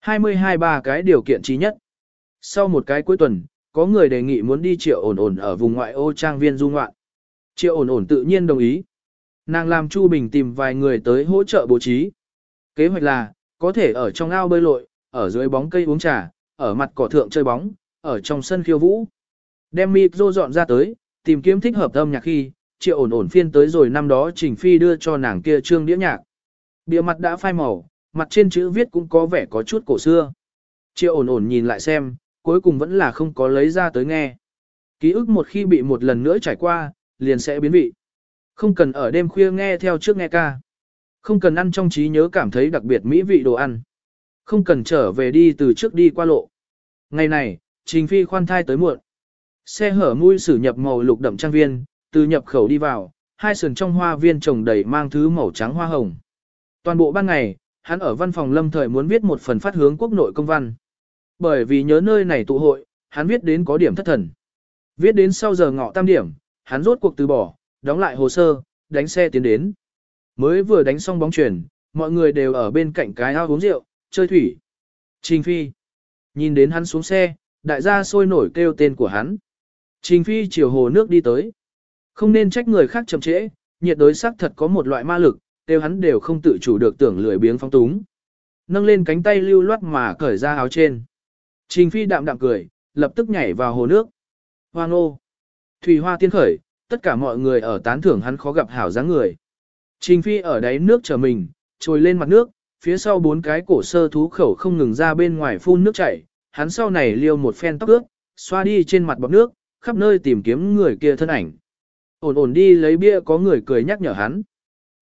22 ba cái điều kiện trí nhất. Sau một cái cuối tuần, có người đề nghị muốn đi triệu ổn ổn ở vùng ngoại ô trang viên du ngoạn. Triệu ổn ổn tự nhiên đồng ý. Nàng làm Chu Bình tìm vài người tới hỗ trợ bố trí. Kế hoạch là, có thể ở trong ao bơi lội, ở dưới bóng cây uống trà, ở mặt cỏ thượng chơi bóng, ở trong sân khiêu vũ. Đem mịp rô dọn ra tới, tìm kiếm thích hợp âm nhạc khi, triệu ổn ổn phiên tới rồi năm đó Trình Phi đưa cho nàng kia trương đĩa nhạc. Bìa mặt đã phai màu, mặt trên chữ viết cũng có vẻ có chút cổ xưa. Triệu ổn ổn nhìn lại xem, cuối cùng vẫn là không có lấy ra tới nghe. Ký ức một khi bị một lần nữa trải qua, liền sẽ biến vị. Không cần ở đêm khuya nghe theo trước nghe ca. Không cần ăn trong trí nhớ cảm thấy đặc biệt mỹ vị đồ ăn. Không cần trở về đi từ trước đi qua lộ. Ngày này, Trình Phi khoan thai tới muộn. Xe hở mũi sử nhập màu lục đậm trang viên, từ nhập khẩu đi vào, hai sườn trong hoa viên trồng đầy mang thứ màu trắng hoa hồng. Toàn bộ ban ngày, hắn ở văn phòng lâm thời muốn viết một phần phát hướng quốc nội công văn. Bởi vì nhớ nơi này tụ hội, hắn viết đến có điểm thất thần. Viết đến sau giờ ngọ tam điểm, hắn rốt cuộc từ bỏ, đóng lại hồ sơ, đánh xe tiến đến. Mới vừa đánh xong bóng chuyển, mọi người đều ở bên cạnh cái ao uống rượu, chơi thủy. Trình Phi. Nhìn đến hắn xuống xe, đại gia sôi nổi kêu tên của hắn. Trình Phi chiều hồ nước đi tới. Không nên trách người khác chậm trễ, nhiệt đối sắc thật có một loại ma lực, đều hắn đều không tự chủ được tưởng lười biếng phong túng. Nâng lên cánh tay lưu loát mà cởi ra áo trên. Trình Phi đạm đạm cười, lập tức nhảy vào hồ nước. Hoang ô. Thủy hoa tiên khởi, tất cả mọi người ở tán thưởng hắn khó gặp hảo dáng người. Trình Phi ở đáy nước chờ mình, trồi lên mặt nước, phía sau bốn cái cổ sơ thú khẩu không ngừng ra bên ngoài phun nước chảy, hắn sau này liêu một phen tóc ướt, xoa đi trên mặt bọt nước, khắp nơi tìm kiếm người kia thân ảnh. Ổn ổn đi lấy bia có người cười nhắc nhở hắn.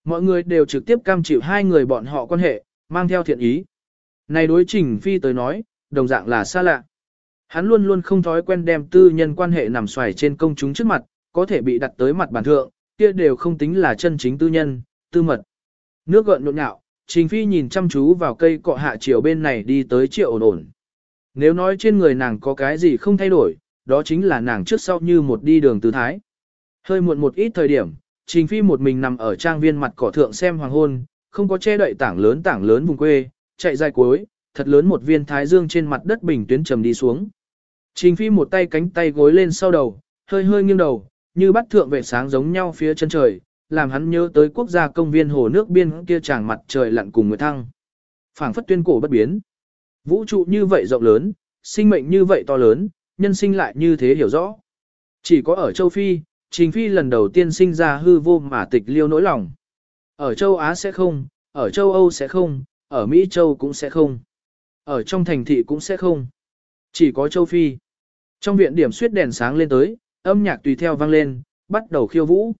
Mọi người đều trực tiếp cam chịu hai người bọn họ quan hệ, mang theo thiện ý. Này đối trình phi tới nói, đồng dạng là xa lạ. Hắn luôn luôn không thói quen đem tư nhân quan hệ nằm xoài trên công chúng trước mặt, có thể bị đặt tới mặt bàn thượng, kia đều không tính là chân chính tư nhân, tư mật. Nước gợn nhộn nhạo, Trình Phi nhìn chăm chú vào cây cọ hạ chiều bên này đi tới triệu ổn ổn. Nếu nói trên người nàng có cái gì không thay đổi, đó chính là nàng trước sau như một đi đường tư thái. Hơi muộn một ít thời điểm, Trình Phi một mình nằm ở trang viên mặt cỏ thượng xem hoàng hôn, không có che đậy tảng lớn tảng lớn vùng quê, chạy dài cuối, thật lớn một viên thái dương trên mặt đất bình tuyến trầm đi xuống. Trình Phi một tay cánh tay gối lên sau đầu, hơi hơi nghiêng đầu, như bắt thượng về sáng giống nhau phía chân trời, làm hắn nhớ tới quốc gia công viên hồ nước biên kia tràng mặt trời lặn cùng người thăng. phảng phất tuyên cổ bất biến. Vũ trụ như vậy rộng lớn, sinh mệnh như vậy to lớn, nhân sinh lại như thế hiểu rõ. Chỉ có ở châu Phi, Trình Phi lần đầu tiên sinh ra hư vô mà tịch liêu nỗi lòng. Ở châu Á sẽ không, ở châu Âu sẽ không, ở Mỹ châu cũng sẽ không. Ở trong thành thị cũng sẽ không. Chỉ có châu Phi. Trong viện điểm suyết đèn sáng lên tới, âm nhạc tùy theo vang lên, bắt đầu khiêu vũ.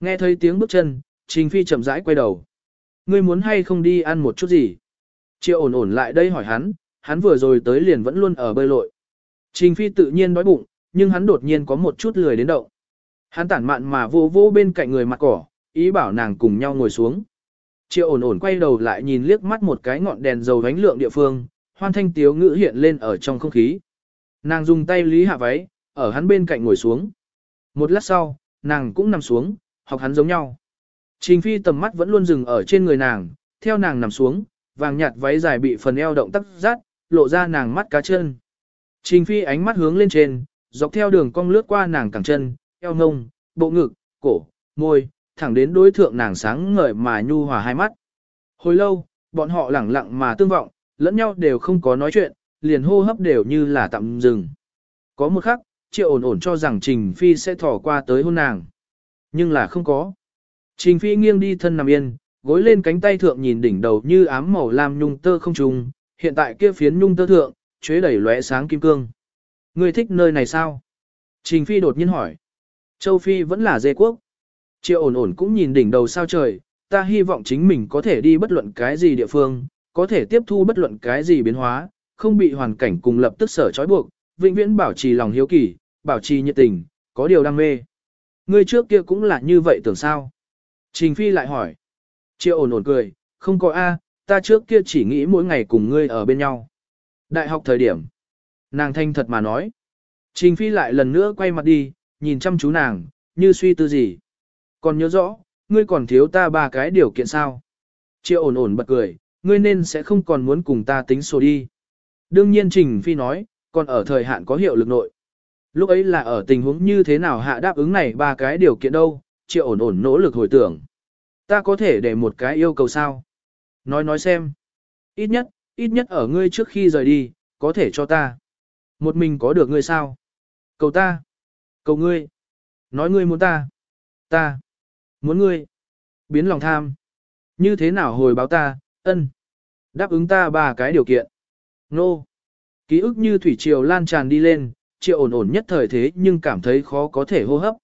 Nghe thấy tiếng bước chân, Trình Phi chậm rãi quay đầu. Ngươi muốn hay không đi ăn một chút gì? Triệu ổn ổn lại đây hỏi hắn, hắn vừa rồi tới liền vẫn luôn ở bơi lội. Trình Phi tự nhiên đói bụng, nhưng hắn đột nhiên có một chút lười đến động. Hắn tản mạn mà vô vô bên cạnh người mặt cỏ, ý bảo nàng cùng nhau ngồi xuống. Triệu ổn ổn quay đầu lại nhìn liếc mắt một cái ngọn đèn dầu ánh lượng địa phương, hoan thanh tiếu ngữ hiện lên ở trong không khí. Nàng dùng tay lý hạ váy, ở hắn bên cạnh ngồi xuống. Một lát sau, nàng cũng nằm xuống, học hắn giống nhau. Trình phi tầm mắt vẫn luôn dừng ở trên người nàng, theo nàng nằm xuống, vàng nhạt váy dài bị phần eo động tắc rát, lộ ra nàng mắt cá chân. Trình phi ánh mắt hướng lên trên, dọc theo đường cong lướt qua nàng cẳng chân, eo ngông, bộ ngực, cổ, môi, thẳng đến đối thượng nàng sáng ngời mà nhu hòa hai mắt. Hồi lâu, bọn họ lẳng lặng mà tương vọng, lẫn nhau đều không có nói chuyện, liền hô hấp đều như là tạm dừng. Có một khắc, triệu ổn ổn cho rằng Trình Phi sẽ thỏ qua tới hôn nàng. Nhưng là không có. Trình Phi nghiêng đi thân nằm yên, gối lên cánh tay thượng nhìn đỉnh đầu như ám màu lam nhung tơ không trùng, hiện tại kia phiến nhung tơ thượng, chế đẩy lóe sáng kim cương. Ngươi thích nơi này sao? Trình Phi đột nhiên hỏi. Châu Phi vẫn là dê quốc. Triệu ổn ổn cũng nhìn đỉnh đầu sao trời, ta hy vọng chính mình có thể đi bất luận cái gì địa phương, có thể tiếp thu bất luận cái gì biến hóa, không bị hoàn cảnh cùng lập tức sở trói buộc, vĩnh viễn bảo trì lòng hiếu kỳ, bảo trì nhiệt tình, có điều đam mê. Ngươi trước kia cũng là như vậy tưởng sao? Trình Phi lại hỏi. Triệu ổn ổn cười, không có A, ta trước kia chỉ nghĩ mỗi ngày cùng ngươi ở bên nhau. Đại học thời điểm. Nàng thanh thật mà nói. Trình Phi lại lần nữa quay mặt đi, nhìn chăm chú nàng, như suy tư gì. Còn nhớ rõ, ngươi còn thiếu ta ba cái điều kiện sao? Triệu ổn ổn bật cười, ngươi nên sẽ không còn muốn cùng ta tính sổ đi. Đương nhiên Trình Phi nói, còn ở thời hạn có hiệu lực nội. Lúc ấy là ở tình huống như thế nào hạ đáp ứng này ba cái điều kiện đâu, triệu ổn ổn nỗ lực hồi tưởng. Ta có thể để một cái yêu cầu sao? Nói nói xem. Ít nhất, ít nhất ở ngươi trước khi rời đi, có thể cho ta. Một mình có được ngươi sao? Cầu ta. Cầu ngươi. Nói ngươi muốn ta. Ta. Muốn ngươi. Biến lòng tham. Như thế nào hồi báo ta, ân. Đáp ứng ta ba cái điều kiện. Nô. Ký ức như thủy triều lan tràn đi lên, triệu ổn ổn nhất thời thế nhưng cảm thấy khó có thể hô hấp.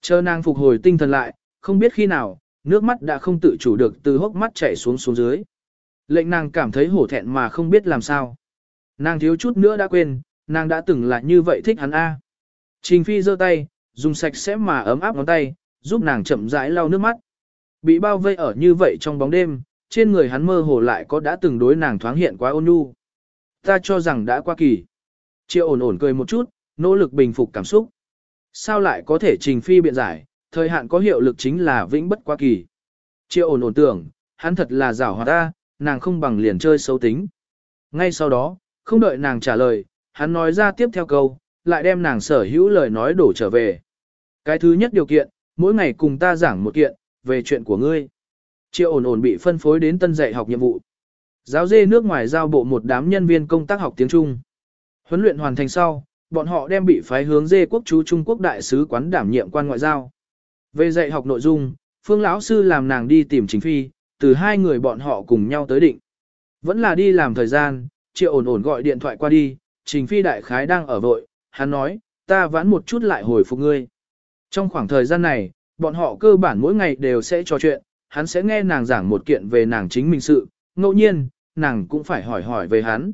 Chờ nàng phục hồi tinh thần lại, không biết khi nào, nước mắt đã không tự chủ được từ hốc mắt chảy xuống xuống dưới. Lệnh nàng cảm thấy hổ thẹn mà không biết làm sao. Nàng thiếu chút nữa đã quên, nàng đã từng là như vậy thích hắn A. Trình Phi giơ tay, dùng sạch sẽ mà ấm áp ngón tay, giúp nàng chậm rãi lau nước mắt. Bị bao vây ở như vậy trong bóng đêm, trên người hắn mơ hồ lại có đã từng đối nàng thoáng hiện quá ôn nhu. Ta cho rằng đã qua kỳ. Triệu ổn ổn cười một chút, nỗ lực bình phục cảm xúc. Sao lại có thể trình phi biện giải, thời hạn có hiệu lực chính là vĩnh bất qua kỳ. Triệu ổn ổn tưởng, hắn thật là giảo hoạt ta, nàng không bằng liền chơi xấu tính. Ngay sau đó, không đợi nàng trả lời, hắn nói ra tiếp theo câu, lại đem nàng sở hữu lời nói đổ trở về. Cái thứ nhất điều kiện, mỗi ngày cùng ta giảng một kiện, về chuyện của ngươi. Triệu ổn ổn bị phân phối đến tân dạy học nhiệm vụ. Giáo dê nước ngoài giao bộ một đám nhân viên công tác học tiếng Trung. Huấn luyện hoàn thành sau, bọn họ đem bị phái hướng dê quốc chú Trung Quốc đại sứ quán đảm nhiệm quan ngoại giao. Về dạy học nội dung, Phương lão sư làm nàng đi tìm chính phi, từ hai người bọn họ cùng nhau tới định. Vẫn là đi làm thời gian, triệu ổn ổn gọi điện thoại qua đi, trình phi đại khái đang ở vội, hắn nói, ta vãn một chút lại hồi phục ngươi. Trong khoảng thời gian này, bọn họ cơ bản mỗi ngày đều sẽ trò chuyện, hắn sẽ nghe nàng giảng một kiện về nàng chính mình sự, ngẫu nhiên, nàng cũng phải hỏi hỏi về hắn.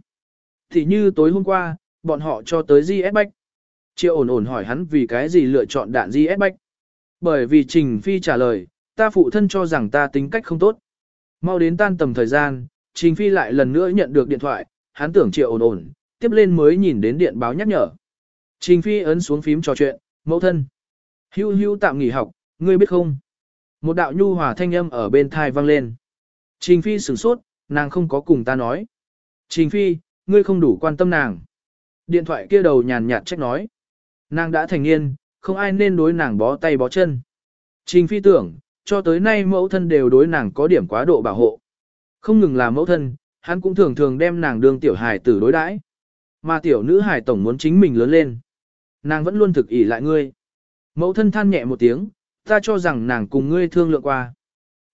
Thì như tối hôm qua, bọn họ cho tới GS Bách. Triệu ổn ổn hỏi hắn vì cái gì lựa chọn đạn GS Bách. Bởi vì Trình Phi trả lời, ta phụ thân cho rằng ta tính cách không tốt. Mau đến tan tầm thời gian, Trình Phi lại lần nữa nhận được điện thoại, hắn tưởng triệu ổn ổn, tiếp lên mới nhìn đến điện báo nhắc nhở. Trình Phi ấn xuống phím trò chuyện, mẫu thân. Hưu hưu tạm nghỉ học, ngươi biết không? Một đạo nhu hòa thanh âm ở bên thai vang lên. Trình Phi sửng sốt, nàng không có cùng ta nói. Trình Phi, ngươi không đủ quan tâm nàng. Điện thoại kia đầu nhàn nhạt trách nói. Nàng đã thành niên, không ai nên đối nàng bó tay bó chân. Trình Phi tưởng, cho tới nay mẫu thân đều đối nàng có điểm quá độ bảo hộ. Không ngừng là mẫu thân, hắn cũng thường thường đem nàng đương tiểu hài tử đối đãi. Mà tiểu nữ hài tổng muốn chính mình lớn lên. Nàng vẫn luôn thực ỷ lại ngươi. Mẫu thân than nhẹ một tiếng, ta cho rằng nàng cùng ngươi thương lượng qua.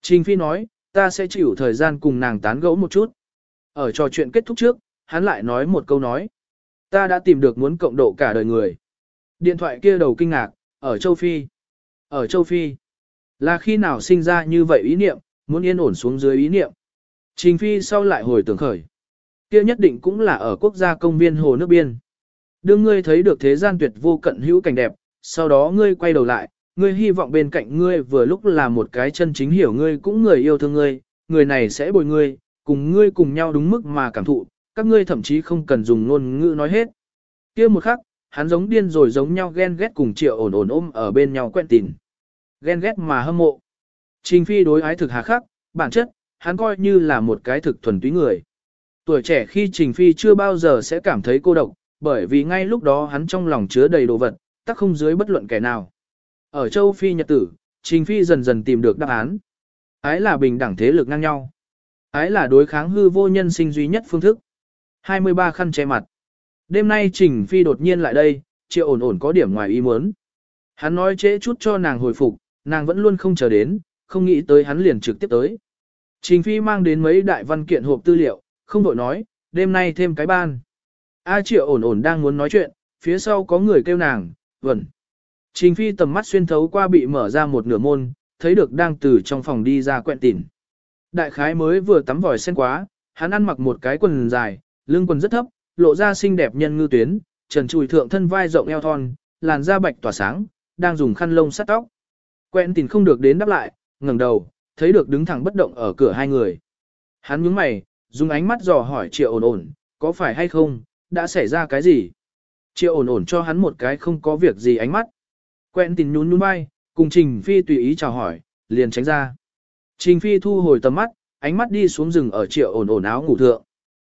Trình Phi nói, ta sẽ chịu thời gian cùng nàng tán gẫu một chút. Ở trò chuyện kết thúc trước, hắn lại nói một câu nói. Ta đã tìm được muốn cộng độ cả đời người. Điện thoại kia đầu kinh ngạc, ở châu Phi. Ở châu Phi. Là khi nào sinh ra như vậy ý niệm, muốn yên ổn xuống dưới ý niệm. Trình Phi sau lại hồi tưởng khởi. Kia nhất định cũng là ở quốc gia công viên hồ nước biên. Đương ngươi thấy được thế gian tuyệt vô cận hữu cảnh đẹp, sau đó ngươi quay đầu lại, ngươi hy vọng bên cạnh ngươi vừa lúc là một cái chân chính hiểu ngươi cũng người yêu thương ngươi, người này sẽ bồi ngươi, cùng ngươi cùng nhau đúng mức mà cảm thụ, các ngươi thậm chí không cần dùng ngôn ngữ nói hết. kia một khắc, hắn giống điên rồi giống nhau ghen ghét cùng triệu ổn ổn ôm ở bên nhau quen tình. Ghen ghét mà hâm mộ. Trình phi đối ái thực hà khắc, bản chất, hắn coi như là một cái thực thuần túy người. Tuổi trẻ khi Trình Phi chưa bao giờ sẽ cảm thấy cô độc, bởi vì ngay lúc đó hắn trong lòng chứa đầy đồ vật, tắc không dưới bất luận kẻ nào. Ở châu Phi Nhật tử, Trình Phi dần dần tìm được đáp án. Ái là bình đẳng thế lực ngang nhau. Ái là đối kháng hư vô nhân sinh duy nhất phương thức. 23 khăn che mặt. Đêm nay Trình Phi đột nhiên lại đây, triệu ổn ổn có điểm ngoài ý muốn. Hắn nói trễ chút cho nàng hồi phục, nàng vẫn luôn không chờ đến, không nghĩ tới hắn liền trực tiếp tới. Trình Phi mang đến mấy đại văn kiện hộp tư liệu, không đội nói, đêm nay thêm cái ban. A triệu ổn ổn đang muốn nói chuyện, phía sau có người kêu nàng, vẩn. Trình Phi tầm mắt xuyên thấu qua bị mở ra một nửa môn, thấy được đang từ trong phòng đi ra quẹn tỉn. Đại khái mới vừa tắm vòi sen quá, hắn ăn mặc một cái quần dài, lưng quần rất thấp, lộ ra xinh đẹp nhân ngư tuyến, trần trùi thượng thân vai rộng eo thon, làn da bạch tỏa sáng, đang dùng khăn lông sắt tóc. Quẹn tỉn không được đến đáp lại, ngẩng đầu, thấy được đứng thẳng bất động ở cửa hai người. Hắn nhướng mày, dùng ánh mắt dò hỏi triệu ổn ổn, có phải hay không, đã xảy ra cái gì? Triệu ổn ổn cho hắn một cái không có việc gì ánh mắt. Quen tình nhún nhún bay, cùng Trình Phi tùy ý chào hỏi, liền tránh ra. Trình Phi thu hồi tầm mắt, ánh mắt đi xuống rừng ở triệu ổn ổn áo ngủ thượng.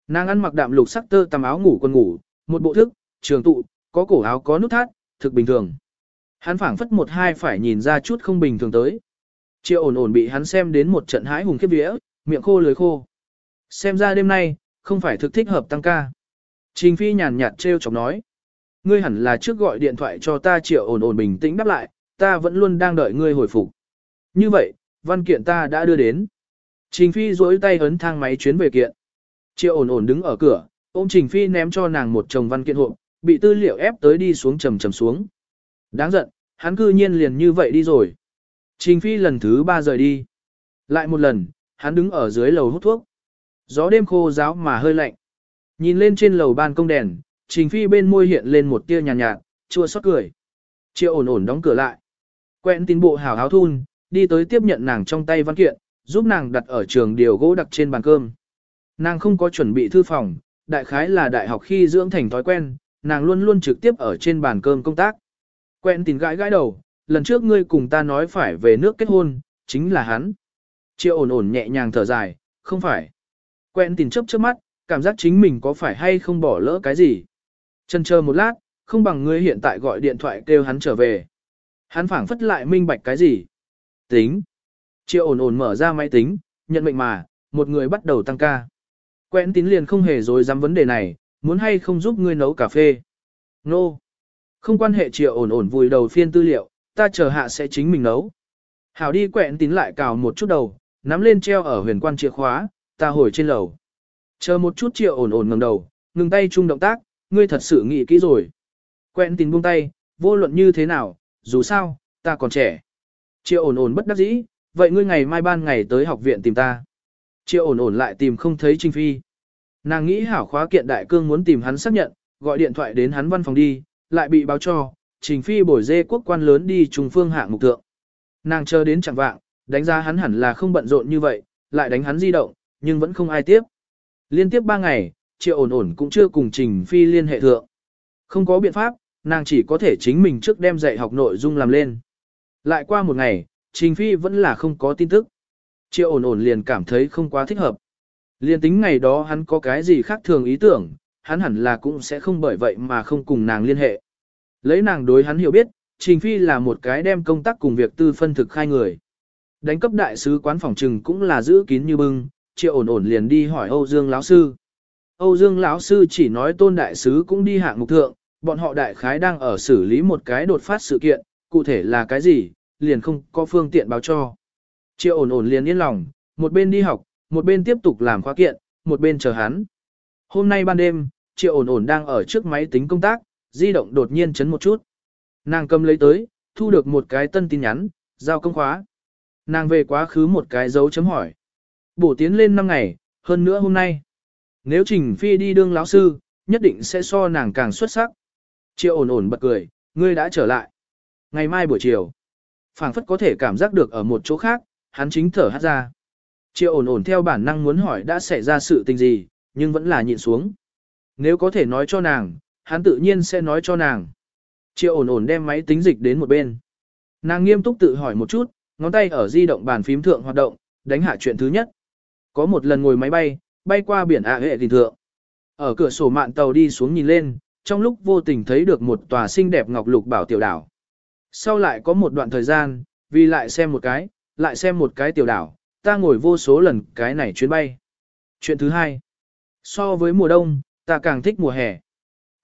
Nàng ăn mặc đạm lục sắc tơ tầm áo ngủ quần ngủ, một bộ thức, trường tụ, có cổ áo có nút thắt, thực bình thường. Hắn phảng phất một hai phải nhìn ra chút không bình thường tới. Triệu ổn ổn bị hắn xem đến một trận hãi hùng khiếp vía, miệng khô lưới khô. Xem ra đêm nay, không phải thực thích hợp tăng ca. Trình Phi nhàn nhạt trêu chọc nói. Ngươi hẳn là trước gọi điện thoại cho ta triệu ổn ổn bình tĩnh đáp lại, ta vẫn luôn đang đợi ngươi hồi phục. Như vậy, văn kiện ta đã đưa đến. Trình Phi duỗi tay ấn thang máy chuyến về kiện. Triệu ổn ổn đứng ở cửa, ôm Trình Phi ném cho nàng một chồng văn kiện hộp, bị tư liệu ép tới đi xuống trầm trầm xuống. Đáng giận, hắn cư nhiên liền như vậy đi rồi. Trình Phi lần thứ ba rời đi. Lại một lần, hắn đứng ở dưới lầu hút thuốc. Gió đêm khô giáo mà hơi lạnh. Nhìn lên trên lầu ban công đèn, Trình Phi bên môi hiện lên một tia nhàn nhạt, nhạt, chua xót cười. Triệu ổn ổn đóng cửa lại. Quẹn tin bộ hào háo thun, đi tới tiếp nhận nàng trong tay văn kiện, giúp nàng đặt ở trường điều gỗ đặt trên bàn cơm. Nàng không có chuẩn bị thư phòng, đại khái là đại học khi dưỡng thành thói quen, nàng luôn luôn trực tiếp ở trên bàn cơm công tác. Quen tin gãi gãi đầu, lần trước ngươi cùng ta nói phải về nước kết hôn, chính là hắn. Triệu ổn ổn nhẹ nhàng thở dài, không phải. Quen tin chớp chớp mắt, cảm giác chính mình có phải hay không bỏ lỡ cái gì. Chân chờ một lát, không bằng ngươi hiện tại gọi điện thoại kêu hắn trở về. Hắn phảng phất lại minh bạch cái gì. Tính. Triệu ổn ổn mở ra máy tính, nhận mệnh mà, một người bắt đầu tăng ca. quẹn tín liền không hề dối dám vấn đề này, muốn hay không giúp ngươi nấu cà phê. Nô. No. Không quan hệ triệu ổn ổn vùi đầu phiên tư liệu, ta chờ hạ sẽ chính mình nấu. Hảo đi quẹn tín lại cào một chút đầu, nắm lên treo ở huyền quan chìa khóa, ta hồi trên lầu. Chờ một chút triệu ổn ổn ngẩng đầu, ngừng tay chung động tác, ngươi thật sự nghĩ kỹ rồi. Quẹn tình buông tay, vô luận như thế nào, dù sao, ta còn trẻ. Triệu ổn ổn bất đắc dĩ, vậy ngươi ngày mai ban ngày tới học viện tìm ta. Triệu ổn ổn lại tìm không thấy Trinh Phi. Nàng nghĩ hảo khóa kiện đại cương muốn tìm hắn xác nhận, gọi điện thoại đến hắn văn phòng đi, lại bị báo cho, Trình Phi bồi dê quốc quan lớn đi trùng phương hạng mục tượng. Nàng chờ đến chẳng vạng, đánh giá hắn hẳn là không bận rộn như vậy, lại đánh hắn di động, nhưng vẫn không ai tiếp. Liên tiếp 3 ngày, Triệu ổn ổn cũng chưa cùng Trình Phi liên hệ thượng. Không có biện pháp, nàng chỉ có thể chính mình trước đem dạy học nội dung làm lên. Lại qua một ngày, Trình Phi vẫn là không có tin tức. Triệu ổn ổn liền cảm thấy không quá thích hợp. Liên tính ngày đó hắn có cái gì khác thường ý tưởng, hắn hẳn là cũng sẽ không bởi vậy mà không cùng nàng liên hệ. Lấy nàng đối hắn hiểu biết, Trình Phi là một cái đem công tác cùng việc tư phân thực khai người. Đánh cấp đại sứ quán phòng trừng cũng là giữ kín như bưng, triệu ổn ổn liền đi hỏi Âu Dương lão sư. Âu Dương lão sư chỉ nói tôn đại sứ cũng đi hạng mục thượng, bọn họ đại khái đang ở xử lý một cái đột phát sự kiện, cụ thể là cái gì, liền không có phương tiện báo cho. Triệu ổn ổn liền yên lòng, một bên đi học, một bên tiếp tục làm khóa kiện, một bên chờ hắn. Hôm nay ban đêm, triệu ổn ổn đang ở trước máy tính công tác, di động đột nhiên chấn một chút. Nàng cầm lấy tới, thu được một cái tân tin nhắn, giao công khóa. Nàng về quá khứ một cái dấu chấm hỏi. Bổ tiến lên 5 ngày, hơn nữa hôm nay. Nếu Trình Phi đi đương lão sư, nhất định sẽ so nàng càng xuất sắc. Triệu ổn ổn bật cười, ngươi đã trở lại. Ngày mai buổi chiều, phảng phất có thể cảm giác được ở một chỗ khác, hắn chính thở hát ra. Triệu ổn ổn theo bản năng muốn hỏi đã xảy ra sự tình gì, nhưng vẫn là nhịn xuống. Nếu có thể nói cho nàng, hắn tự nhiên sẽ nói cho nàng. Triệu ổn ổn đem máy tính dịch đến một bên. Nàng nghiêm túc tự hỏi một chút, ngón tay ở di động bàn phím thượng hoạt động, đánh hạ chuyện thứ nhất. Có một lần ngồi máy bay, bay qua biển ạ hệ tình thượng. Ở cửa sổ mạn tàu đi xuống nhìn lên, trong lúc vô tình thấy được một tòa xinh đẹp ngọc lục bảo tiểu đảo. Sau lại có một đoạn thời gian, vì lại xem một cái, lại xem một cái tiểu đảo, ta ngồi vô số lần cái này chuyến bay. Chuyện thứ hai, so với mùa đông, ta càng thích mùa hè.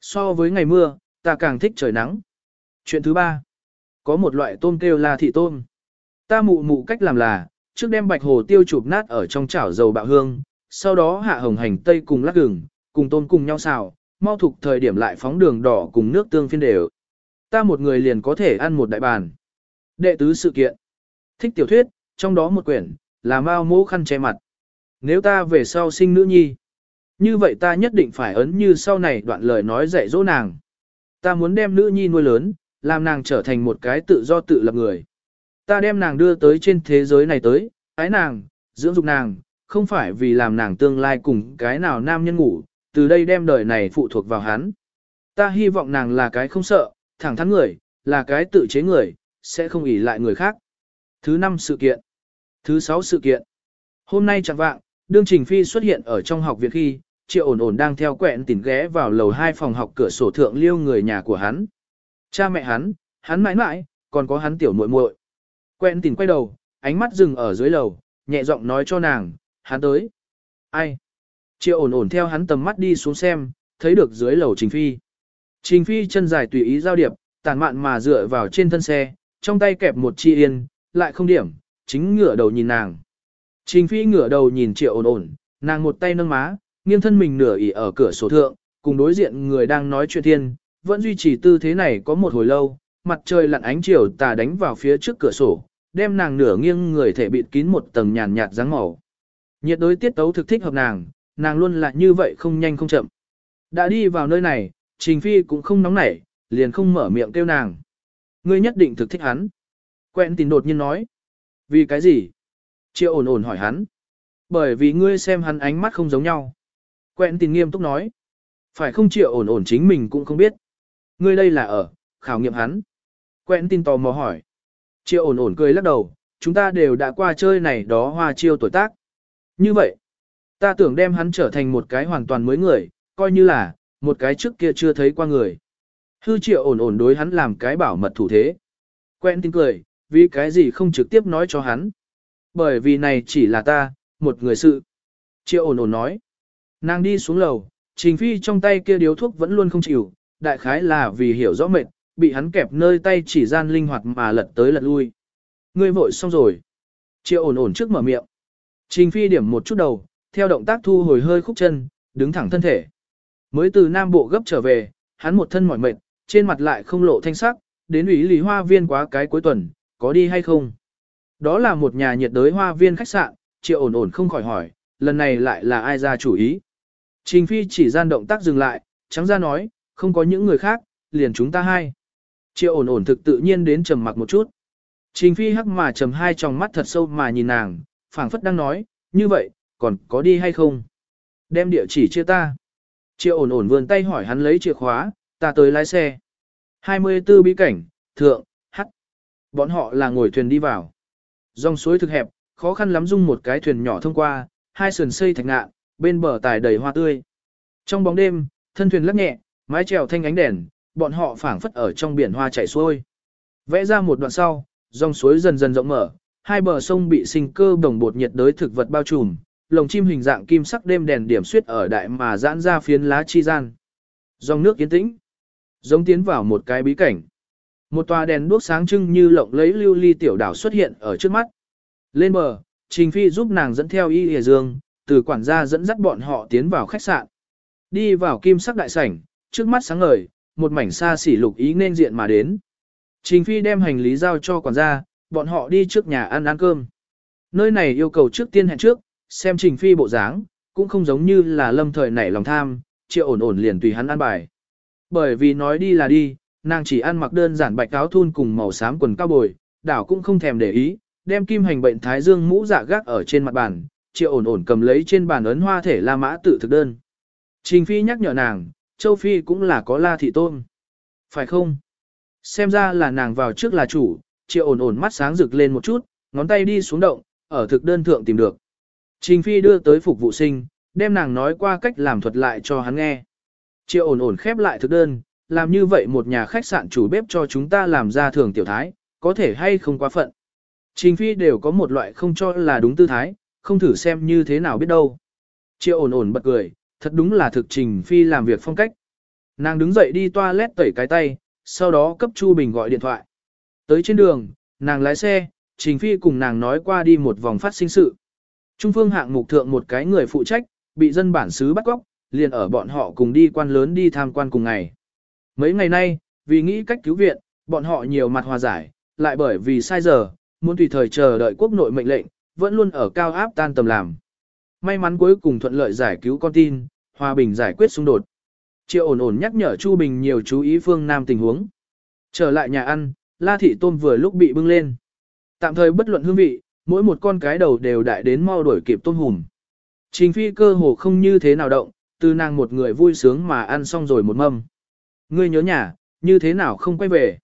So với ngày mưa, ta càng thích trời nắng. Chuyện thứ ba, có một loại tôm kêu là thị tôm. Ta mụ mụ cách làm là, trước đem bạch hồ tiêu chụp nát ở trong chảo dầu bạo hương, sau đó hạ hồng hành tây cùng lát gừng, cùng tôm cùng nhau xào, mau thuộc thời điểm lại phóng đường đỏ cùng nước tương phiên đều. Ta một người liền có thể ăn một đại bàn. Đệ tứ sự kiện. Thích tiểu thuyết, trong đó một quyển, là mao mô khăn che mặt. Nếu ta về sau sinh nữ nhi, như vậy ta nhất định phải ấn như sau này đoạn lời nói dạy dỗ nàng. Ta muốn đem nữ nhi nuôi lớn, làm nàng trở thành một cái tự do tự lập người. Ta đem nàng đưa tới trên thế giới này tới, ái nàng, dưỡng dục nàng, không phải vì làm nàng tương lai cùng cái nào nam nhân ngủ, từ đây đem đời này phụ thuộc vào hắn. Ta hy vọng nàng là cái không sợ, thẳng thắn người, là cái tự chế người, sẽ không ỷ lại người khác. Thứ năm sự kiện. Thứ sáu sự kiện. Hôm nay chẳng vạng, đương Trình Phi xuất hiện ở trong học viện khi, Triệu ổn ổn đang theo quẹn tỉnh ghé vào lầu hai phòng học cửa sổ thượng liêu người nhà của hắn. Cha mẹ hắn, hắn mãi mãi, còn có hắn tiểu muội muội. Quen tỉnh quay đầu, ánh mắt dừng ở dưới lầu, nhẹ giọng nói cho nàng, hắn tới. Ai? Triệu ổn ổn theo hắn tầm mắt đi xuống xem, thấy được dưới lầu Trình Phi. Trình Phi chân dài tùy ý giao điệp, tàn mạn mà dựa vào trên thân xe, trong tay kẹp một chi yên, lại không điểm, chính ngửa đầu nhìn nàng. Trình Phi ngửa đầu nhìn Triệu ổn ổn, nàng một tay nâng má, nghiêng thân mình nửa ỉ ở cửa sổ thượng, cùng đối diện người đang nói chuyện thiên, vẫn duy trì tư thế này có một hồi lâu, mặt trời lặn ánh chiều tà đánh vào phía trước cửa sổ, đem nàng nửa nghiêng người thể bịt kín một tầng nhàn nhạt dáng màu. Nhiệt đối tiết tấu thực thích hợp nàng, nàng luôn là như vậy không nhanh không chậm. Đã đi vào nơi này, Trình Phi cũng không nóng nảy, liền không mở miệng kêu nàng. Ngươi nhất định thực thích hắn. Quen tình đột nhiên nói. Vì cái gì? Triệu ổn ổn hỏi hắn. Bởi vì ngươi xem hắn ánh mắt không giống nhau. Quen tình nghiêm túc nói. Phải không triệu ổn ổn chính mình cũng không biết. Ngươi đây là ở, khảo nghiệm hắn. Quen tin tò mò hỏi. Triệu ổn ổn cười lắc đầu, chúng ta đều đã qua chơi này đó hoa chiêu tuổi tác. Như vậy, ta tưởng đem hắn trở thành một cái hoàn toàn mới người, coi như là, một cái trước kia chưa thấy qua người. Hư triệu ổn ổn đối hắn làm cái bảo mật thủ thế. Quen tin cười, vì cái gì không trực tiếp nói cho hắn. Bởi vì này chỉ là ta, một người sự. Triệu ổn ổn nói. Nàng đi xuống lầu, trình phi trong tay kia điếu thuốc vẫn luôn không chịu, đại khái là vì hiểu rõ mệt, bị hắn kẹp nơi tay chỉ gian linh hoạt mà lật tới lật lui. Ngươi vội xong rồi. Triệu ổn ổn trước mở miệng. Trình phi điểm một chút đầu, theo động tác thu hồi hơi khúc chân, đứng thẳng thân thể. Mới từ Nam Bộ gấp trở về, hắn một thân mỏi mệt, trên mặt lại không lộ thanh sắc, đến ủy lý hoa viên quá cái cuối tuần, có đi hay không? Đó là một nhà nhiệt đới hoa viên khách sạn, triệu ổn ổn không khỏi hỏi, lần này lại là ai ra chủ ý? Trình phi chỉ gian động tác dừng lại, trắng ra nói, không có những người khác, liền chúng ta hai. Triệu ổn ổn thực tự nhiên đến trầm mặc một chút. Trình phi hắc mà trầm hai tròng mắt thật sâu mà nhìn nàng, phảng phất đang nói, như vậy, còn có đi hay không? Đem địa chỉ chia ta. Triệu ổn ổn vươn tay hỏi hắn lấy chìa khóa, ta tới lái xe. 24 bí cảnh, thượng, hắc. Bọn họ là ngồi thuyền đi vào. Dòng suối thực hẹp, khó khăn lắm dung một cái thuyền nhỏ thông qua, hai sườn xây thạch ngạn, bên bờ tài đầy hoa tươi. Trong bóng đêm, thân thuyền lắc nhẹ, mái chèo thanh ánh đèn, bọn họ phảng phất ở trong biển hoa chảy xuôi. Vẽ ra một đoạn sau, dòng suối dần dần rộng mở, hai bờ sông bị sinh cơ đồng bột nhiệt đới thực vật bao trùm, lồng chim hình dạng kim sắc đêm đèn điểm suyết ở đại mà giãn ra phiến lá chi gian. Dòng nước yên tĩnh, giống tiến vào một cái bí cảnh. Một tòa đèn đuốc sáng trưng như lộng lấy lưu ly tiểu đảo xuất hiện ở trước mắt. Lên bờ, Trình Phi giúp nàng dẫn theo Y Lìa Dương, từ quản gia dẫn dắt bọn họ tiến vào khách sạn. Đi vào kim sắc đại sảnh, trước mắt sáng ngời, một mảnh xa xỉ lục ý nên diện mà đến. Trình Phi đem hành lý giao cho quản gia, bọn họ đi trước nhà ăn ăn cơm. Nơi này yêu cầu trước tiên hẹn trước, xem Trình Phi bộ dáng, cũng không giống như là lâm thời nảy lòng tham, triệu ổn ổn liền tùy hắn ăn bài. Bởi vì nói đi là đi, nàng chỉ ăn mặc đơn giản bạch áo thun cùng màu xám quần cao bồi, đảo cũng không thèm để ý, đem kim hành bệnh thái dương mũ dạ gác ở trên mặt bàn, triệu ổn ổn cầm lấy trên bàn ấn hoa thể la mã tự thực đơn. Trình Phi nhắc nhở nàng, Châu Phi cũng là có la thị tôm. Phải không? Xem ra là nàng vào trước là chủ, triệu ổn ổn mắt sáng rực lên một chút, ngón tay đi xuống động, ở thực đơn thượng tìm được. Trình Phi đưa tới phục vụ sinh, đem nàng nói qua cách làm thuật lại cho hắn nghe. Triệu ổn ổn khép lại thực đơn, làm như vậy một nhà khách sạn chủ bếp cho chúng ta làm ra thường tiểu thái, có thể hay không quá phận. Trình Phi đều có một loại không cho là đúng tư thái, không thử xem như thế nào biết đâu. Triệu ổn ổn bật cười, thật đúng là thực Trình Phi làm việc phong cách. Nàng đứng dậy đi toilet tẩy cái tay, sau đó cấp Chu Bình gọi điện thoại. Tới trên đường, nàng lái xe, Trình Phi cùng nàng nói qua đi một vòng phát sinh sự. Trung phương hạng mục thượng một cái người phụ trách, bị dân bản xứ bắt cóc, liền ở bọn họ cùng đi quan lớn đi tham quan cùng ngày. Mấy ngày nay, vì nghĩ cách cứu viện, bọn họ nhiều mặt hòa giải, lại bởi vì sai giờ, muốn tùy thời chờ đợi quốc nội mệnh lệnh, vẫn luôn ở cao áp tan tầm làm. May mắn cuối cùng thuận lợi giải cứu con tin, hòa bình giải quyết xung đột. Triệu ổn ổn nhắc nhở Chu Bình nhiều chú ý phương Nam tình huống. Trở lại nhà ăn, La Thị Tôm vừa lúc bị bưng lên. Tạm thời bất luận hương vị, mỗi một con cái đầu đều đại đến mau đuổi kịp tôm hùm. Trình phi cơ hồ không như thế nào động, từ nàng một người vui sướng mà ăn xong rồi một mâm. Ngươi nhớ nhà, như thế nào không quay về?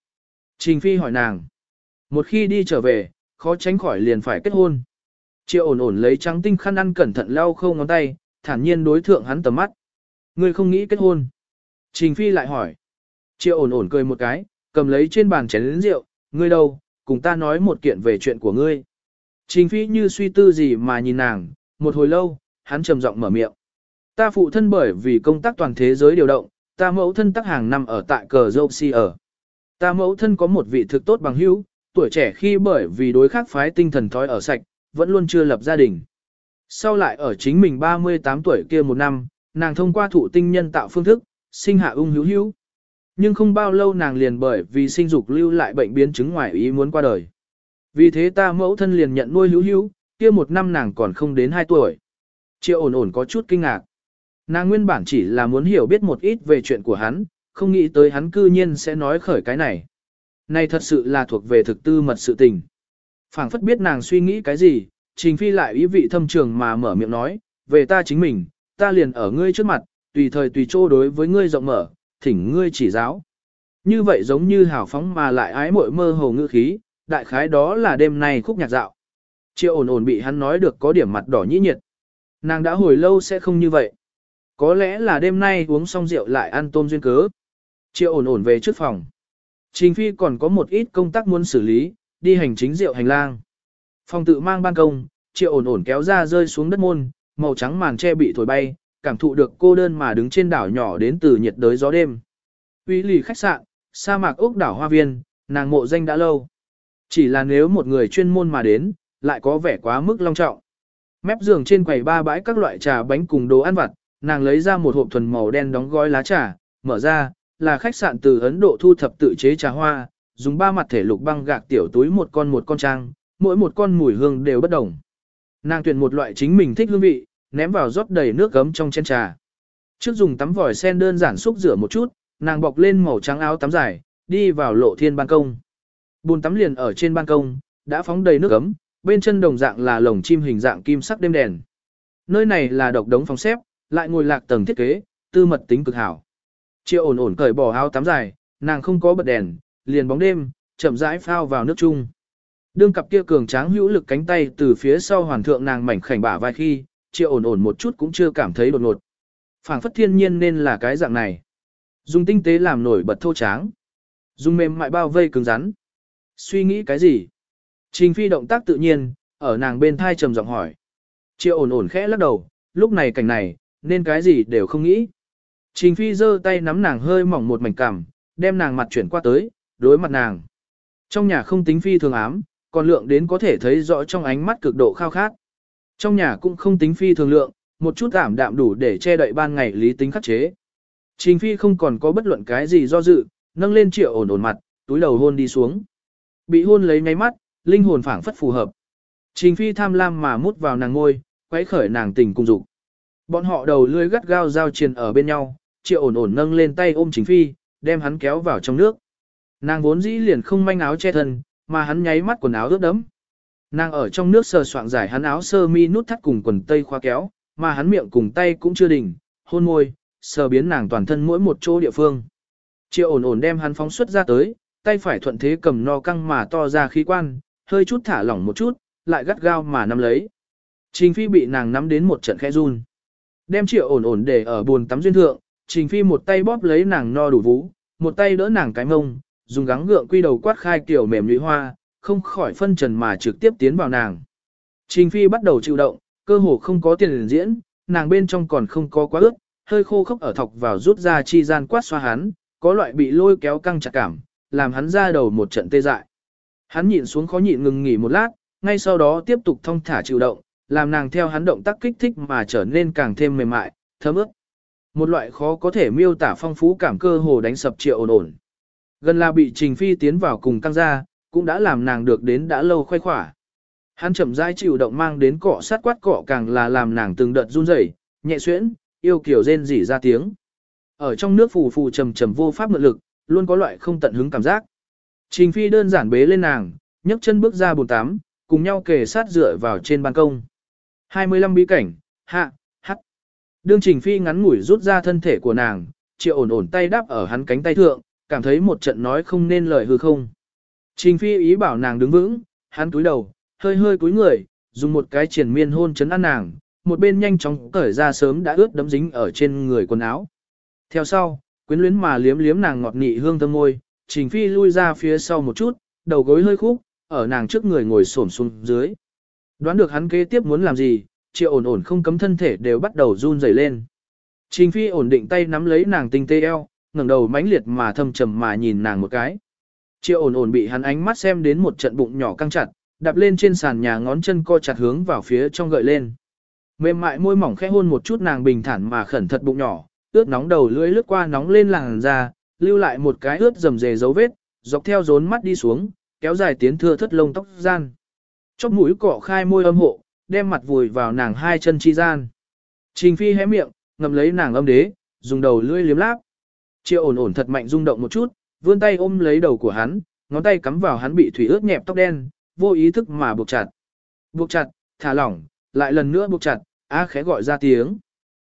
Trình phi hỏi nàng. Một khi đi trở về, khó tránh khỏi liền phải kết hôn. Triệu ổn ổn lấy trắng tinh khăn ăn cẩn thận lau khâu ngón tay, thản nhiên đối thượng hắn tầm mắt. Ngươi không nghĩ kết hôn. Trình Phi lại hỏi. Triệu ổn ổn cười một cái, cầm lấy trên bàn chén lĩnh rượu, ngươi đâu, cùng ta nói một kiện về chuyện của ngươi. Trình Phi như suy tư gì mà nhìn nàng, một hồi lâu, hắn trầm giọng mở miệng. Ta phụ thân bởi vì công tác toàn thế giới điều động, ta mẫu thân tác hàng năm ở tại cờ dâu si ở. Ta mẫu thân có một vị thực tốt bằng hữu, tuổi trẻ khi bởi vì đối khác phái tinh thần thói ở sạch, vẫn luôn chưa lập gia đình. Sau lại ở chính mình 38 tuổi kia một năm, nàng thông qua thụ tinh nhân tạo phương thức, sinh hạ ung hữu hữu. Nhưng không bao lâu nàng liền bởi vì sinh dục lưu lại bệnh biến chứng ngoài ý muốn qua đời. Vì thế ta mẫu thân liền nhận nuôi hữu hữu, kia một năm nàng còn không đến 2 tuổi. Triệu ổn ổn có chút kinh ngạc. Nàng nguyên bản chỉ là muốn hiểu biết một ít về chuyện của hắn, không nghĩ tới hắn cư nhiên sẽ nói khởi cái này. Này thật sự là thuộc về thực tư mật sự tình. phảng phất biết nàng suy nghĩ cái gì, Trình Phi lại ý vị thâm trường mà mở miệng nói, về ta chính mình, ta liền ở ngươi trước mặt, tùy thời tùy chỗ đối với ngươi rộng mở, thỉnh ngươi chỉ giáo. Như vậy giống như hào phóng mà lại ái mội mơ hồ ngữ khí, đại khái đó là đêm nay khúc nhạc dạo. Triệu ổn ổn bị hắn nói được có điểm mặt đỏ nhĩ nhiệt. Nàng đã hồi lâu sẽ không như vậy. Có lẽ là đêm nay uống xong rượu lại ăn tôm duyên cớ. Triệu ổn ổn về trước phòng. Trình Phi còn có một ít công tác muốn xử lý, đi hành chính rượu hành lang. Phòng tự mang ban công, triệu ổn ổn kéo ra rơi xuống đất môn, màu trắng màn che bị thổi bay, cảm thụ được cô đơn mà đứng trên đảo nhỏ đến từ nhiệt đới gió đêm. Uy lì khách sạn, sa mạc ốc đảo hoa viên, nàng mộ danh đã lâu. Chỉ là nếu một người chuyên môn mà đến, lại có vẻ quá mức long trọng. Mép giường trên quầy ba bãi các loại trà bánh cùng đồ ăn vặt, nàng lấy ra một hộp thuần màu đen đóng gói lá trà, mở ra, là khách sạn từ Ấn Độ thu thập tự chế trà hoa, dùng ba mặt thể lục băng gạc tiểu túi một con một con trang, mỗi một con mùi hương đều bất đồng. Nàng tuyển một loại chính mình thích hương vị, ném vào rót đầy nước gấm trong chén trà. Trước dùng tắm vòi sen đơn giản xúc rửa một chút, nàng bọc lên màu trắng áo tắm dài, đi vào lộ thiên ban công. Bồn tắm liền ở trên ban công, đã phóng đầy nước gấm, bên chân đồng dạng là lồng chim hình dạng kim sắc đêm đèn. Nơi này là độc đống phòng xếp, lại ngồi lạc tầng thiết kế, tư mật tính cực hảo. Triệu ổn ổn cởi bỏ áo tắm dài, nàng không có bật đèn, liền bóng đêm, chậm rãi phao vào nước chung. Đương cặp kia cường tráng hữu lực cánh tay từ phía sau hoàn thượng nàng mảnh khảnh bả vai khi, triệu ổn ổn một chút cũng chưa cảm thấy đột ngột. phảng phất thiên nhiên nên là cái dạng này. Dùng tinh tế làm nổi bật thô tráng. Dùng mềm mại bao vây cứng rắn. Suy nghĩ cái gì? Trình phi động tác tự nhiên, ở nàng bên thai trầm giọng hỏi. Triệu ổn ổn khẽ lắc đầu, lúc này cảnh này, nên cái gì đều không nghĩ. Trình phi giơ tay nắm nàng hơi mỏng một mảnh cằm, đem nàng mặt chuyển qua tới, đối mặt nàng. Trong nhà không tính phi thường ám, còn lượng đến có thể thấy rõ trong ánh mắt cực độ khao khát. Trong nhà cũng không tính phi thường lượng, một chút ảm đạm đủ để che đậy ban ngày lý tính khắc chế. Trình phi không còn có bất luận cái gì do dự, nâng lên triệu ổn ổn mặt, túi đầu hôn đi xuống. Bị hôn lấy ngáy mắt, linh hồn phảng phất phù hợp. Trình phi tham lam mà mút vào nàng ngôi, quấy khởi nàng tình cung dục. Bọn họ đầu lưỡi gắt gao giao triền ở bên nhau, triệu ổn ổn nâng lên tay ôm trình phi, đem hắn kéo vào trong nước. Nàng vốn dĩ liền không manh áo che thân, mà hắn nháy mắt quần áo ướt đẫm. Nàng ở trong nước sờ soạng giải hắn áo sơ mi nút thắt cùng quần tây khóa kéo, mà hắn miệng cùng tay cũng chưa đỉnh, hôn môi, sờ biến nàng toàn thân mỗi một chỗ địa phương. Triệu ổn ổn đem hắn phóng xuất ra tới, tay phải thuận thế cầm no căng mà to ra khí quan, hơi chút thả lỏng một chút, lại gắt gao mà nắm lấy. Trình Phi bị nàng nắm đến một trận khẽ run. Đem triệu ổn ổn để ở buồn tắm duyên thượng, Trình Phi một tay bóp lấy nàng no đủ vú, một tay đỡ nàng cái mông, dùng gắng gượng quy đầu quát khai kiểu mềm lũy hoa, không khỏi phân trần mà trực tiếp tiến vào nàng. Trình Phi bắt đầu chịu động, cơ hồ không có tiền diễn, nàng bên trong còn không có quá ướt, hơi khô khốc ở thọc vào rút ra chi gian quát xoa hắn, có loại bị lôi kéo căng chặt cảm, làm hắn ra đầu một trận tê dại. Hắn nhịn xuống khó nhịn ngừng nghỉ một lát, ngay sau đó tiếp tục thông thả chịu động, làm nàng theo hắn động tác kích thích mà trở nên càng thêm mềm mại, thấm ướt. Một loại khó có thể miêu tả phong phú cảm cơ hồ đánh sập triệu ổn ổn. Gần là bị Trình Phi tiến vào cùng căng ra, cũng đã làm nàng được đến đã lâu khoái khỏa. Hắn chậm rãi chịu động mang đến cọ sát quát cọ càng là làm nàng từng đợt run rẩy, nhẹ xuyễn, yêu kiểu rên rỉ ra tiếng. Ở trong nước phù phù trầm trầm vô pháp ngự lực, luôn có loại không tận hứng cảm giác. Trình Phi đơn giản bế lên nàng, nhấc chân bước ra bồn tắm, cùng nhau kề sát dựa vào trên ban công. 25 bí cảnh, hạ, hắt. Đương Trình Phi ngắn ngủi rút ra thân thể của nàng, triệu ổn ổn tay đáp ở hắn cánh tay thượng, cảm thấy một trận nói không nên lời hư không. Trình Phi ý bảo nàng đứng vững, hắn túi đầu, hơi hơi cúi người, dùng một cái triển miên hôn chấn an nàng, một bên nhanh chóng cởi ra sớm đã ướt đấm dính ở trên người quần áo. Theo sau, quyến luyến mà liếm liếm nàng ngọt nị hương thơm môi, Trình Phi lui ra phía sau một chút, đầu gối hơi khúc, ở nàng trước người ngồi xổm xuống dưới. Đoán được hắn kế tiếp muốn làm gì, triệu ổn ổn không cấm thân thể đều bắt đầu run rẩy lên. Trình Phi ổn định tay nắm lấy nàng tinh tê eo, ngẩng đầu mãnh liệt mà thâm trầm mà nhìn nàng một cái. Triệu ổn ổn bị hắn ánh mắt xem đến một trận bụng nhỏ căng chặt, đạp lên trên sàn nhà ngón chân co chặt hướng vào phía trong gợi lên. Mềm mại môi mỏng khẽ hôn một chút nàng bình thản mà khẩn thật bụng nhỏ, ướt nóng đầu lưỡi lướt qua nóng lên làn da, lưu lại một cái ướt rầm rề dấu vết, dọc theo rốn mắt đi xuống, kéo dài tiến thưa thất lông tóc gian. Chóp mũi cọ khai môi âm hộ, đem mặt vùi vào nàng hai chân chi gian. Trình phi hé miệng, ngậm lấy nàng âm đế, dùng đầu lưỡi liếm láp. Triệu ổn ổn thật mạnh rung động một chút, vươn tay ôm lấy đầu của hắn, ngón tay cắm vào hắn bị thủy ướt nhẹp tóc đen, vô ý thức mà buộc chặt. Buộc chặt, thả lỏng, lại lần nữa buộc chặt, á khẽ gọi ra tiếng.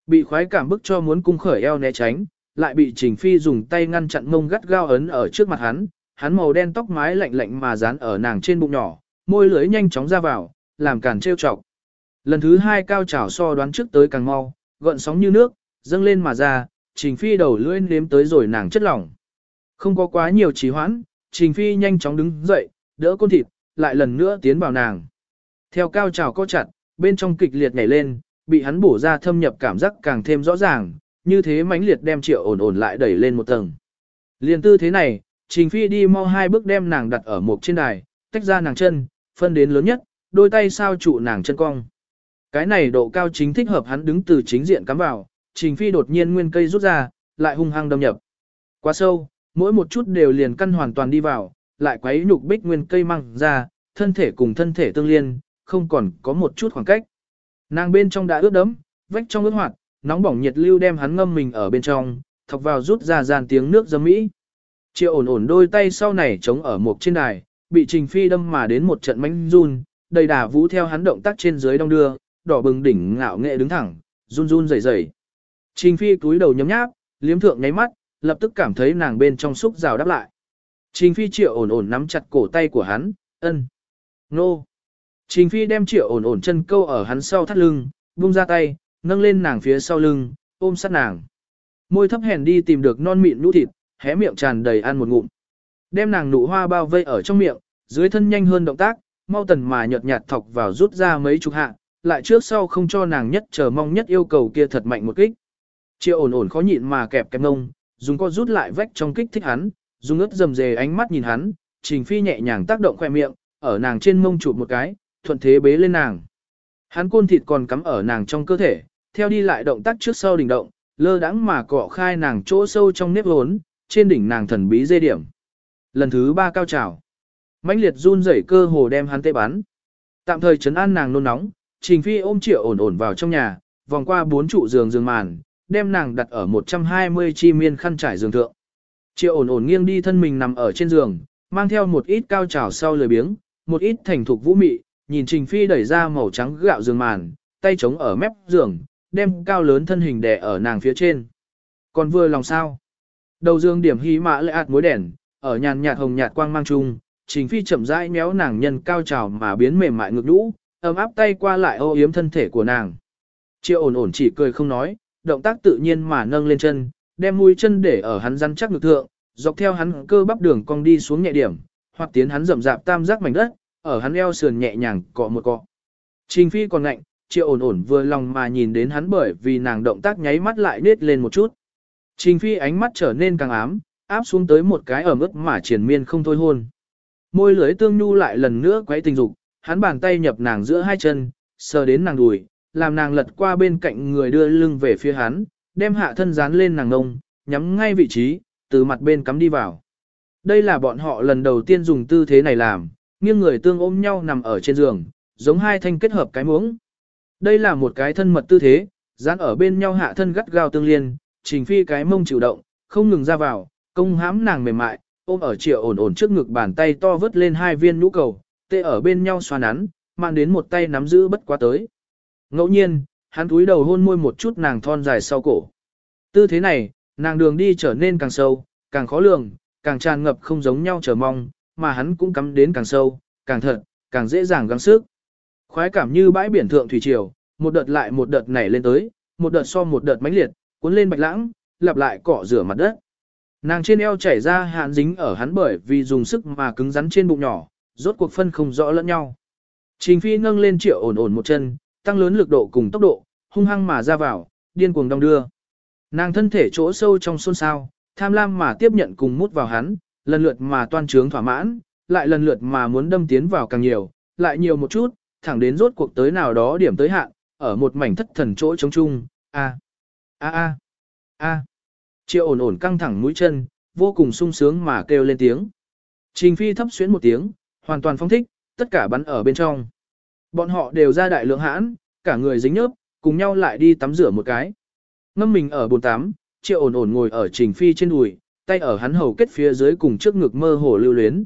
Bị khoái cảm bức cho muốn cung khởi eo né tránh, lại bị Trình Phi dùng tay ngăn chặn mông gắt gao ấn ở trước mặt hắn, hắn màu đen tóc mái lạnh lạnh mà dán ở nàng trên bụng nhỏ, môi lưỡi nhanh chóng ra vào, làm cản trêu chọc. Lần thứ hai cao trào so đoán trước tới càng mau, gợn sóng như nước, dâng lên mà ra, Trình Phi đầu lưỡi nếm tới rồi nàng chất lỏng. Không có quá nhiều trì hoãn, Trình Phi nhanh chóng đứng dậy, đỡ côn thịt, lại lần nữa tiến vào nàng. Theo cao trào co chặt, bên trong kịch liệt nhảy lên, bị hắn bổ ra thâm nhập cảm giác càng thêm rõ ràng, như thế mãnh liệt đem triệu ổn ổn lại đẩy lên một tầng. Liên tư thế này, Trình Phi đi mau hai bước đem nàng đặt ở một trên đài, tách ra nàng chân, phân đến lớn nhất, đôi tay sao trụ nàng chân cong. Cái này độ cao chính thích hợp hắn đứng từ chính diện cắm vào, Trình Phi đột nhiên nguyên cây rút ra, lại hung hăng đâm nhập. Quá sâu, mỗi một chút đều liền căn hoàn toàn đi vào, lại quấy nhục bích nguyên cây măng ra, thân thể cùng thân thể tương liên, không còn có một chút khoảng cách. Nàng bên trong đã ướt đẫm, vách trong ướt hoạt, nóng bỏng nhiệt lưu đem hắn ngâm mình ở bên trong, thọc vào rút ra dàn tiếng nước dâm mỹ. Triệu ổn ổn đôi tay sau này chống ở một trên đài, bị Trình Phi đâm mà đến một trận mánh run, đầy đà vũ theo hắn động tác trên dưới đong đưa, đỏ bừng đỉnh ngạo nghệ đứng thẳng, run run rẩy rẩy. Trình Phi cúi đầu nhấm nháp, liếm thượng nháy mắt, lập tức cảm thấy nàng bên trong xúc rào đáp lại. Trình Phi triệu ổn ổn nắm chặt cổ tay của hắn, ân, nô. Trình Phi đem triệu ổn ổn chân câu ở hắn sau thắt lưng, buông ra tay, nâng lên nàng phía sau lưng, ôm sát nàng. Môi thấp hèn đi tìm được non mịn nhũ thịt, hé miệng tràn đầy ăn một ngụm. Đem nàng nụ hoa bao vây ở trong miệng, dưới thân nhanh hơn động tác, mau tần mà nhợt nhạt thọc vào rút ra mấy chục hạ, lại trước sau không cho nàng nhất chờ mong nhất yêu cầu kia thật mạnh một kích. Triệu ổn ổn khó nhịn mà kẹp kẹp ngông, dùng co rút lại vách trong kích thích hắn, dùng ướt dầm dề ánh mắt nhìn hắn, trình phi nhẹ nhàng tác động khoe miệng, ở nàng trên mông chụp một cái, thuận thế bế lên nàng. Hắn côn thịt còn cắm ở nàng trong cơ thể, theo đi lại động tác trước sau đỉnh động, lơ đãng mà cọ khai nàng chỗ sâu trong nếp hốn, trên đỉnh nàng thần bí dây điểm. Lần thứ ba cao trào. mãnh liệt run rẩy cơ hồ đem hắn tê bắn. Tạm thời chấn an nàng nôn nóng, Trình Phi ôm Triệu ổn ổn vào trong nhà, vòng qua bốn trụ giường giường màn, đem nàng đặt ở 120 chi miên khăn trải giường thượng. Triệu ổn ổn nghiêng đi thân mình nằm ở trên giường, mang theo một ít cao trào sau lười biếng, một ít thành thục vũ mị, nhìn Trình Phi đẩy ra màu trắng gạo giường màn, tay chống ở mép giường, đem cao lớn thân hình đè ở nàng phía trên. Còn vừa lòng sao? Đầu dương điểm hí mã lệ ạt mối đèn, ở nhàn nhạt hồng nhạt quang mang chung, Trình Phi chậm rãi méo nàng nhân cao trào mà biến mềm mại ngực nhũ, ấm áp tay qua lại ô yếm thân thể của nàng. Triệu ổn ổn chỉ cười không nói, động tác tự nhiên mà nâng lên chân, đem mũi chân để ở hắn rắn chắc ngực thượng, dọc theo hắn cơ bắp đường cong đi xuống nhẹ điểm, hoặc tiến hắn rậm rạp tam giác mảnh đất, ở hắn eo sườn nhẹ nhàng cọ một cọ. Trình Phi còn lạnh, Triệu ổn ổn vừa lòng mà nhìn đến hắn bởi vì nàng động tác nháy mắt lại nết lên một chút. Trình Phi ánh mắt trở nên càng ám, áp xuống tới một cái ở mức mà triển miên không thôi hôn. Môi lưới tương nhu lại lần nữa quấy tình dục, hắn bàn tay nhập nàng giữa hai chân, sờ đến nàng đùi, làm nàng lật qua bên cạnh người đưa lưng về phía hắn, đem hạ thân dán lên nàng ngông, nhắm ngay vị trí, từ mặt bên cắm đi vào. Đây là bọn họ lần đầu tiên dùng tư thế này làm, nghiêng người tương ôm nhau nằm ở trên giường, giống hai thanh kết hợp cái muống. Đây là một cái thân mật tư thế, dán ở bên nhau hạ thân gắt gao tương liên, trình phi cái mông chịu động, không ngừng ra vào, công hãm nàng mềm mại, ôm ở triệu ổn ổn trước ngực bàn tay to vớt lên hai viên nhũ cầu, tê ở bên nhau xoa nắn, mang đến một tay nắm giữ bất quá tới. Ngẫu nhiên, hắn túi đầu hôn môi một chút nàng thon dài sau cổ. Tư thế này, nàng đường đi trở nên càng sâu, càng khó lường, càng tràn ngập không giống nhau chờ mong, mà hắn cũng cắm đến càng sâu, càng thật, càng dễ dàng gắng sức. Khoái cảm như bãi biển thượng thủy triều, một đợt lại một đợt nảy lên tới, một đợt so một đợt mãnh liệt, cuốn lên bạch lãng, lặp lại cọ rửa mặt đất. Nàng trên eo chảy ra hạn dính ở hắn bởi vì dùng sức mà cứng rắn trên bụng nhỏ, rốt cuộc phân không rõ lẫn nhau. Trình Phi nâng lên triệu ổn ổn một chân, tăng lớn lực độ cùng tốc độ, hung hăng mà ra vào, điên cuồng đong đưa. Nàng thân thể chỗ sâu trong xôn xao, tham lam mà tiếp nhận cùng mút vào hắn, lần lượt mà toan trướng thỏa mãn, lại lần lượt mà muốn đâm tiến vào càng nhiều, lại nhiều một chút, thẳng đến rốt cuộc tới nào đó điểm tới hạn, ở một mảnh thất thần chỗ trống chung, a a a a Triệu ổn ổn căng thẳng mũi chân, vô cùng sung sướng mà kêu lên tiếng. Trình phi thấp xuyến một tiếng, hoàn toàn phong thích, tất cả bắn ở bên trong. Bọn họ đều ra đại lượng hãn, cả người dính nhớp, cùng nhau lại đi tắm rửa một cái. Ngâm mình ở bồn tắm, triệu ổn ổn ngồi ở trình phi trên đùi, tay ở hắn hầu kết phía dưới cùng trước ngực mơ hồ lưu luyến.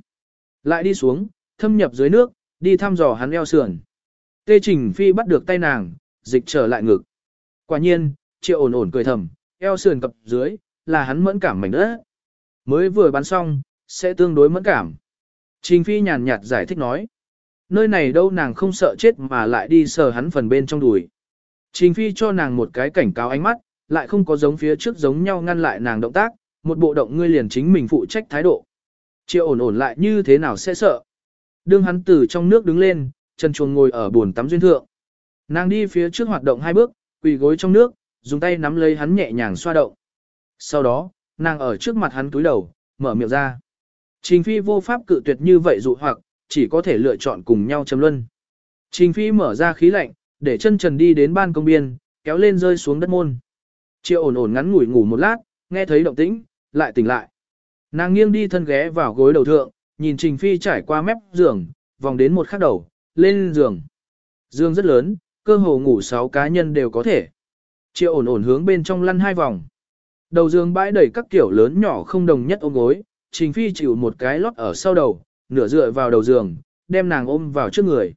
Lại đi xuống, thâm nhập dưới nước, đi thăm dò hắn eo sườn. Tê trình phi bắt được tay nàng, dịch trở lại ngực. Quả nhiên, triệu ổn ổn cười thầm, eo sườn cập dưới, là hắn mẫn cảm mảnh đất. Mới vừa bắn xong, sẽ tương đối mẫn cảm. Trình phi nhàn nhạt giải thích nói. Nơi này đâu nàng không sợ chết mà lại đi sờ hắn phần bên trong đùi. Trình phi cho nàng một cái cảnh cáo ánh mắt, lại không có giống phía trước giống nhau ngăn lại nàng động tác, một bộ động ngươi liền chính mình phụ trách thái độ. Triệu ổn ổn lại như thế nào sẽ sợ. Đương hắn từ trong nước đứng lên, chân chuồng ngồi ở buồn tắm duyên thượng. Nàng đi phía trước hoạt động hai bước, quỳ gối trong nước, dùng tay nắm lấy hắn nhẹ nhàng xoa động. Sau đó, nàng ở trước mặt hắn túi đầu, mở miệng ra. Trình phi vô pháp cự tuyệt như vậy dụ hoặc, chỉ có thể lựa chọn cùng nhau chấm luân. Trình phi mở ra khí lạnh, để chân trần đi đến ban công biên, kéo lên rơi xuống đất môn. Triệu ổn ổn ngắn ngủi ngủ một lát, nghe thấy động tĩnh, lại tỉnh lại. Nàng nghiêng đi thân ghé vào gối đầu thượng, nhìn Trình Phi trải qua mép giường, vòng đến một khắc đầu, lên giường. Giường rất lớn, cơ hồ ngủ 6 cá nhân đều có thể. Triệu ổn ổn hướng bên trong lăn hai vòng. Đầu giường bãi đầy các kiểu lớn nhỏ không đồng nhất ôm gối, Trình Phi chịu một cái lót ở sau đầu, nửa dựa vào đầu giường, đem nàng ôm vào trước người.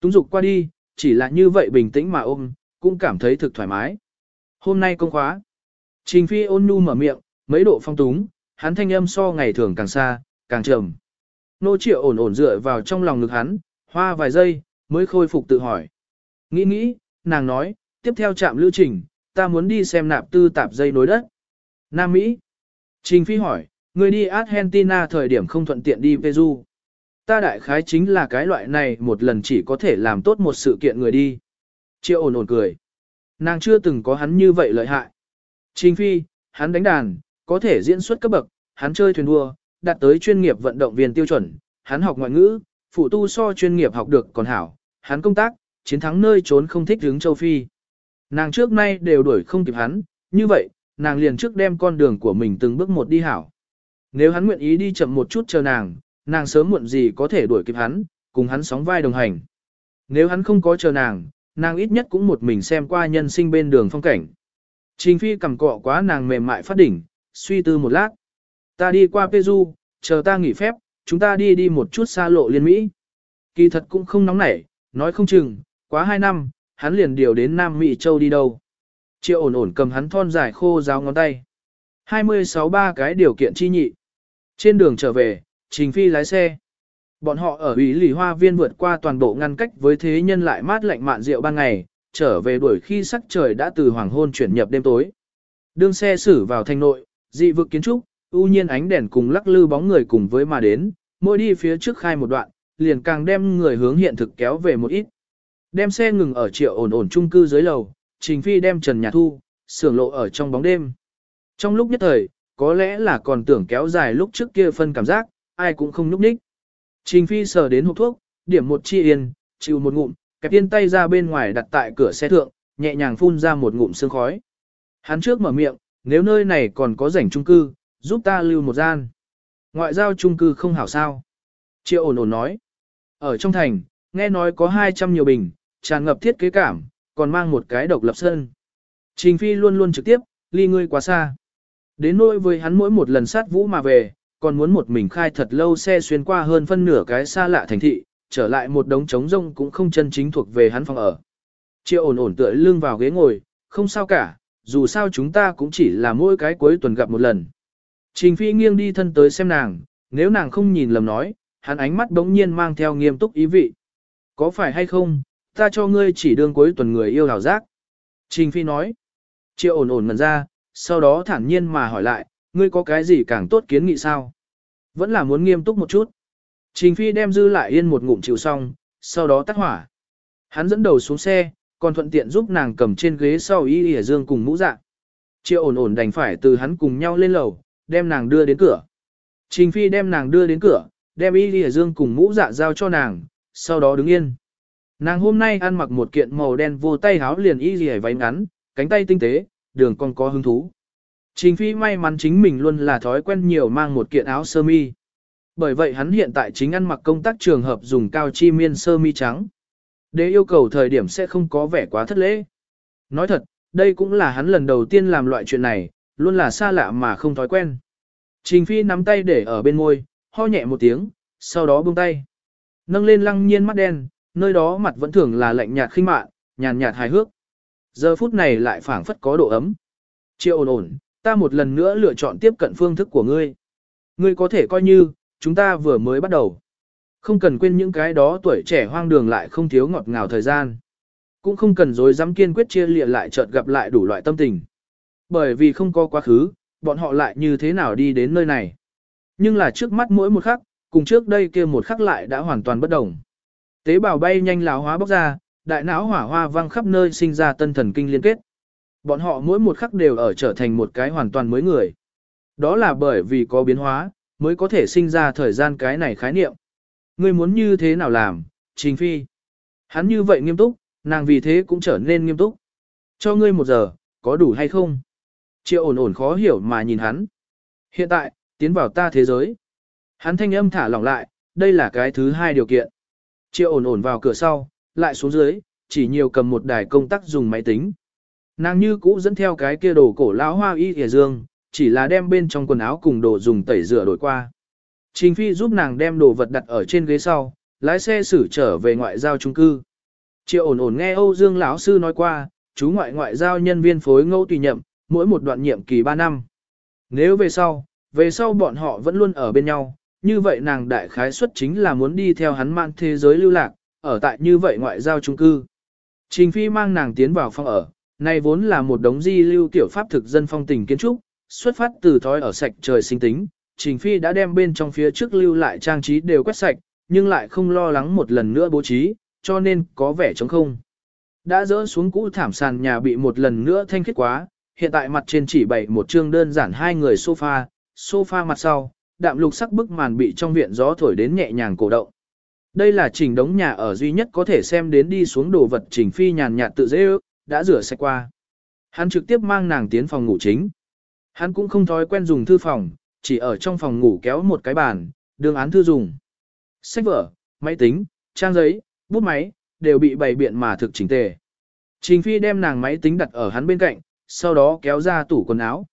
Túng dục qua đi, chỉ là như vậy bình tĩnh mà ôm, cũng cảm thấy thực thoải mái. Hôm nay công khóa. Trình Phi ôn nhu mở miệng, mấy độ phong túng, hắn thanh âm so ngày thường càng xa, càng trầm. Nô triệu ổn ổn dựa vào trong lòng ngực hắn, hoa vài giây, mới khôi phục tự hỏi. Nghĩ nghĩ, nàng nói, tiếp theo trạm lưu trình, ta muốn đi xem nạp tư tạp dây nối đất. Nam Mỹ. Trình Phi hỏi, người đi Argentina thời điểm không thuận tiện đi Peru. Ta đại khái chính là cái loại này một lần chỉ có thể làm tốt một sự kiện người đi. Triệu ổn ổn cười. Nàng chưa từng có hắn như vậy lợi hại. Trình Phi, hắn đánh đàn, có thể diễn xuất cấp bậc, hắn chơi thuyền đua, đạt tới chuyên nghiệp vận động viên tiêu chuẩn, hắn học ngoại ngữ, phụ tu so chuyên nghiệp học được còn hảo, hắn công tác, chiến thắng nơi trốn không thích hướng châu Phi. Nàng trước nay đều đuổi không kịp hắn, như vậy, nàng liền trước đem con đường của mình từng bước một đi hảo. Nếu hắn nguyện ý đi chậm một chút chờ nàng, nàng sớm muộn gì có thể đuổi kịp hắn, cùng hắn sóng vai đồng hành. Nếu hắn không có chờ nàng, nàng ít nhất cũng một mình xem qua nhân sinh bên đường phong cảnh. Trình phi cầm cọ quá nàng mềm mại phát đỉnh, suy tư một lát. Ta đi qua Peru, chờ ta nghỉ phép, chúng ta đi đi một chút xa lộ liên Mỹ. Kỳ thật cũng không nóng nảy, nói không chừng, quá hai năm, hắn liền điều đến Nam Mỹ Châu đi đâu. Triệu ổn ổn cầm hắn thon dài khô ráo ngón tay. 26 ba cái điều kiện chi nhị. Trên đường trở về, Trình Phi lái xe. Bọn họ ở ủy lì hoa viên vượt qua toàn bộ ngăn cách với thế nhân lại mát lạnh mạn rượu ban ngày, trở về đuổi khi sắc trời đã từ hoàng hôn chuyển nhập đêm tối. Đương xe xử vào thành nội, dị vực kiến trúc, ưu nhiên ánh đèn cùng lắc lư bóng người cùng với mà đến, mỗi đi phía trước khai một đoạn, liền càng đem người hướng hiện thực kéo về một ít. Đem xe ngừng ở triệu ổn ổn trung cư dưới lầu, Trình Phi đem Trần Nhà Thu, sưởng lộ ở trong bóng đêm. Trong lúc nhất thời, có lẽ là còn tưởng kéo dài lúc trước kia phân cảm giác, ai cũng không núp ních. Trình Phi sờ đến hộp thuốc, điểm một chi yên, chịu một ngụm, kẹp yên tay ra bên ngoài đặt tại cửa xe thượng, nhẹ nhàng phun ra một ngụm sương khói. Hắn trước mở miệng, nếu nơi này còn có rảnh trung cư, giúp ta lưu một gian. Ngoại giao trung cư không hảo sao. Triệu ổn ổn nói. Ở trong thành, nghe nói có 200 nhiều bình, tràn ngập thiết kế cảm, còn mang một cái độc lập sân. Trình Phi luôn luôn trực tiếp, ly ngươi quá xa. Đến nỗi với hắn mỗi một lần sát vũ mà về, còn muốn một mình khai thật lâu xe xuyên qua hơn phân nửa cái xa lạ thành thị, trở lại một đống trống rông cũng không chân chính thuộc về hắn phòng ở. Triệu ổn ổn tựa lưng vào ghế ngồi, không sao cả, dù sao chúng ta cũng chỉ là mỗi cái cuối tuần gặp một lần. Trình Phi nghiêng đi thân tới xem nàng, nếu nàng không nhìn lầm nói, hắn ánh mắt đống nhiên mang theo nghiêm túc ý vị. Có phải hay không, ta cho ngươi chỉ đương cuối tuần người yêu hào giác. Trình Phi nói, triệu ổn ổn ngần ra, sau đó thản nhiên mà hỏi lại, ngươi có cái gì càng tốt kiến nghị sao? Vẫn là muốn nghiêm túc một chút. Trình Phi đem dư lại yên một ngụm chịu xong, sau đó tắt hỏa. Hắn dẫn đầu xuống xe, còn thuận tiện giúp nàng cầm trên ghế sau y ỉa dương cùng mũ dạ. Triệu ổn ổn đành phải từ hắn cùng nhau lên lầu, đem nàng đưa đến cửa. Trình Phi đem nàng đưa đến cửa, đem y ỉa dương cùng mũ dạ giao cho nàng, sau đó đứng yên. Nàng hôm nay ăn mặc một kiện màu đen vô tay áo liền y ỉa váy ngắn, cánh tay tinh tế, đường còn có hứng thú. Trình Phi may mắn chính mình luôn là thói quen nhiều mang một kiện áo sơ mi. Bởi vậy hắn hiện tại chính ăn mặc công tác trường hợp dùng cao chi miên sơ mi trắng. Để yêu cầu thời điểm sẽ không có vẻ quá thất lễ. Nói thật, đây cũng là hắn lần đầu tiên làm loại chuyện này, luôn là xa lạ mà không thói quen. Trình Phi nắm tay để ở bên môi, ho nhẹ một tiếng, sau đó buông tay. Nâng lên lăng nhiên mắt đen, nơi đó mặt vẫn thường là lạnh nhạt khinh mạn, nhàn nhạt hài hước. Giờ phút này lại phảng phất có độ ấm. Triệu ổn ổn, ta một lần nữa lựa chọn tiếp cận phương thức của ngươi. Ngươi có thể coi như, chúng ta vừa mới bắt đầu. Không cần quên những cái đó tuổi trẻ hoang đường lại không thiếu ngọt ngào thời gian. Cũng không cần dối dám kiên quyết chia lịa lại chợt gặp lại đủ loại tâm tình. Bởi vì không có quá khứ, bọn họ lại như thế nào đi đến nơi này. Nhưng là trước mắt mỗi một khắc, cùng trước đây kia một khắc lại đã hoàn toàn bất đồng. Tế bào bay nhanh lão hóa bóc ra, đại não hỏa hoa vang khắp nơi sinh ra tân thần kinh liên kết. Bọn họ mỗi một khắc đều ở trở thành một cái hoàn toàn mới người. Đó là bởi vì có biến hóa, mới có thể sinh ra thời gian cái này khái niệm. Ngươi muốn như thế nào làm, Trình Phi? Hắn như vậy nghiêm túc, nàng vì thế cũng trở nên nghiêm túc. Cho ngươi một giờ, có đủ hay không? Triệu ổn ổn khó hiểu mà nhìn hắn. Hiện tại, tiến vào ta thế giới. Hắn thanh âm thả lỏng lại, đây là cái thứ hai điều kiện. Triệu ổn ổn vào cửa sau, lại xuống dưới, chỉ nhiều cầm một đài công tắc dùng máy tính. Nàng như cũ dẫn theo cái kia đồ cổ lão hoa y hề dương, chỉ là đem bên trong quần áo cùng đồ dùng tẩy rửa đổi qua. Trình Phi giúp nàng đem đồ vật đặt ở trên ghế sau, lái xe xử trở về ngoại giao trung cư. Triệu ổn ổn nghe Âu Dương lão sư nói qua, chú ngoại ngoại giao nhân viên phối ngẫu tùy nhậm, mỗi một đoạn nhiệm kỳ 3 năm. Nếu về sau, về sau bọn họ vẫn luôn ở bên nhau, như vậy nàng đại khái suất chính là muốn đi theo hắn man thế giới lưu lạc, ở tại như vậy ngoại giao trung cư. Trình Phi mang nàng tiến vào phòng ở, này vốn là một đống di lưu tiểu pháp thực dân phong tình kiến trúc, xuất phát từ thói ở sạch trời sinh tính, Trình Phi đã đem bên trong phía trước lưu lại trang trí đều quét sạch, nhưng lại không lo lắng một lần nữa bố trí, cho nên có vẻ trống không. Đã dỡ xuống cũ thảm sàn nhà bị một lần nữa thanh khiết quá, hiện tại mặt trên chỉ bày một chương đơn giản hai người sofa, sofa mặt sau, đạm lục sắc bức màn bị trong viện gió thổi đến nhẹ nhàng cổ động. Đây là trình đống nhà ở duy nhất có thể xem đến đi xuống đồ vật trình phi nhàn nhạt tự dễ ước, đã rửa sạch qua. Hắn trực tiếp mang nàng tiến phòng ngủ chính. Hắn cũng không thói quen dùng thư phòng, chỉ ở trong phòng ngủ kéo một cái bàn, đường án thư dùng. Sách vở, máy tính, trang giấy, bút máy, đều bị bày biện mà thực chỉnh tề. Trình Phi đem nàng máy tính đặt ở hắn bên cạnh, sau đó kéo ra tủ quần áo.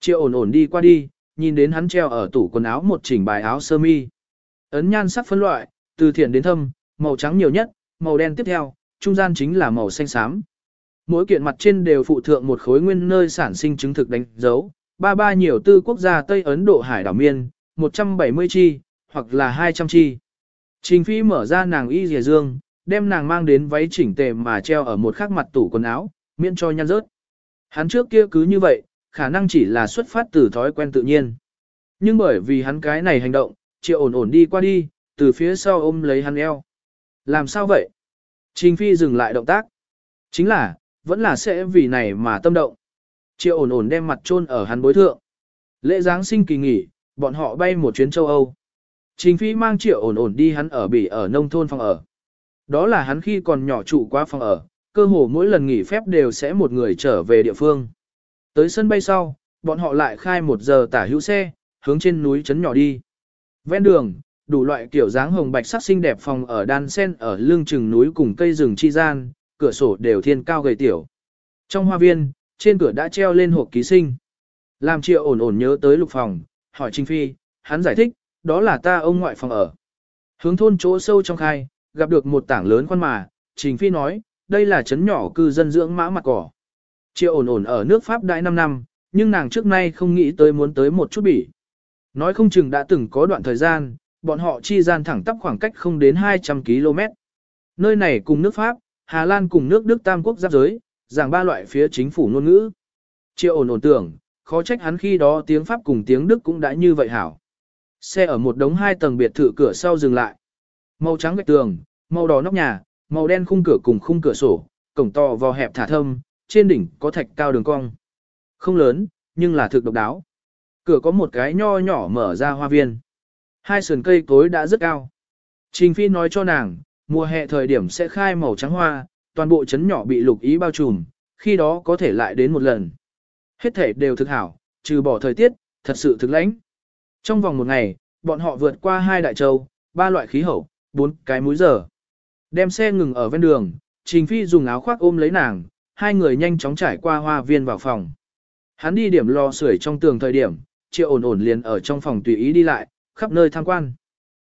Triệu ổn ổn đi qua đi, nhìn đến hắn treo ở tủ quần áo một chỉnh bài áo sơ mi. Ấn nhan sắc phân loại, từ thiện đến thâm, màu trắng nhiều nhất, màu đen tiếp theo, trung gian chính là màu xanh xám. Mỗi kiện mặt trên đều phụ thượng một khối nguyên nơi sản sinh chứng thực đánh dấu, ba ba nhiều tư quốc gia Tây Ấn Độ Hải đảo miên, 170 chi, hoặc là 200 chi. Trình Phi mở ra nàng y dìa dương, đem nàng mang đến váy chỉnh tề mà treo ở một khắc mặt tủ quần áo, miễn cho nhăn rớt. Hắn trước kia cứ như vậy, khả năng chỉ là xuất phát từ thói quen tự nhiên. Nhưng bởi vì hắn cái này hành động, triệu ổn ổn đi qua đi, từ phía sau ôm lấy hắn eo. Làm sao vậy? Trình Phi dừng lại động tác. Chính là, vẫn là sẽ vì này mà tâm động. Triệu ổn ổn đem mặt chôn ở hắn bối thượng. Lễ Giáng sinh kỳ nghỉ, bọn họ bay một chuyến châu Âu. Trình Phi mang triệu ổn ổn đi hắn ở bỉ ở nông thôn phòng ở. Đó là hắn khi còn nhỏ trụ qua phòng ở, cơ hồ mỗi lần nghỉ phép đều sẽ một người trở về địa phương. Tới sân bay sau, bọn họ lại khai một giờ tả hữu xe, hướng trên núi trấn nhỏ đi. Ven đường, đủ loại kiểu dáng hồng bạch sắc xinh đẹp phòng ở đan sen ở lưng chừng núi cùng cây rừng chi gian, cửa sổ đều thiên cao gầy tiểu. Trong hoa viên, trên cửa đã treo lên hộp ký sinh. Làm triệu ổn ổn nhớ tới lục phòng, hỏi Trinh Phi, hắn giải thích, đó là ta ông ngoại phòng ở. Hướng thôn chỗ sâu trong khai, gặp được một tảng lớn quan mà, Trình Phi nói, đây là trấn nhỏ cư dân dưỡng mã mặt cỏ. Triệu ổn ổn ở nước Pháp đãi 5 năm, nhưng nàng trước nay không nghĩ tới muốn tới một chút bỉ. Nói không chừng đã từng có đoạn thời gian, bọn họ chi gian thẳng tắp khoảng cách không đến 200 km. Nơi này cùng nước Pháp, Hà Lan cùng nước Đức Tam Quốc giáp giới, giảng ba loại phía chính phủ ngôn ngữ. Triệu ổn ổn tưởng, khó trách hắn khi đó tiếng Pháp cùng tiếng Đức cũng đã như vậy hảo. Xe ở một đống hai tầng biệt thự cửa sau dừng lại. Màu trắng gạch tường, màu đỏ nóc nhà, màu đen khung cửa cùng khung cửa sổ, cổng to vò hẹp thả thâm, trên đỉnh có thạch cao đường cong. Không lớn, nhưng là thực độc đáo. Cửa có một cái nho nhỏ mở ra hoa viên. Hai sườn cây cối đã rất cao. Trình Phi nói cho nàng, mùa hè thời điểm sẽ khai màu trắng hoa, toàn bộ trấn nhỏ bị lục ý bao trùm, khi đó có thể lại đến một lần. Hết thể đều thực hảo, trừ bỏ thời tiết, thật sự thực lãnh. Trong vòng một ngày, bọn họ vượt qua hai đại châu, ba loại khí hậu, bốn cái múi giờ. Đem xe ngừng ở ven đường, Trình Phi dùng áo khoác ôm lấy nàng, hai người nhanh chóng trải qua hoa viên vào phòng. Hắn đi điểm lò sưởi trong tường thời điểm, triệu ổn ổn liền ở trong phòng tùy ý đi lại, khắp nơi tham quan.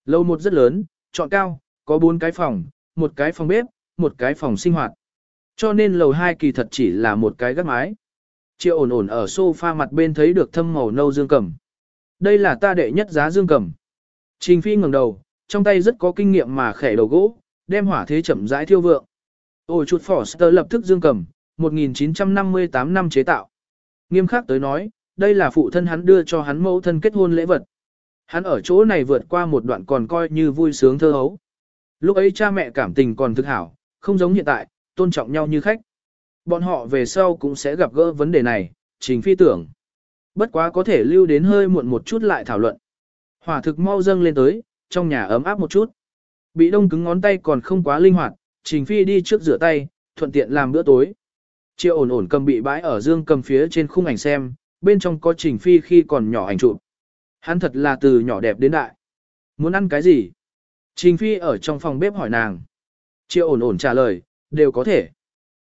Lâu một rất lớn, chọn cao, có bốn cái phòng, một cái phòng bếp, một cái phòng sinh hoạt. Cho nên lầu hai kỳ thật chỉ là một cái gác mái. Triệu ổn ổn ở sofa mặt bên thấy được thâm màu nâu dương cầm. Đây là ta đệ nhất giá dương cầm. Trình Phi ngẩng đầu, trong tay rất có kinh nghiệm mà khẻ đầu gỗ, đem hỏa thế chậm rãi thiêu vượng. Ôi chút Forster lập tức dương cầm, 1958 năm chế tạo. Nghiêm khắc tới nói, đây là phụ thân hắn đưa cho hắn mẫu thân kết hôn lễ vật. Hắn ở chỗ này vượt qua một đoạn còn coi như vui sướng thơ hấu. Lúc ấy cha mẹ cảm tình còn thực hảo, không giống hiện tại, tôn trọng nhau như khách. Bọn họ về sau cũng sẽ gặp gỡ vấn đề này, trình phi tưởng. Bất quá có thể lưu đến hơi muộn một chút lại thảo luận. Hỏa thực mau dâng lên tới, trong nhà ấm áp một chút. Bị đông cứng ngón tay còn không quá linh hoạt, trình phi đi trước rửa tay, thuận tiện làm bữa tối. Triệu ổn ổn cầm bị bãi ở dương cầm phía trên khung ảnh xem, bên trong có trình phi khi còn nhỏ ảnh chụp. Hắn thật là từ nhỏ đẹp đến đại. Muốn ăn cái gì? Trình phi ở trong phòng bếp hỏi nàng. Triệu ổn ổn trả lời, đều có thể.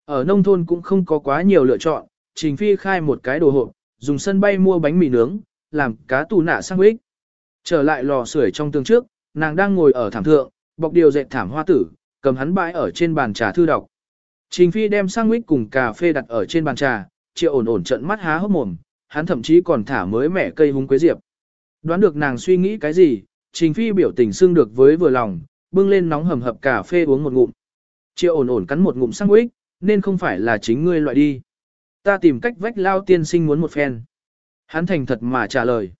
Ở nông thôn cũng không có quá nhiều lựa chọn, trình phi khai một cái đồ hộp, dùng sân bay mua bánh mì nướng, làm cá tù nạ sang ích. Trở lại lò sưởi trong tương trước, nàng đang ngồi ở thảm thượng, bọc điều dệt thảm hoa tử, cầm hắn bãi ở trên bàn trà thư đọc. Trình Phi đem sang mít cùng cà phê đặt ở trên bàn trà, triệu ổn ổn trận mắt há hốc mồm, hắn thậm chí còn thả mới mẻ cây húng quế diệp. Đoán được nàng suy nghĩ cái gì, Trình Phi biểu tình xương được với vừa lòng, bưng lên nóng hầm hập cà phê uống một ngụm. Triệu ổn ổn cắn một ngụm sang quýt, nên không phải là chính ngươi loại đi. Ta tìm cách vách lao tiên sinh muốn một phen. Hắn thành thật mà trả lời.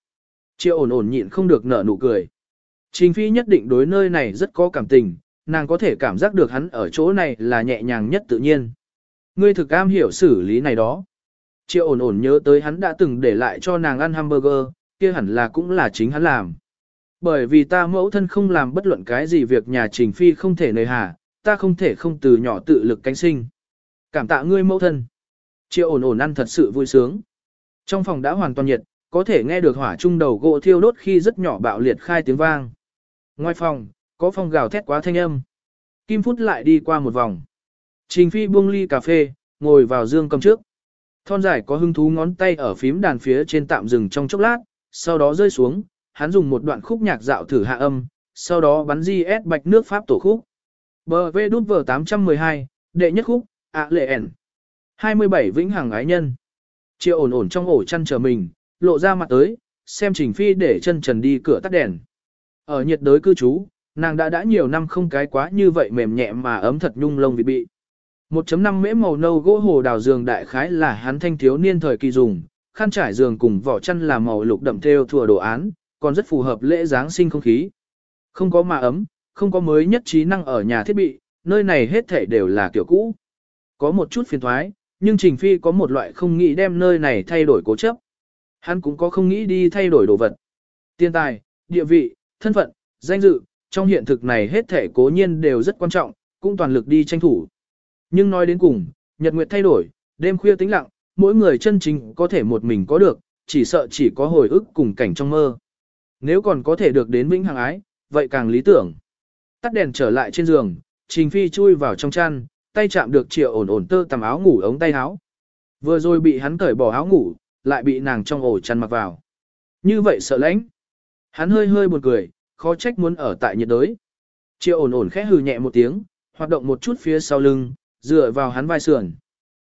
Triệu ổn ổn nhịn không được nở nụ cười. Trình Phi nhất định đối nơi này rất có cảm tình, nàng có thể cảm giác được hắn ở chỗ này là nhẹ nhàng nhất tự nhiên. Ngươi thực am hiểu xử lý này đó. Triệu ổn ổn nhớ tới hắn đã từng để lại cho nàng ăn hamburger, kia hẳn là cũng là chính hắn làm. Bởi vì ta mẫu thân không làm bất luận cái gì việc nhà trình phi không thể nơi hà, ta không thể không từ nhỏ tự lực cánh sinh. Cảm tạ ngươi mẫu thân. Triệu ổn ổn ăn thật sự vui sướng. Trong phòng đã hoàn toàn nhiệt, có thể nghe được hỏa trung đầu gỗ thiêu đốt khi rất nhỏ bạo liệt khai tiếng vang. Ngoài phòng, có phòng gào thét quá thanh âm. Kim Phút lại đi qua một vòng. Trình Phi buông ly cà phê, ngồi vào dương cầm trước. Thon dài có hứng thú ngón tay ở phím đàn phía trên tạm dừng trong chốc lát, sau đó rơi xuống, hắn dùng một đoạn khúc nhạc dạo thử hạ âm, sau đó bắn GS bạch nước Pháp tổ khúc. Bờ V đút vở 812, đệ nhất khúc, ạ lệ ẻn. 27 vĩnh hằng ái nhân. Triệu ổn ổn trong ổ chăn chờ mình, lộ ra mặt tới, xem Trình Phi để chân trần đi cửa tắt đèn. Ở nhiệt đới cư trú, nàng đã đã nhiều năm không cái quá như vậy mềm nhẹ mà ấm thật nhung lông vị bị. 1.5 mễ màu nâu gỗ hồ đào giường đại khái là hắn thanh thiếu niên thời kỳ dùng, khăn trải giường cùng vỏ chăn là màu lục đậm theo thừa đồ án, còn rất phù hợp lễ Giáng sinh không khí. Không có mà ấm, không có mới nhất trí năng ở nhà thiết bị, nơi này hết thể đều là kiểu cũ. Có một chút phiền thoái, nhưng Trình Phi có một loại không nghĩ đem nơi này thay đổi cố chấp. Hắn cũng có không nghĩ đi thay đổi đồ vật. Tiền tài, địa vị, thân phận, danh dự, trong hiện thực này hết thể cố nhiên đều rất quan trọng, cũng toàn lực đi tranh thủ. Nhưng nói đến cùng, nhật nguyệt thay đổi, đêm khuya tĩnh lặng, mỗi người chân chính có thể một mình có được, chỉ sợ chỉ có hồi ức cùng cảnh trong mơ. Nếu còn có thể được đến vĩnh hằng ái, vậy càng lý tưởng. Tắt đèn trở lại trên giường, Trình Phi chui vào trong chăn, tay chạm được triệu ổn ổn tơ tầm áo ngủ ống tay áo. Vừa rồi bị hắn cởi bỏ áo ngủ, lại bị nàng trong ổ chăn mặc vào. Như vậy sợ lãnh. Hắn hơi hơi buồn cười, khó trách muốn ở tại nhiệt đới. Triệu ổn ổn khẽ hừ nhẹ một tiếng, hoạt động một chút phía sau lưng, dựa vào hắn vai sườn.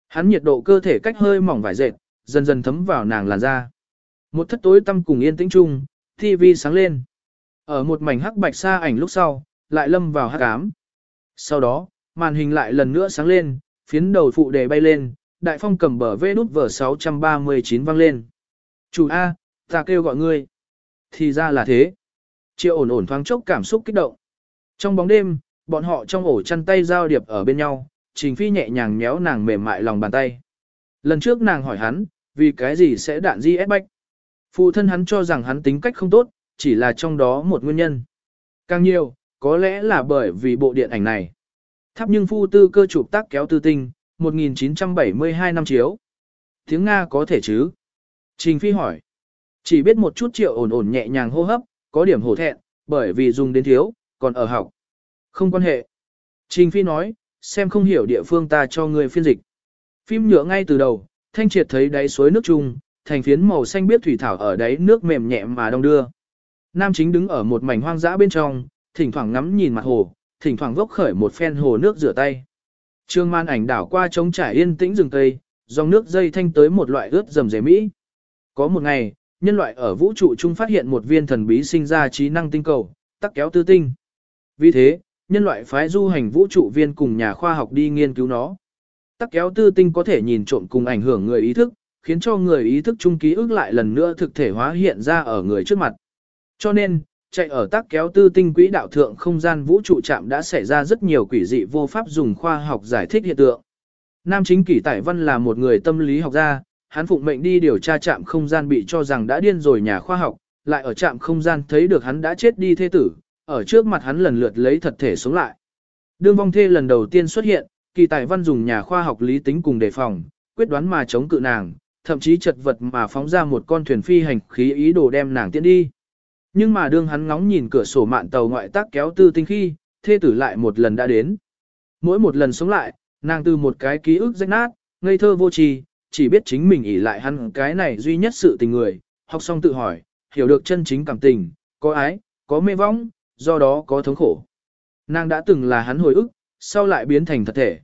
Hắn nhiệt độ cơ thể cách hơi mỏng vải dệt, dần dần thấm vào nàng làn da. Một thất tối tâm cùng yên tĩnh chung, TV sáng lên. Ở một mảnh hắc bạch xa ảnh lúc sau, lại lâm vào hắc ám. Sau đó, Màn hình lại lần nữa sáng lên, phiến đầu phụ đề bay lên, đại phong cầm bờ vê nút vở 639 vang lên. Chủ A, ta kêu gọi ngươi. Thì ra là thế. Triệu ổn ổn thoáng chốc cảm xúc kích động. Trong bóng đêm, bọn họ trong ổ chăn tay giao điệp ở bên nhau, Trình Phi nhẹ nhàng méo nàng mềm mại lòng bàn tay. Lần trước nàng hỏi hắn, vì cái gì sẽ đạn di ép bách. Phụ thân hắn cho rằng hắn tính cách không tốt, chỉ là trong đó một nguyên nhân. Càng nhiều, có lẽ là bởi vì bộ điện ảnh này. Tháp nhưng phu tư cơ chụp tác kéo tư tinh, 1972 năm chiếu. Tiếng Nga có thể chứ? Trình Phi hỏi. Chỉ biết một chút triệu ổn ổn nhẹ nhàng hô hấp, có điểm hổ thẹn, bởi vì dùng đến thiếu, còn ở học. Không quan hệ. Trình Phi nói, xem không hiểu địa phương ta cho người phiên dịch. Phim nhựa ngay từ đầu, thanh triệt thấy đáy suối nước chung, thành phiến màu xanh biết thủy thảo ở đấy nước mềm nhẹ mà đông đưa. Nam chính đứng ở một mảnh hoang dã bên trong, thỉnh thoảng ngắm nhìn mặt hồ, thỉnh thoảng vốc khởi một phen hồ nước rửa tay. Trương man ảnh đảo qua trống trải yên tĩnh rừng tây, dòng nước dây thanh tới một loại ướt rầm rề mỹ. Có một ngày, nhân loại ở vũ trụ chung phát hiện một viên thần bí sinh ra trí năng tinh cầu, tắc kéo tư tinh. Vì thế, nhân loại phái du hành vũ trụ viên cùng nhà khoa học đi nghiên cứu nó. Tắc kéo tư tinh có thể nhìn trộm cùng ảnh hưởng người ý thức, khiến cho người ý thức chung ký ức lại lần nữa thực thể hóa hiện ra ở người trước mặt. Cho nên, chạy ở tác kéo tư tinh quỹ đạo thượng không gian vũ trụ chạm đã xảy ra rất nhiều quỷ dị vô pháp dùng khoa học giải thích hiện tượng. Nam chính kỷ tải văn là một người tâm lý học gia, hắn phụng mệnh đi điều tra trạm không gian bị cho rằng đã điên rồi nhà khoa học, lại ở trạm không gian thấy được hắn đã chết đi thế tử, ở trước mặt hắn lần lượt lấy thật thể sống lại. Đương vong thê lần đầu tiên xuất hiện, kỳ tài văn dùng nhà khoa học lý tính cùng đề phòng, quyết đoán mà chống cự nàng, thậm chí chật vật mà phóng ra một con thuyền phi hành khí ý đồ đem nàng tiễn đi. Nhưng mà đương hắn ngóng nhìn cửa sổ mạn tàu ngoại tác kéo tư tinh khi, thê tử lại một lần đã đến. Mỗi một lần sống lại, nàng từ một cái ký ức rách nát, ngây thơ vô tri, chỉ biết chính mình ỉ lại hắn cái này duy nhất sự tình người, học xong tự hỏi, hiểu được chân chính cảm tình, có ái, có mê vong, do đó có thống khổ. Nàng đã từng là hắn hồi ức, sau lại biến thành thật thể.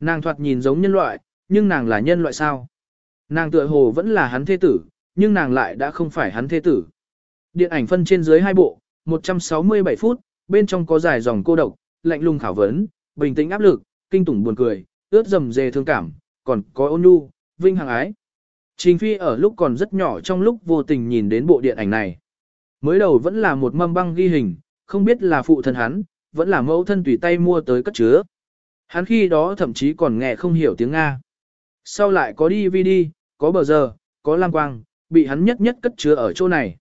Nàng thoạt nhìn giống nhân loại, nhưng nàng là nhân loại sao? Nàng tựa hồ vẫn là hắn thế tử, nhưng nàng lại đã không phải hắn thế tử. Điện ảnh phân trên dưới hai bộ, 167 phút, bên trong có dài dòng cô độc, lạnh lùng khảo vấn, bình tĩnh áp lực, kinh tủng buồn cười, ướt dầm dề thương cảm, còn có ôn nhu, vinh hằng ái. Trình Phi ở lúc còn rất nhỏ trong lúc vô tình nhìn đến bộ điện ảnh này. Mới đầu vẫn là một mâm băng ghi hình, không biết là phụ thân hắn, vẫn là mẫu thân tùy tay mua tới cất chứa. Hắn khi đó thậm chí còn nghe không hiểu tiếng Nga. Sau lại có DVD, có bờ giờ, có lang quang, bị hắn nhất nhất cất chứa ở chỗ này.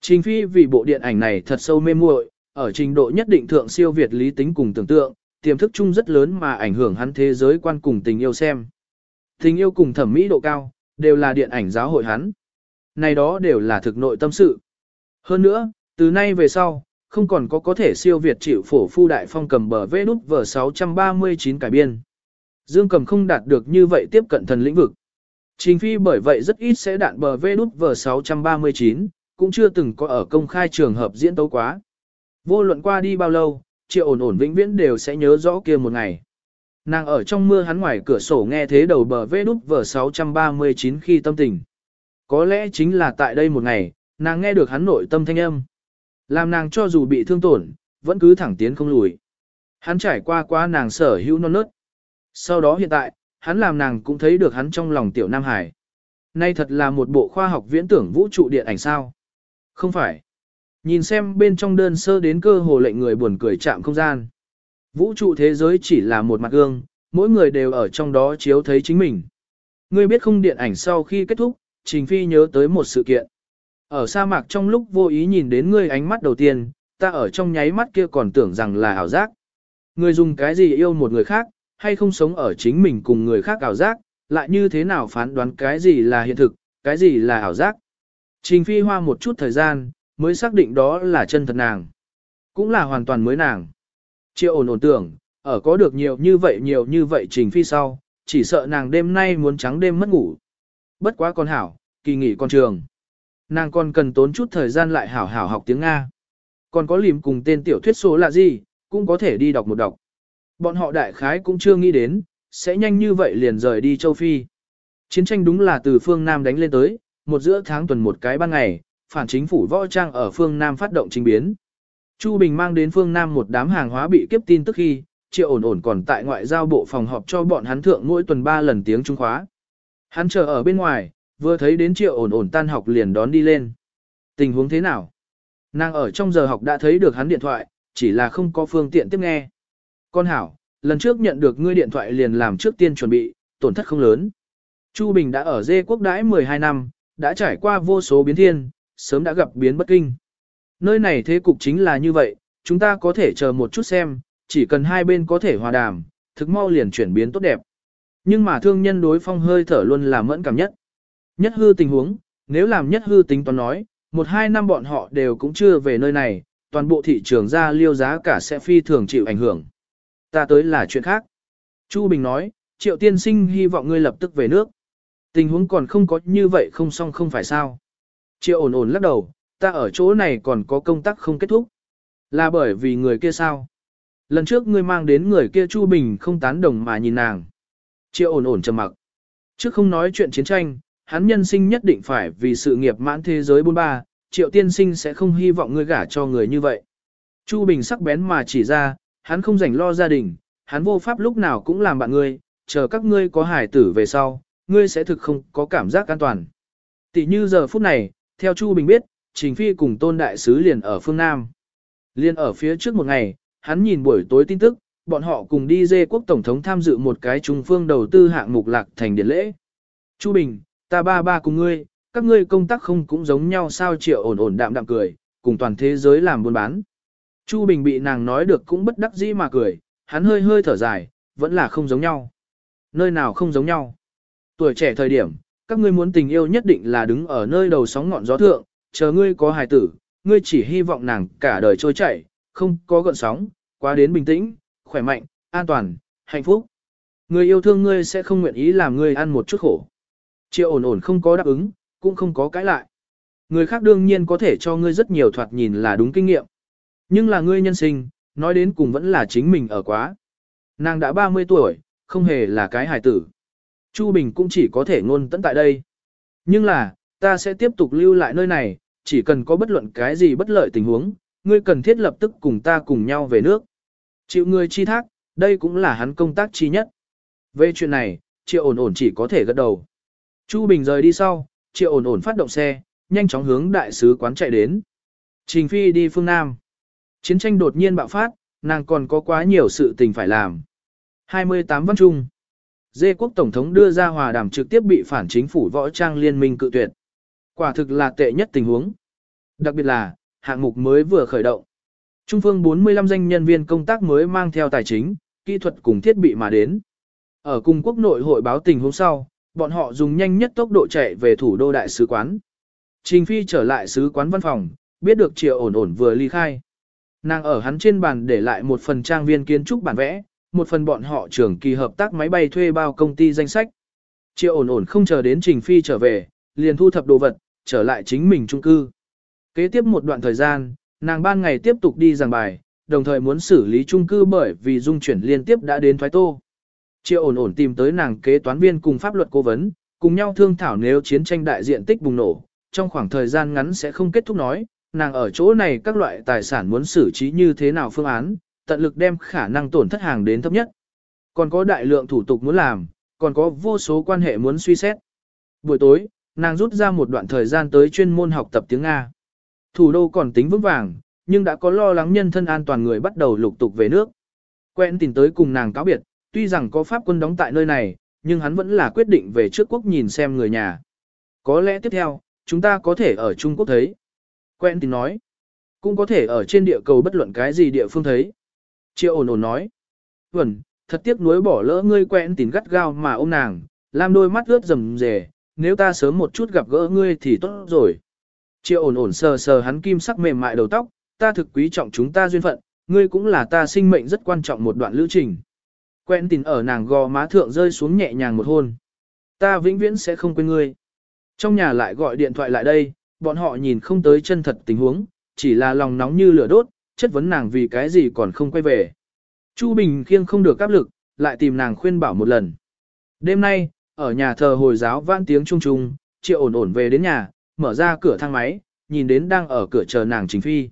Trình Phi vì bộ điện ảnh này thật sâu mê muội, ở trình độ nhất định thượng siêu việt lý tính cùng tưởng tượng, tiềm thức chung rất lớn mà ảnh hưởng hắn thế giới quan cùng tình yêu xem. Tình yêu cùng thẩm mỹ độ cao, đều là điện ảnh giáo hội hắn. Này đó đều là thực nội tâm sự. Hơn nữa, từ nay về sau, không còn có có thể siêu việt chịu phổ phu đại phong cầm bờ vê đút vở 639 cải biên. Dương cầm không đạt được như vậy tiếp cận thần lĩnh vực. Trình phi bởi vậy rất ít sẽ đạn bờ vê đút vở 639, cũng chưa từng có ở công khai trường hợp diễn tấu quá. Vô luận qua đi bao lâu, triệu ổn ổn vĩnh viễn đều sẽ nhớ rõ kia một ngày. Nàng ở trong mưa hắn ngoài cửa sổ nghe thế đầu bờ vê đút vở 639 khi tâm tình. Có lẽ chính là tại đây một ngày, nàng nghe được hắn nội tâm thanh âm. Làm nàng cho dù bị thương tổn, vẫn cứ thẳng tiến không lùi. Hắn trải qua qua nàng sở hữu non nớt. Sau đó hiện tại, hắn làm nàng cũng thấy được hắn trong lòng tiểu Nam Hải. Nay thật là một bộ khoa học viễn tưởng vũ trụ điện ảnh sao. Không phải. Nhìn xem bên trong đơn sơ đến cơ hồ lệnh người buồn cười chạm không gian. Vũ trụ thế giới chỉ là một mặt gương, mỗi người đều ở trong đó chiếu thấy chính mình. Ngươi biết không điện ảnh sau khi kết thúc, Trình Phi nhớ tới một sự kiện. Ở sa mạc trong lúc vô ý nhìn đến ngươi ánh mắt đầu tiên, ta ở trong nháy mắt kia còn tưởng rằng là ảo giác. Ngươi dùng cái gì yêu một người khác, hay không sống ở chính mình cùng người khác ảo giác, lại như thế nào phán đoán cái gì là hiện thực, cái gì là ảo giác. Trình Phi hoa một chút thời gian, mới xác định đó là chân thật nàng. Cũng là hoàn toàn mới nàng. Triệu ổn ổn tưởng, ở có được nhiều như vậy nhiều như vậy Trình Phi sau, chỉ sợ nàng đêm nay muốn trắng đêm mất ngủ. Bất quá con hảo, kỳ nghỉ con trường. Nàng còn cần tốn chút thời gian lại hảo hảo học tiếng Nga. Còn có lìm cùng tên tiểu thuyết số là gì, cũng có thể đi đọc một đọc. Bọn họ đại khái cũng chưa nghĩ đến, sẽ nhanh như vậy liền rời đi châu Phi. Chiến tranh đúng là từ phương Nam đánh lên tới, một giữa tháng tuần một cái ban ngày, phản chính phủ võ trang ở phương Nam phát động chính biến. Chu Bình mang đến phương Nam một đám hàng hóa bị kiếp tin tức khi, triệu ổn ổn còn tại ngoại giao bộ phòng họp cho bọn hắn thượng mỗi tuần 3 lần tiếng Trung khóa. Hắn chờ ở bên ngoài, vừa thấy đến triệu ổn ổn tan học liền đón đi lên. Tình huống thế nào? Nàng ở trong giờ học đã thấy được hắn điện thoại, chỉ là không có phương tiện tiếp nghe. Con hảo, lần trước nhận được ngươi điện thoại liền làm trước tiên chuẩn bị, tổn thất không lớn. Chu Bình đã ở dê quốc đãi 12 năm, đã trải qua vô số biến thiên, sớm đã gặp biến bất kinh. Nơi này thế cục chính là như vậy, chúng ta có thể chờ một chút xem, chỉ cần hai bên có thể hòa đàm, thực mau liền chuyển biến tốt đẹp. Nhưng mà thương nhân đối phong hơi thở luôn là mẫn cảm nhất. Nhất hư tình huống, nếu làm nhất hư tính toán nói, một hai năm bọn họ đều cũng chưa về nơi này, toàn bộ thị trường ra liêu giá cả sẽ phi thường chịu ảnh hưởng. Ta tới là chuyện khác. Chu Bình nói, triệu tiên sinh hy vọng ngươi lập tức về nước. Tình huống còn không có như vậy không xong không phải sao. Triệu ổn ổn lắc đầu, ta ở chỗ này còn có công tác không kết thúc. Là bởi vì người kia sao? Lần trước ngươi mang đến người kia Chu Bình không tán đồng mà nhìn nàng. Triệu ổn ổn trầm mặc. Trước không nói chuyện chiến tranh, hắn nhân sinh nhất định phải vì sự nghiệp mãn thế giới bôn ba, triệu tiên sinh sẽ không hy vọng ngươi gả cho người như vậy. Chu Bình sắc bén mà chỉ ra, hắn không rảnh lo gia đình, hắn vô pháp lúc nào cũng làm bạn ngươi, chờ các ngươi có hải tử về sau, ngươi sẽ thực không có cảm giác an toàn. Tỷ như giờ phút này, theo Chu Bình biết, Trình Phi cùng Tôn Đại Sứ liền ở phương Nam. Liên ở phía trước một ngày, hắn nhìn buổi tối tin tức, bọn họ cùng đi dê quốc tổng thống tham dự một cái trung phương đầu tư hạng mục lạc thành điện lễ. Chu Bình, ta ba ba cùng ngươi, các ngươi công tác không cũng giống nhau sao triệu ổn ổn đạm đạm cười, cùng toàn thế giới làm buôn bán. Chu Bình bị nàng nói được cũng bất đắc dĩ mà cười, hắn hơi hơi thở dài, vẫn là không giống nhau. Nơi nào không giống nhau. Tuổi trẻ thời điểm, các ngươi muốn tình yêu nhất định là đứng ở nơi đầu sóng ngọn gió thượng, chờ ngươi có hài tử, ngươi chỉ hy vọng nàng cả đời trôi chảy, không có gợn sóng, quá đến bình tĩnh, khỏe mạnh, an toàn, hạnh phúc. Người yêu thương ngươi sẽ không nguyện ý làm ngươi ăn một chút khổ. Triệu ổn ổn không có đáp ứng, cũng không có cãi lại. Người khác đương nhiên có thể cho ngươi rất nhiều thoạt nhìn là đúng kinh nghiệm. Nhưng là ngươi nhân sinh, nói đến cùng vẫn là chính mình ở quá. Nàng đã 30 tuổi, không hề là cái hài tử. Chu Bình cũng chỉ có thể ngôn tận tại đây. Nhưng là, ta sẽ tiếp tục lưu lại nơi này, chỉ cần có bất luận cái gì bất lợi tình huống, ngươi cần thiết lập tức cùng ta cùng nhau về nước. Chịu ngươi chi thác, đây cũng là hắn công tác chi nhất. Về chuyện này, triệu ổn ổn chỉ có thể gật đầu. Chu Bình rời đi sau, triệu ổn ổn phát động xe, nhanh chóng hướng đại sứ quán chạy đến. Trình Phi đi phương Nam. Chiến tranh đột nhiên bạo phát, nàng còn có quá nhiều sự tình phải làm. 28 văn trung. Dê quốc tổng thống đưa ra hòa đàm trực tiếp bị phản chính phủ võ trang liên minh cự tuyệt. Quả thực là tệ nhất tình huống. Đặc biệt là, hạng mục mới vừa khởi động. Trung phương 45 danh nhân viên công tác mới mang theo tài chính, kỹ thuật cùng thiết bị mà đến. Ở cùng quốc nội hội báo tình huống sau, bọn họ dùng nhanh nhất tốc độ chạy về thủ đô đại sứ quán. Trình Phi trở lại sứ quán văn phòng, biết được triệu ổn ổn vừa ly khai. Nàng ở hắn trên bàn để lại một phần trang viên kiến trúc bản vẽ, một phần bọn họ trưởng kỳ hợp tác máy bay thuê bao công ty danh sách. Triệu ổn ổn không chờ đến Trình Phi trở về, liền thu thập đồ vật, trở lại chính mình trung cư. Kế tiếp một đoạn thời gian, nàng ban ngày tiếp tục đi giảng bài, đồng thời muốn xử lý trung cư bởi vì dung chuyển liên tiếp đã đến thoái tô. Triệu ổn ổn tìm tới nàng kế toán viên cùng pháp luật cố vấn, cùng nhau thương thảo nếu chiến tranh đại diện tích bùng nổ, trong khoảng thời gian ngắn sẽ không kết thúc nói, nàng ở chỗ này các loại tài sản muốn xử trí như thế nào phương án, tận lực đem khả năng tổn thất hàng đến thấp nhất. Còn có đại lượng thủ tục muốn làm, còn có vô số quan hệ muốn suy xét. Buổi tối, nàng rút ra một đoạn thời gian tới chuyên môn học tập tiếng Nga. Thủ đô còn tính vững vàng, nhưng đã có lo lắng nhân thân an toàn người bắt đầu lục tục về nước. Quen tìm tới cùng nàng cáo biệt, tuy rằng có pháp quân đóng tại nơi này, nhưng hắn vẫn là quyết định về trước quốc nhìn xem người nhà. Có lẽ tiếp theo, chúng ta có thể ở Trung Quốc thấy. Quen tình nói, cũng có thể ở trên địa cầu bất luận cái gì địa phương thấy. Triệu ổn ổn nói, vẩn, thật tiếc nuối bỏ lỡ ngươi quen tình gắt gao mà ôm nàng, làm đôi mắt ướt rầm rề, nếu ta sớm một chút gặp gỡ ngươi thì tốt rồi. Triệu ổn ổn sờ sờ hắn kim sắc mềm mại đầu tóc, ta thực quý trọng chúng ta duyên phận, ngươi cũng là ta sinh mệnh rất quan trọng một đoạn lữ trình. Quen tình ở nàng gò má thượng rơi xuống nhẹ nhàng một hôn. Ta vĩnh viễn sẽ không quên ngươi. Trong nhà lại gọi điện thoại lại đây, bọn họ nhìn không tới chân thật tình huống, chỉ là lòng nóng như lửa đốt, chất vấn nàng vì cái gì còn không quay về. Chu Bình khiêng không được áp lực, lại tìm nàng khuyên bảo một lần. Đêm nay, ở nhà thờ Hồi giáo vãn tiếng trung trung, triệu ổn ổn về đến nhà, mở ra cửa thang máy, nhìn đến đang ở cửa chờ nàng Trình Phi.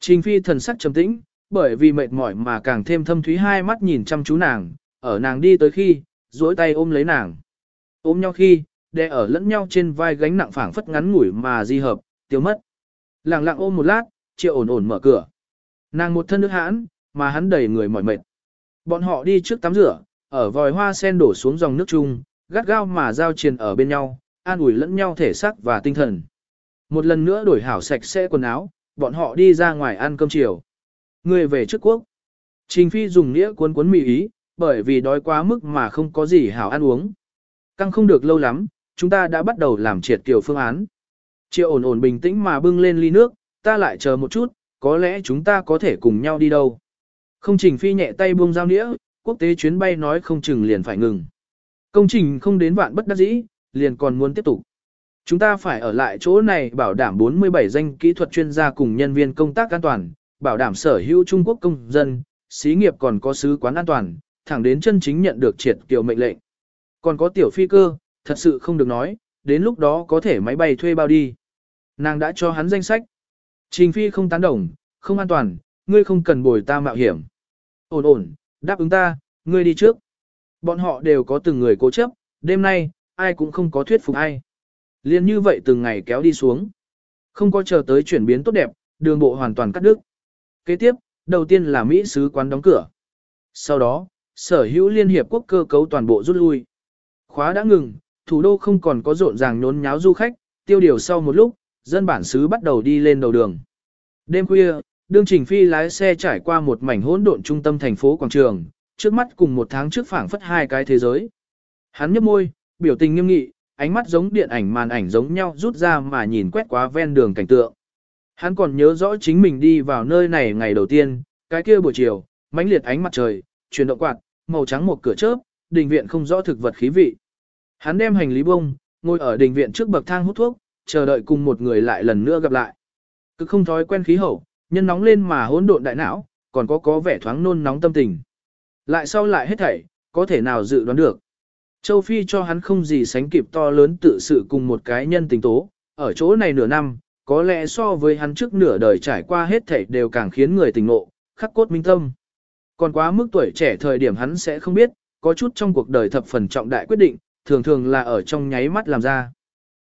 Trình Phi thần sắc trầm tĩnh, bởi vì mệt mỏi mà càng thêm thâm thúy hai mắt nhìn chăm chú nàng, ở nàng đi tới khi, duỗi tay ôm lấy nàng. Ôm nhau khi, đè ở lẫn nhau trên vai gánh nặng phảng phất ngắn ngủi mà di hợp, tiêu mất. Lặng lặng ôm một lát, triệu ổn ổn mở cửa. Nàng một thân nước hãn, mà hắn đầy người mỏi mệt. Bọn họ đi trước tắm rửa, ở vòi hoa sen đổ xuống dòng nước chung, gắt gao mà giao triền ở bên nhau, an ủi lẫn nhau thể xác và tinh thần. Một lần nữa đổi hảo sạch sẽ quần áo, bọn họ đi ra ngoài ăn cơm chiều. Người về trước quốc. Trình Phi dùng nghĩa cuốn cuốn mì ý, bởi vì đói quá mức mà không có gì hảo ăn uống. Căng không được lâu lắm, chúng ta đã bắt đầu làm triệt kiểu phương án. Triệu ổn ổn bình tĩnh mà bưng lên ly nước, ta lại chờ một chút, có lẽ chúng ta có thể cùng nhau đi đâu. Không trình phi nhẹ tay buông giao nĩa, quốc tế chuyến bay nói không chừng liền phải ngừng. Công trình không đến vạn bất đắc dĩ, liền còn muốn tiếp tục. Chúng ta phải ở lại chỗ này bảo đảm 47 danh kỹ thuật chuyên gia cùng nhân viên công tác an toàn, bảo đảm sở hữu Trung Quốc công dân, xí nghiệp còn có sứ quán an toàn, thẳng đến chân chính nhận được triệt kiều mệnh lệnh. Còn có tiểu phi cơ, thật sự không được nói, đến lúc đó có thể máy bay thuê bao đi. Nàng đã cho hắn danh sách. Trình phi không tán đồng, không an toàn, ngươi không cần bồi ta mạo hiểm. Ổn ổn, đáp ứng ta, ngươi đi trước. Bọn họ đều có từng người cố chấp, đêm nay, ai cũng không có thuyết phục ai. Liên như vậy từng ngày kéo đi xuống. Không có chờ tới chuyển biến tốt đẹp, đường bộ hoàn toàn cắt đứt. Kế tiếp, đầu tiên là Mỹ sứ quán đóng cửa. Sau đó, sở hữu liên hiệp quốc cơ cấu toàn bộ rút lui. Khóa đã ngừng, thủ đô không còn có rộn ràng nhốn nháo du khách, tiêu điều sau một lúc, dân bản xứ bắt đầu đi lên đầu đường. Đêm khuya, đương trình phi lái xe trải qua một mảnh hỗn độn trung tâm thành phố quảng trường, trước mắt cùng một tháng trước phảng phất hai cái thế giới. Hắn nhấp môi, biểu tình nghiêm nghị, ánh mắt giống điện ảnh màn ảnh giống nhau rút ra mà nhìn quét qua ven đường cảnh tượng. Hắn còn nhớ rõ chính mình đi vào nơi này ngày đầu tiên, cái kia buổi chiều, mãnh liệt ánh mặt trời, chuyển động quạt, màu trắng một cửa chớp, đình viện không rõ thực vật khí vị. Hắn đem hành lý bông, ngồi ở đình viện trước bậc thang hút thuốc, chờ đợi cùng một người lại lần nữa gặp lại. Cứ không thói quen khí hậu, nhân nóng lên mà hỗn độn đại não, còn có có vẻ thoáng nôn nóng tâm tình. Lại sau lại hết thảy, có thể nào dự đoán được. Châu Phi cho hắn không gì sánh kịp to lớn tự sự cùng một cái nhân tình tố, ở chỗ này nửa năm, có lẽ so với hắn trước nửa đời trải qua hết thảy đều càng khiến người tình ngộ, khắc cốt minh tâm. Còn quá mức tuổi trẻ thời điểm hắn sẽ không biết, có chút trong cuộc đời thập phần trọng đại quyết định, thường thường là ở trong nháy mắt làm ra.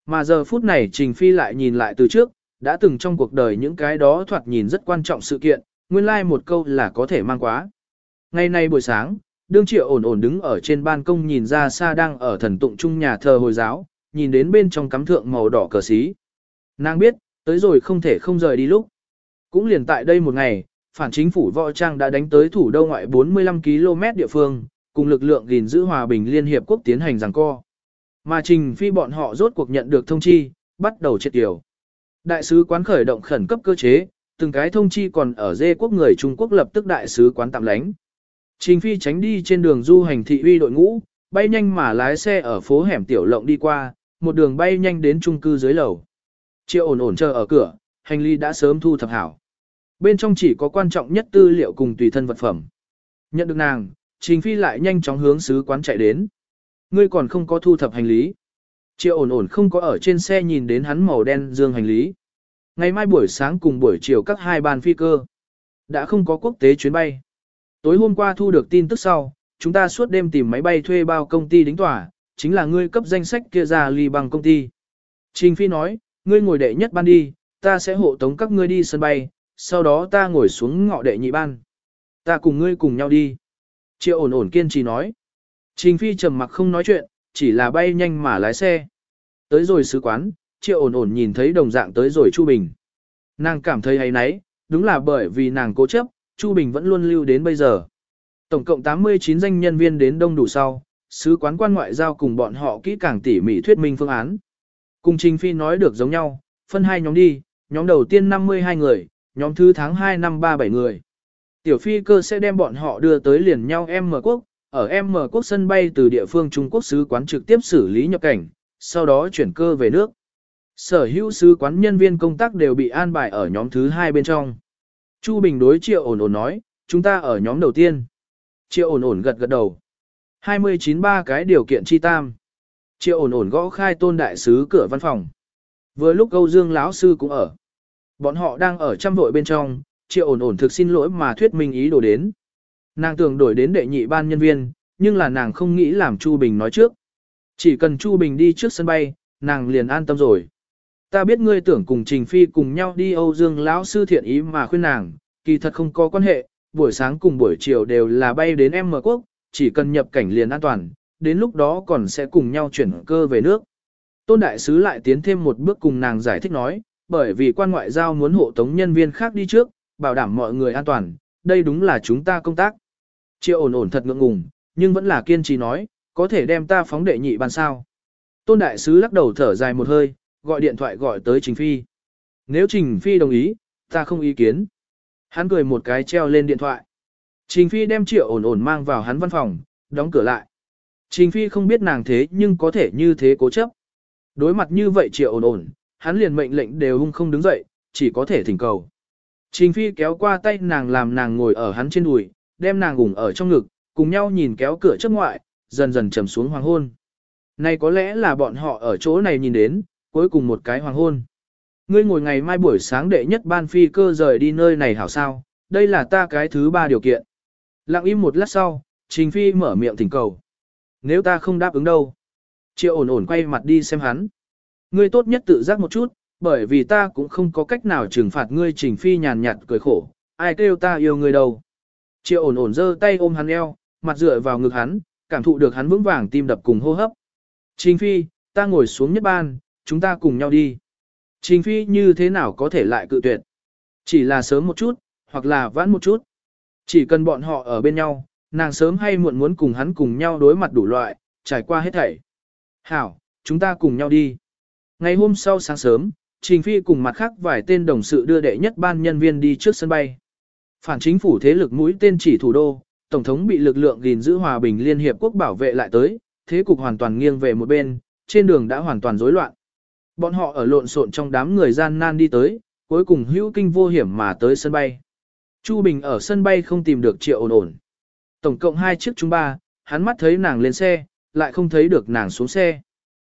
Mà giờ phút này Trình Phi lại nhìn lại từ trước, đã từng trong cuộc đời những cái đó thoạt nhìn rất quan trọng sự kiện, nguyên lai like một câu là có thể mang quá. Ngày nay buổi sáng, đương triệu ổn ổn đứng ở trên ban công nhìn ra xa đang ở thần tụng trung nhà thờ Hồi giáo, nhìn đến bên trong cắm thượng màu đỏ cờ xí. Nàng biết, tới rồi không thể không rời đi lúc. Cũng liền tại đây một ngày, phản chính phủ võ trang đã đánh tới thủ đô ngoại 45 km địa phương, cùng lực lượng gìn giữ hòa bình Liên Hiệp Quốc tiến hành giằng co. Mà trình phi bọn họ rốt cuộc nhận được thông chi, bắt đầu triệt điều. Đại sứ quán khởi động khẩn cấp cơ chế, từng cái thông chi còn ở dê quốc người Trung Quốc lập tức đại sứ quán tạm lánh. Trình phi tránh đi trên đường du hành thị uy đội ngũ, bay nhanh mà lái xe ở phố hẻm tiểu lộng đi qua, một đường bay nhanh đến trung cư dưới lầu. Triệu ổn ổn chờ ở cửa, hành lý đã sớm thu thập hảo. Bên trong chỉ có quan trọng nhất tư liệu cùng tùy thân vật phẩm. Nhận được nàng, Trình Phi lại nhanh chóng hướng sứ quán chạy đến. Ngươi còn không có thu thập hành lý. Triệu ổn ổn không có ở trên xe nhìn đến hắn màu đen dương hành lý. Ngày mai buổi sáng cùng buổi chiều các hai bàn phi cơ. Đã không có quốc tế chuyến bay. Tối hôm qua thu được tin tức sau, chúng ta suốt đêm tìm máy bay thuê bao công ty đính tỏa, chính là ngươi cấp danh sách kia ra ly bằng công ty. Trình Phi nói, ngươi ngồi đệ nhất ban đi, ta sẽ hộ tống các ngươi đi sân bay, sau đó ta ngồi xuống ngọ đệ nhị ban. Ta cùng ngươi cùng nhau đi. Triệu ổn ổn kiên trì nói. Trình Phi trầm mặc không nói chuyện, chỉ là bay nhanh mà lái xe. Tới rồi sứ quán, Triệu ổn ổn nhìn thấy đồng dạng tới rồi Chu Bình. Nàng cảm thấy hay nấy, đúng là bởi vì nàng cố chấp, Chu Bình vẫn luôn lưu đến bây giờ. Tổng cộng 89 danh nhân viên đến đông đủ sau, sứ quán quan ngoại giao cùng bọn họ kỹ càng tỉ mỉ thuyết minh phương án. Cùng Trình Phi nói được giống nhau, phân hai nhóm đi, nhóm đầu tiên 52 người, nhóm thứ tháng 2 năm 37 người. Tiểu phi cơ sẽ đem bọn họ đưa tới liền nhau M quốc, ở M quốc sân bay từ địa phương Trung Quốc sứ quán trực tiếp xử lý nhập cảnh, sau đó chuyển cơ về nước. Sở hữu sứ quán nhân viên công tác đều bị an bài ở nhóm thứ hai bên trong. Chu Bình đối triệu ổn ổn nói, chúng ta ở nhóm đầu tiên. Triệu ổn ổn gật gật đầu. 29 ba cái điều kiện chi tam. Triệu ổn ổn gõ khai tôn đại sứ cửa văn phòng. Vừa lúc Âu Dương lão sư cũng ở. Bọn họ đang ở trăm vội bên trong, triệu ổn ổn thực xin lỗi mà thuyết minh ý đồ đến. Nàng tưởng đổi đến đệ nhị ban nhân viên, nhưng là nàng không nghĩ làm Chu Bình nói trước. Chỉ cần Chu Bình đi trước sân bay, nàng liền an tâm rồi. Ta biết ngươi tưởng cùng Trình Phi cùng nhau đi Âu Dương lão sư thiện ý mà khuyên nàng, kỳ thật không có quan hệ, buổi sáng cùng buổi chiều đều là bay đến M quốc, chỉ cần nhập cảnh liền an toàn, đến lúc đó còn sẽ cùng nhau chuyển cơ về nước. Tôn Đại Sứ lại tiến thêm một bước cùng nàng giải thích nói, bởi vì quan ngoại giao muốn hộ tống nhân viên khác đi trước, bảo đảm mọi người an toàn, đây đúng là chúng ta công tác. Triệu ổn ổn thật ngượng ngùng, nhưng vẫn là kiên trì nói, có thể đem ta phóng đệ nhị bàn sao. Tôn Đại Sứ lắc đầu thở dài một hơi, gọi điện thoại gọi tới Trình Phi. Nếu Trình Phi đồng ý, ta không ý kiến. Hắn cười một cái treo lên điện thoại. Trình Phi đem triệu ổn ổn mang vào hắn văn phòng, đóng cửa lại. Trình Phi không biết nàng thế nhưng có thể như thế cố chấp. Đối mặt như vậy triệu ổn ổn, hắn liền mệnh lệnh đều hung không đứng dậy, chỉ có thể thỉnh cầu. Trình Phi kéo qua tay nàng làm nàng ngồi ở hắn trên đùi, đem nàng gủng ở trong ngực, cùng nhau nhìn kéo cửa trước ngoại, dần dần trầm xuống hoàng hôn. Này có lẽ là bọn họ ở chỗ này nhìn đến, cuối cùng một cái hoàng hôn. Ngươi ngồi ngày mai buổi sáng đệ nhất ban phi cơ rời đi nơi này hảo sao, đây là ta cái thứ ba điều kiện. Lặng im một lát sau, Trình Phi mở miệng thỉnh cầu. Nếu ta không đáp ứng đâu? Triệu ổn ổn quay mặt đi xem hắn. Ngươi tốt nhất tự giác một chút, bởi vì ta cũng không có cách nào trừng phạt ngươi Trình Phi nhàn nhạt cười khổ, ai kêu ta yêu ngươi đâu. Triệu ổn ổn giơ tay ôm hắn eo, mặt dựa vào ngực hắn, cảm thụ được hắn vững vàng tim đập cùng hô hấp. Trình Phi, ta ngồi xuống nhất ban, chúng ta cùng nhau đi. Trình Phi như thế nào có thể lại cự tuyệt? Chỉ là sớm một chút, hoặc là vãn một chút. Chỉ cần bọn họ ở bên nhau, nàng sớm hay muộn muốn cùng hắn cùng nhau đối mặt đủ loại, trải qua hết thảy. Hảo, chúng ta cùng nhau đi. Ngày hôm sau sáng sớm, Trình Phi cùng mặt khác vài tên đồng sự đưa đệ nhất ban nhân viên đi trước sân bay. Phản chính phủ thế lực mũi tên chỉ thủ đô, Tổng thống bị lực lượng gìn giữ hòa bình Liên Hiệp Quốc bảo vệ lại tới, thế cục hoàn toàn nghiêng về một bên, trên đường đã hoàn toàn rối loạn. Bọn họ ở lộn xộn trong đám người gian nan đi tới, cuối cùng hữu kinh vô hiểm mà tới sân bay. Chu Bình ở sân bay không tìm được triệu ổn ổn. Tổng cộng hai chiếc chúng ba, hắn mắt thấy nàng lên xe, lại không thấy được nàng xuống xe.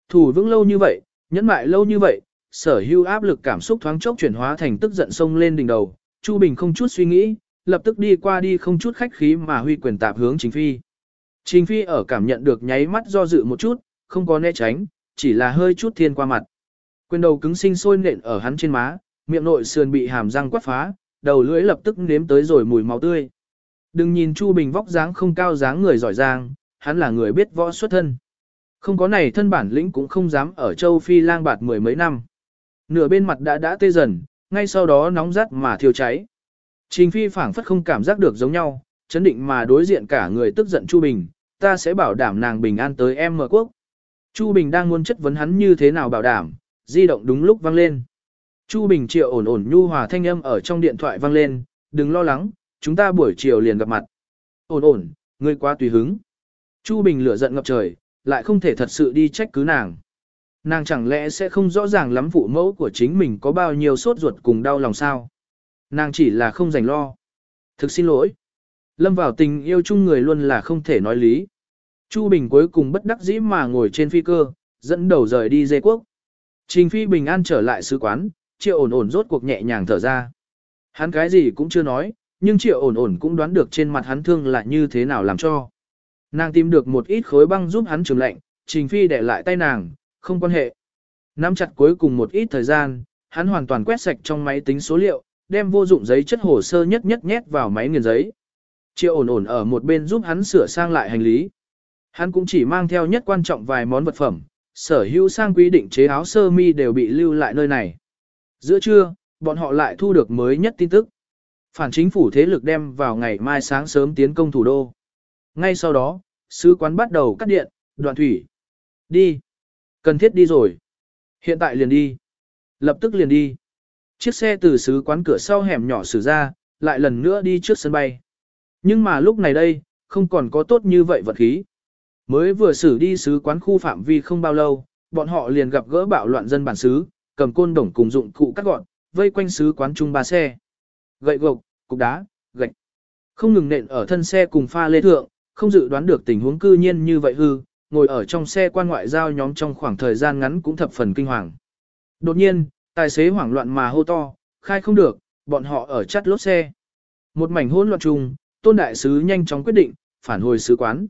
Thủ vững lâu như vậy, nhẫn mại lâu như vậy, sở hữu áp lực cảm xúc thoáng chốc chuyển hóa thành tức giận sông lên đỉnh đầu. Chu Bình không chút suy nghĩ, lập tức đi qua đi không chút khách khí mà huy quyền tạp hướng Trình Phi. Trình Phi ở cảm nhận được nháy mắt do dự một chút, không có né tránh, chỉ là hơi chút thiên qua mặt. Quyền đầu cứng sinh sôi nện ở hắn trên má, miệng nội sườn bị hàm răng quắt phá, đầu lưỡi lập tức nếm tới rồi mùi máu tươi. Đừng nhìn Chu Bình vóc dáng không cao dáng người giỏi giang, hắn là người biết võ xuất thân. Không có này thân bản lĩnh cũng không dám ở châu Phi lang bạt mười mấy năm. Nửa bên mặt đã đã tê dần, ngay sau đó nóng rát mà thiêu cháy. Trình Phi phảng phất không cảm giác được giống nhau, chấn định mà đối diện cả người tức giận Chu Bình, ta sẽ bảo đảm nàng bình an tới em mở quốc. Chu Bình đang muốn chất vấn hắn như thế nào bảo đảm, di động đúng lúc vang lên. Chu Bình Triệu ổn ổn nhu hòa thanh âm ở trong điện thoại vang lên, đừng lo lắng, chúng ta buổi chiều liền gặp mặt. Ổn ổn, ngươi quá tùy hứng. Chu Bình lửa giận ngập trời, lại không thể thật sự đi trách cứ nàng. Nàng chẳng lẽ sẽ không rõ ràng lắm phụ mẫu của chính mình có bao nhiêu sốt ruột cùng đau lòng sao? Nàng chỉ là không dành lo. Thực xin lỗi. Lâm vào tình yêu chung người luôn là không thể nói lý. Chu Bình cuối cùng bất đắc dĩ mà ngồi trên phi cơ, dẫn đầu rời đi dây quốc. Trình Phi bình an trở lại sứ quán, triệu ổn ổn rốt cuộc nhẹ nhàng thở ra. Hắn cái gì cũng chưa nói, nhưng triệu ổn ổn cũng đoán được trên mặt hắn thương là như thế nào làm cho. Nàng tìm được một ít khối băng giúp hắn trường lạnh, Trình Phi để lại tay nàng, không quan hệ. Nắm chặt cuối cùng một ít thời gian, hắn hoàn toàn quét sạch trong máy tính số liệu, đem vô dụng giấy chất hồ sơ nhất nhất nhét vào máy nghiền giấy. Triệu ổn ổn ở một bên giúp hắn sửa sang lại hành lý. Hắn cũng chỉ mang theo nhất quan trọng vài món vật phẩm, sở hữu sang quy định chế áo sơ mi đều bị lưu lại nơi này. Giữa trưa, bọn họ lại thu được mới nhất tin tức. Phản chính phủ thế lực đem vào ngày mai sáng sớm tiến công thủ đô. Ngay sau đó, sứ quán bắt đầu cắt điện, đoạn thủy. Đi. Cần thiết đi rồi. Hiện tại liền đi. Lập tức liền đi. Chiếc xe từ sứ quán cửa sau hẻm nhỏ xử ra, lại lần nữa đi trước sân bay. Nhưng mà lúc này đây, không còn có tốt như vậy vật khí. Mới vừa xử đi sứ quán khu phạm vi không bao lâu, bọn họ liền gặp gỡ bạo loạn dân bản xứ, cầm côn đồng cùng dụng cụ cắt gọn, vây quanh sứ quán chung ba xe. Gậy gộc, cục đá, gạch. Không ngừng nện ở thân xe cùng pha lê thượng, không dự đoán được tình huống cư nhiên như vậy hư, ngồi ở trong xe quan ngoại giao nhóm trong khoảng thời gian ngắn cũng thập phần kinh hoàng. Đột nhiên, tài xế hoảng loạn mà hô to, khai không được, bọn họ ở chắt lốt xe. Một mảnh hỗn loạn chung, tôn đại sứ nhanh chóng quyết định, phản hồi sứ quán.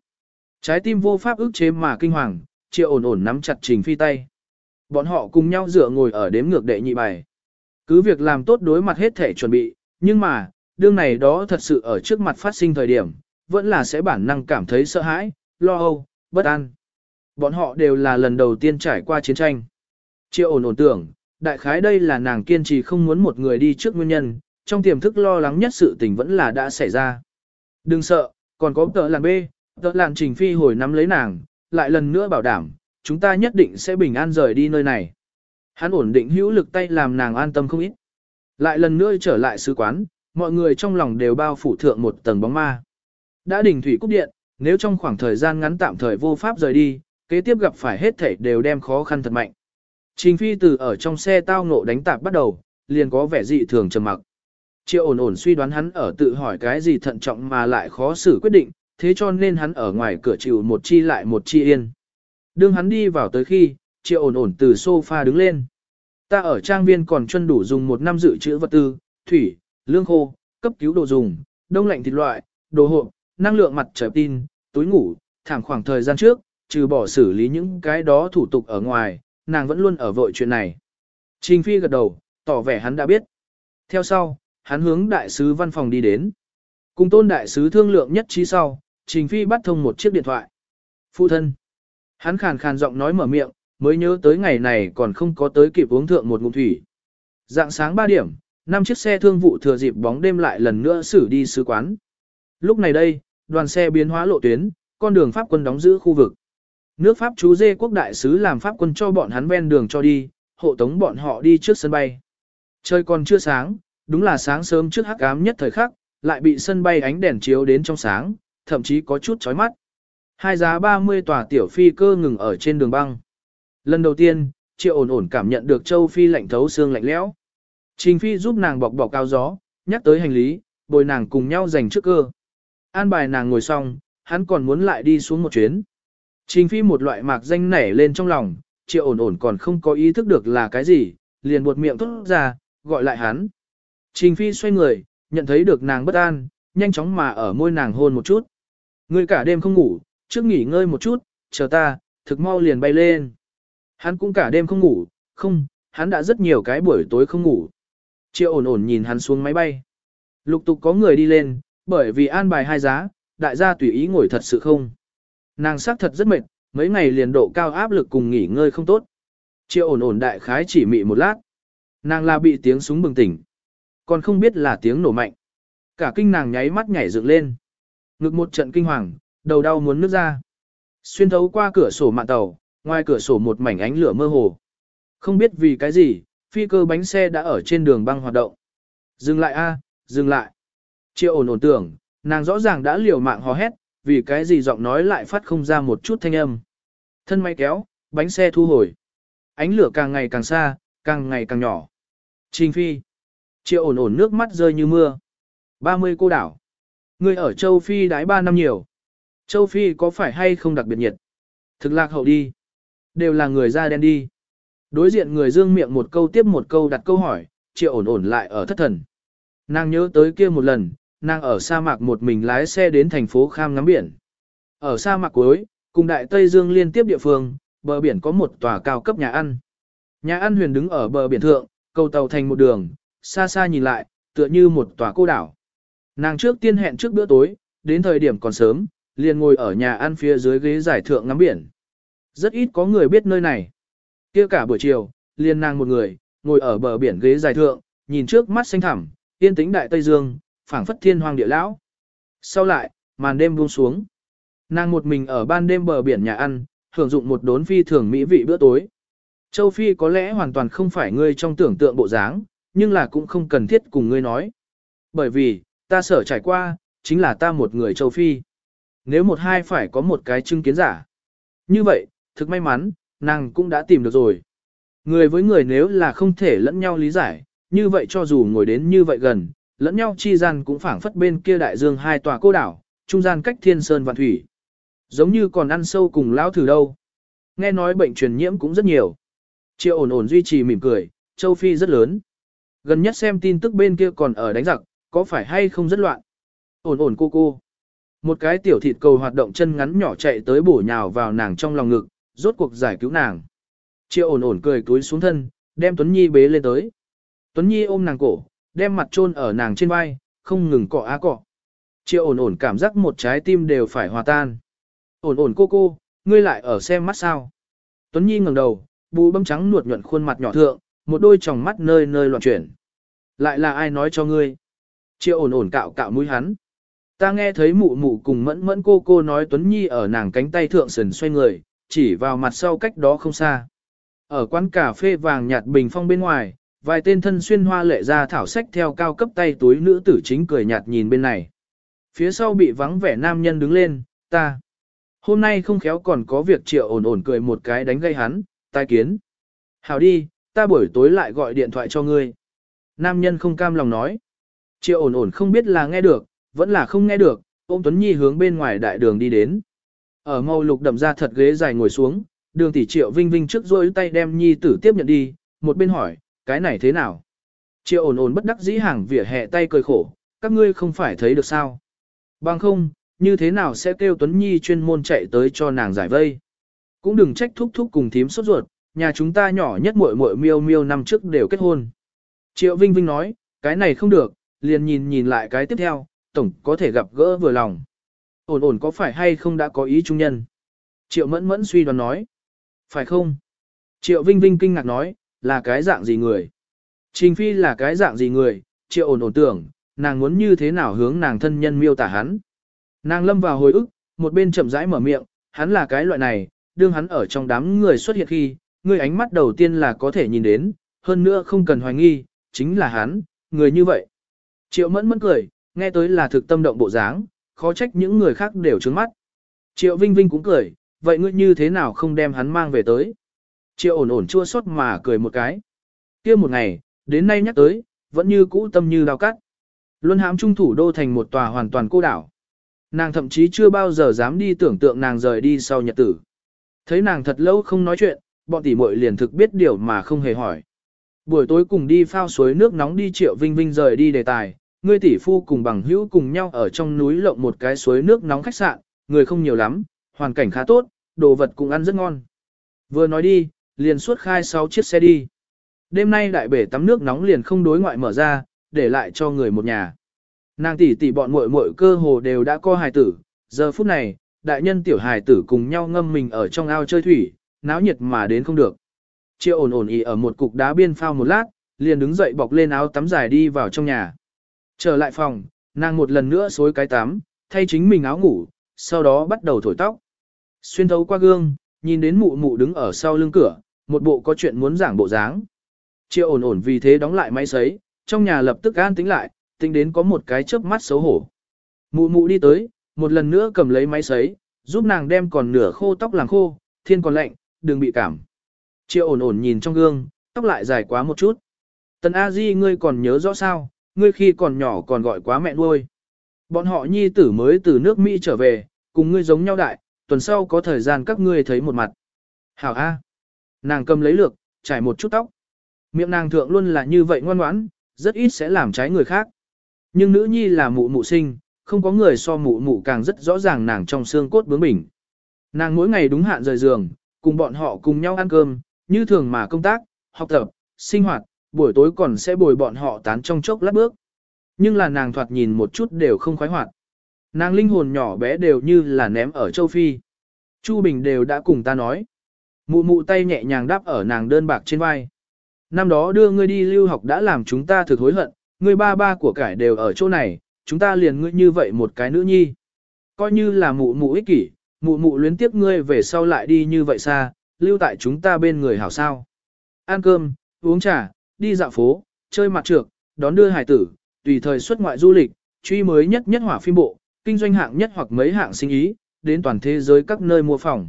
Trái tim vô pháp ức chế mà kinh hoàng, triệu ổn ổn nắm chặt trình phi tay. Bọn họ cùng nhau dựa ngồi ở đếm ngược đệ nhị bài. Cứ việc làm tốt đối mặt hết thể chuẩn bị, nhưng mà, đương này đó thật sự ở trước mặt phát sinh thời điểm, vẫn là sẽ bản năng cảm thấy sợ hãi, lo âu, bất an. Bọn họ đều là lần đầu tiên trải qua chiến tranh. Triệu ổn ổn tưởng, đại khái đây là nàng kiên trì không muốn một người đi trước nguyên nhân, trong tiềm thức lo lắng nhất sự tình vẫn là đã xảy ra. Đừng sợ, còn có tợ làn B, tợ làn trình phi hồi nắm lấy nàng, lại lần nữa bảo đảm, chúng ta nhất định sẽ bình an rời đi nơi này. Hắn ổn định hữu lực tay làm nàng an tâm không ít. Lại lần nữa trở lại sứ quán, mọi người trong lòng đều bao phủ thượng một tầng bóng ma. Đã đỉnh thủy cúc điện, nếu trong khoảng thời gian ngắn tạm thời vô pháp rời đi, kế tiếp gặp phải hết thảy đều đem khó khăn thật mạnh. Trình phi từ ở trong xe tao ngộ đánh tạp bắt đầu, liền có vẻ dị thường trầm mặc. Triệu ổn ổn suy đoán hắn ở tự hỏi cái gì thận trọng mà lại khó xử quyết định, thế cho nên hắn ở ngoài cửa chịu một chi lại một chi yên. Đương hắn đi vào tới khi, triệu ổn ổn từ sofa đứng lên. Ta ở trang viên còn chân đủ dùng một năm dự trữ vật tư, thủy, lương khô, cấp cứu đồ dùng, đông lạnh thịt loại, đồ hộp, năng lượng mặt trời tin, túi ngủ, thẳng khoảng thời gian trước, trừ bỏ xử lý những cái đó thủ tục ở ngoài, nàng vẫn luôn ở vội chuyện này. Trình Phi gật đầu, tỏ vẻ hắn đã biết. Theo sau, hắn hướng đại sứ văn phòng đi đến. Cùng tôn đại sứ thương lượng nhất trí sau, Trình Phi bắt thông một chiếc điện thoại. Phụ thân. Hắn khàn khàn giọng nói mở miệng, mới nhớ tới ngày này còn không có tới kịp uống thượng một ngụm thủy. Dạng sáng 3 điểm, năm chiếc xe thương vụ thừa dịp bóng đêm lại lần nữa xử đi sứ quán. Lúc này đây, đoàn xe biến hóa lộ tuyến, con đường Pháp quân đóng giữ khu vực. Nước Pháp chú dê quốc đại sứ làm Pháp quân cho bọn hắn ven đường cho đi, hộ tống bọn họ đi trước sân bay. Trời còn chưa sáng, đúng là sáng sớm trước hắc ám nhất thời khắc, lại bị sân bay ánh đèn chiếu đến trong sáng, thậm chí có chút chói mắt. Hai giá 30 tòa tiểu phi cơ ngừng ở trên đường băng. Lần đầu tiên, Triệu ổn ổn cảm nhận được châu phi lạnh thấu xương lạnh lẽo. Trình phi giúp nàng bọc bọc cao gió, nhắc tới hành lý, bồi nàng cùng nhau giành trước cơ. An bài nàng ngồi xong, hắn còn muốn lại đi xuống một chuyến. Trình phi một loại mạc danh nảy lên trong lòng, triệu ổn ổn còn không có ý thức được là cái gì, liền buột miệng thốt ra, gọi lại hắn. Trình phi xoay người, nhận thấy được nàng bất an, nhanh chóng mà ở môi nàng hôn một chút. Ngươi cả đêm không ngủ, trước nghỉ ngơi một chút, chờ ta, thực mau liền bay lên. Hắn cũng cả đêm không ngủ, không, hắn đã rất nhiều cái buổi tối không ngủ. Triệu ổn ổn nhìn hắn xuống máy bay. Lục tục có người đi lên, bởi vì an bài hai giá, đại gia tùy ý ngồi thật sự không. Nàng xác thật rất mệt, mấy ngày liền độ cao áp lực cùng nghỉ ngơi không tốt. Triệu ổn ổn đại khái chỉ mị một lát. Nàng là bị tiếng súng bừng tỉnh. Còn không biết là tiếng nổ mạnh. Cả kinh nàng nháy mắt nhảy dựng lên. Ngực một trận kinh hoàng, đầu đau muốn nước ra. Xuyên thấu qua cửa sổ mạn tàu, ngoài cửa sổ một mảnh ánh lửa mơ hồ. Không biết vì cái gì, phi cơ bánh xe đã ở trên đường băng hoạt động. Dừng lại a, dừng lại. Triệu ổn ổn tưởng, nàng rõ ràng đã liều mạng hò hét, vì cái gì giọng nói lại phát không ra một chút thanh âm. Thân máy kéo, bánh xe thu hồi. Ánh lửa càng ngày càng xa, càng ngày càng nhỏ. Trình phi. Triệu ổn ổn nước mắt rơi như mưa. 30 cô đảo. Người ở châu Phi đái 3 năm nhiều. Châu Phi có phải hay không đặc biệt nhiệt? Thực lạc hậu đi. Đều là người da đen đi. Đối diện người dương miệng một câu tiếp một câu đặt câu hỏi, triệu ổn ổn lại ở thất thần. Nàng nhớ tới kia một lần, nàng ở sa mạc một mình lái xe đến thành phố Kham ngắm biển. Ở sa mạc cuối, cùng đại Tây Dương liên tiếp địa phương, bờ biển có một tòa cao cấp nhà ăn. Nhà ăn huyền đứng ở bờ biển thượng, cầu tàu thành một đường, xa xa nhìn lại, tựa như một tòa cô đảo. Nàng trước tiên hẹn trước bữa tối, đến thời điểm còn sớm, liền ngồi ở nhà ăn phía dưới ghế giải thượng ngắm biển. Rất ít có người biết nơi này. kia cả buổi chiều, liền nàng một người, ngồi ở bờ biển ghế dài thượng, nhìn trước mắt xanh thẳm, yên tĩnh đại Tây Dương, phảng phất thiên hoàng địa lão. Sau lại, màn đêm buông xuống. Nàng một mình ở ban đêm bờ biển nhà ăn, hưởng dụng một đốn phi thường mỹ vị bữa tối. Châu Phi có lẽ hoàn toàn không phải ngươi trong tưởng tượng bộ dáng, nhưng là cũng không cần thiết cùng ngươi nói. Bởi vì, ta sở trải qua, chính là ta một người Châu Phi. Nếu một hai phải có một cái chứng kiến giả. Như vậy, thực may mắn, nàng cũng đã tìm được rồi. Người với người nếu là không thể lẫn nhau lý giải, như vậy cho dù ngồi đến như vậy gần, lẫn nhau chi gian cũng phảng phất bên kia đại dương hai tòa cô đảo, trung gian cách thiên sơn vạn thủy. Giống như còn ăn sâu cùng lão thử đâu. Nghe nói bệnh truyền nhiễm cũng rất nhiều. Triệu ổn ổn duy trì mỉm cười, châu Phi rất lớn. Gần nhất xem tin tức bên kia còn ở đánh giặc, có phải hay không rất loạn? Ổn ổn cô cô. Một cái tiểu thịt cầu hoạt động chân ngắn nhỏ chạy tới bổ nhào vào nàng trong lòng ngực, rốt cuộc giải cứu nàng. Triệu ổn ổn cười túi xuống thân, đem Tuấn Nhi bế lên tới. Tuấn Nhi ôm nàng cổ, đem mặt chôn ở nàng trên vai, không ngừng cọ á cọ. Triệu ổn ổn cảm giác một trái tim đều phải hòa tan. Ổn ổn cô cô, ngươi lại ở xem mắt sao. Tuấn Nhi ngẩng đầu, bù bấm trắng nuột nhuận khuôn mặt nhỏ thượng, một đôi tròng mắt nơi nơi loạn chuyển. Lại là ai nói cho ngươi? Triệu ổn ổn cạo cạo mũi hắn. Ta nghe thấy mụ mụ cùng mẫn mẫn cô cô nói Tuấn Nhi ở nàng cánh tay thượng sần xoay người, chỉ vào mặt sau cách đó không xa. Ở quán cà phê vàng nhạt bình phong bên ngoài, vài tên thân xuyên hoa lệ ra thảo sách theo cao cấp tay túi nữ tử chính cười nhạt nhìn bên này. Phía sau bị vắng vẻ nam nhân đứng lên, ta. Hôm nay không khéo còn có việc triệu ổn ổn cười một cái đánh gây hắn, tai kiến. Hảo đi, ta buổi tối lại gọi điện thoại cho ngươi. Nam nhân không cam lòng nói. Triệu ổn ổn không biết là nghe được, vẫn là không nghe được, ôm Tuấn Nhi hướng bên ngoài đại đường đi đến. Ở màu lục đậm ra thật ghế dài ngồi xuống, đường tỷ triệu vinh vinh trước rôi tay đem Nhi tử tiếp nhận đi, một bên hỏi, cái này thế nào? Triệu ổn ổn bất đắc dĩ hàng vỉa hè tay cười khổ, các ngươi không phải thấy được sao? Bằng không, như thế nào sẽ kêu Tuấn Nhi chuyên môn chạy tới cho nàng giải vây? Cũng đừng trách thúc thúc cùng thím sốt ruột, nhà chúng ta nhỏ nhất muội muội miêu miêu năm trước đều kết hôn. Triệu Vinh Vinh nói, cái này không được, liền nhìn nhìn lại cái tiếp theo, tổng có thể gặp gỡ vừa lòng. Ổn ổn có phải hay không đã có ý trung nhân? Triệu Mẫn Mẫn suy đoán nói. Phải không? Triệu Vinh Vinh kinh ngạc nói, là cái dạng gì người? Trình Phi là cái dạng gì người? Triệu ổn ổn tưởng, nàng muốn như thế nào hướng nàng thân nhân miêu tả hắn. Nàng lâm vào hồi ức, một bên chậm rãi mở miệng, hắn là cái loại này, đương hắn ở trong đám người xuất hiện khi, người ánh mắt đầu tiên là có thể nhìn đến, hơn nữa không cần hoài nghi, chính là hắn, người như vậy. Triệu mẫn mẫn cười, nghe tới là thực tâm động bộ dáng, khó trách những người khác đều trướng mắt. Triệu Vinh Vinh cũng cười, vậy ngươi như thế nào không đem hắn mang về tới? Triệu ổn ổn chua xót mà cười một cái. kia một ngày, đến nay nhắc tới, vẫn như cũ tâm như đao cắt. Luân hãm trung thủ đô thành một tòa hoàn toàn cô đảo. Nàng thậm chí chưa bao giờ dám đi tưởng tượng nàng rời đi sau nhật tử. Thấy nàng thật lâu không nói chuyện, bọn tỷ muội liền thực biết điều mà không hề hỏi. Buổi tối cùng đi phao suối nước nóng đi triệu vinh vinh rời đi đề tài, ngươi tỷ phu cùng bằng hữu cùng nhau ở trong núi lộng một cái suối nước nóng khách sạn, người không nhiều lắm, hoàn cảnh khá tốt, đồ vật cũng ăn rất ngon. Vừa nói đi, liền suốt khai 6 chiếc xe đi. Đêm nay đại bể tắm nước nóng liền không đối ngoại mở ra, để lại cho người một nhà. Nàng tỷ tỷ bọn muội muội cơ hồ đều đã co hài tử, giờ phút này, đại nhân tiểu hài tử cùng nhau ngâm mình ở trong ao chơi thủy, náo nhiệt mà đến không được. Triệu ổn ổn ý ở một cục đá biên phao một lát, liền đứng dậy bọc lên áo tắm dài đi vào trong nhà. Trở lại phòng, nàng một lần nữa xối cái tắm, thay chính mình áo ngủ, sau đó bắt đầu thổi tóc. Xuyên thấu qua gương, nhìn đến mụ mụ đứng ở sau lưng cửa, một bộ có chuyện muốn giảng bộ dáng. Triệu ổn ổn vì thế đóng lại máy sấy, trong nhà lập tức an tính lại, tính đến có một cái chớp mắt xấu hổ. Mụ mụ đi tới, một lần nữa cầm lấy máy sấy, giúp nàng đem còn nửa khô tóc làng khô, thiên còn lạnh, đừng bị cảm. Triệu ổn ổn nhìn trong gương, tóc lại dài quá một chút. Tần A Di ngươi còn nhớ rõ sao, ngươi khi còn nhỏ còn gọi quá mẹ nuôi. Bọn họ nhi tử mới từ nước Mỹ trở về, cùng ngươi giống nhau đại, tuần sau có thời gian các ngươi thấy một mặt. Hảo A. Nàng cầm lấy lược, trải một chút tóc. Miệng nàng thượng luôn là như vậy ngoan ngoãn, rất ít sẽ làm trái người khác. Nhưng nữ nhi là mụ mụ sinh, không có người so mụ mụ càng rất rõ ràng nàng trong xương cốt bướng bỉnh. Nàng mỗi ngày đúng hạn rời giường, cùng bọn họ cùng nhau ăn cơm, như thường mà công tác, học tập, sinh hoạt, buổi tối còn sẽ bồi bọn họ tán trong chốc lát bước. Nhưng là nàng thoạt nhìn một chút đều không khoái hoạt. Nàng linh hồn nhỏ bé đều như là ném ở châu Phi. Chu Bình đều đã cùng ta nói. Mụ mụ tay nhẹ nhàng đáp ở nàng đơn bạc trên vai. Năm đó đưa ngươi đi lưu học đã làm chúng ta thực hối hận, ngươi ba ba của cải đều ở chỗ này, chúng ta liền ngươi như vậy một cái nữ nhi. Coi như là mụ mụ ích kỷ, mụ mụ luyến tiếp ngươi về sau lại đi như vậy xa, lưu tại chúng ta bên người hảo sao. Ăn cơm, uống trà, đi dạo phố, chơi mặt trược, đón đưa hải tử, tùy thời xuất ngoại du lịch, truy mới nhất nhất hỏa phim bộ, kinh doanh hạng nhất hoặc mấy hạng sinh ý, đến toàn thế giới các nơi mua phòng.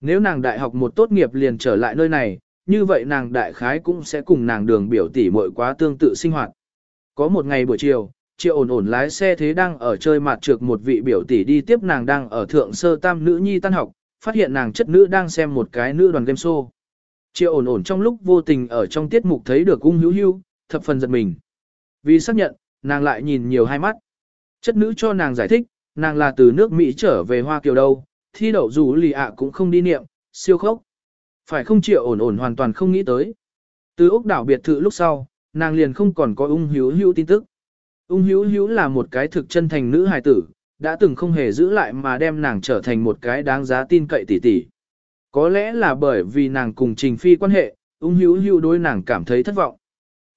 Nếu nàng đại học một tốt nghiệp liền trở lại nơi này, như vậy nàng đại khái cũng sẽ cùng nàng đường biểu tỷ muội quá tương tự sinh hoạt. Có một ngày buổi chiều, triệu ổn ổn lái xe thế đang ở chơi mặt trược một vị biểu tỷ đi tiếp nàng đang ở thượng sơ tam nữ nhi tan học, phát hiện nàng chất nữ đang xem một cái nữ đoàn game show. Triệu ổn ổn trong lúc vô tình ở trong tiết mục thấy được ung hữu hữu, thập phần giật mình. Vì xác nhận, nàng lại nhìn nhiều hai mắt. Chất nữ cho nàng giải thích, nàng là từ nước Mỹ trở về Hoa Kiều đâu, thi đậu dù lì ạ cũng không đi niệm, siêu khốc. Phải không chịu ổn ổn hoàn toàn không nghĩ tới. Từ ốc đảo biệt thự lúc sau, nàng liền không còn có ung hữu hữu tin tức. Ung hữu hữu là một cái thực chân thành nữ hài tử, đã từng không hề giữ lại mà đem nàng trở thành một cái đáng giá tin cậy tỷ tỷ. Có lẽ là bởi vì nàng cùng Trình Phi quan hệ, ung hữu hữu đối nàng cảm thấy thất vọng.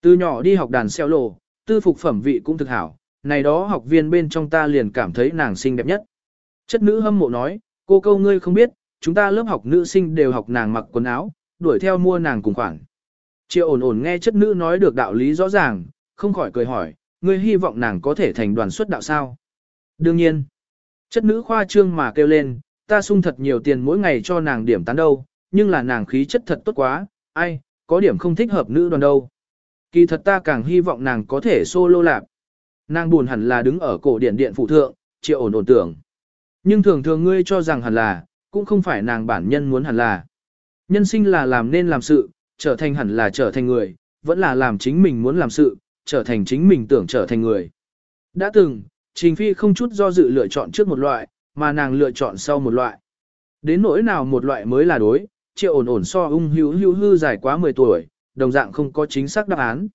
Từ nhỏ đi học đàn xeo lộ, tư phục phẩm vị cũng thực hảo, này đó học viên bên trong ta liền cảm thấy nàng xinh đẹp nhất. Chất nữ hâm mộ nói, cô câu ngươi không biết, chúng ta lớp học nữ sinh đều học nàng mặc quần áo, đuổi theo mua nàng cùng khoản. Triệu ổn ổn nghe chất nữ nói được đạo lý rõ ràng, không khỏi cười hỏi, ngươi hy vọng nàng có thể thành đoàn xuất đạo sao? Đương nhiên, chất nữ khoa trương mà kêu lên, ta sung thật nhiều tiền mỗi ngày cho nàng điểm tán đâu, nhưng là nàng khí chất thật tốt quá, ai, có điểm không thích hợp nữ đoàn đâu. Kỳ thật ta càng hy vọng nàng có thể solo lạp. Nàng buồn hẳn là đứng ở cổ điển điện phụ thượng, triệu ổn ổn tưởng. Nhưng thường thường ngươi cho rằng hẳn là, cũng không phải nàng bản nhân muốn hẳn là. Nhân sinh là làm nên làm sự, trở thành hẳn là trở thành người, vẫn là làm chính mình muốn làm sự, trở thành chính mình tưởng trở thành người. Đã từng, Trình Phi không chút do dự lựa chọn trước một loại, mà nàng lựa chọn sau một loại. Đến nỗi nào một loại mới là đối, triệu ổn ổn so ung hữu hữu hư dài quá 10 tuổi, đồng dạng không có chính xác đáp án.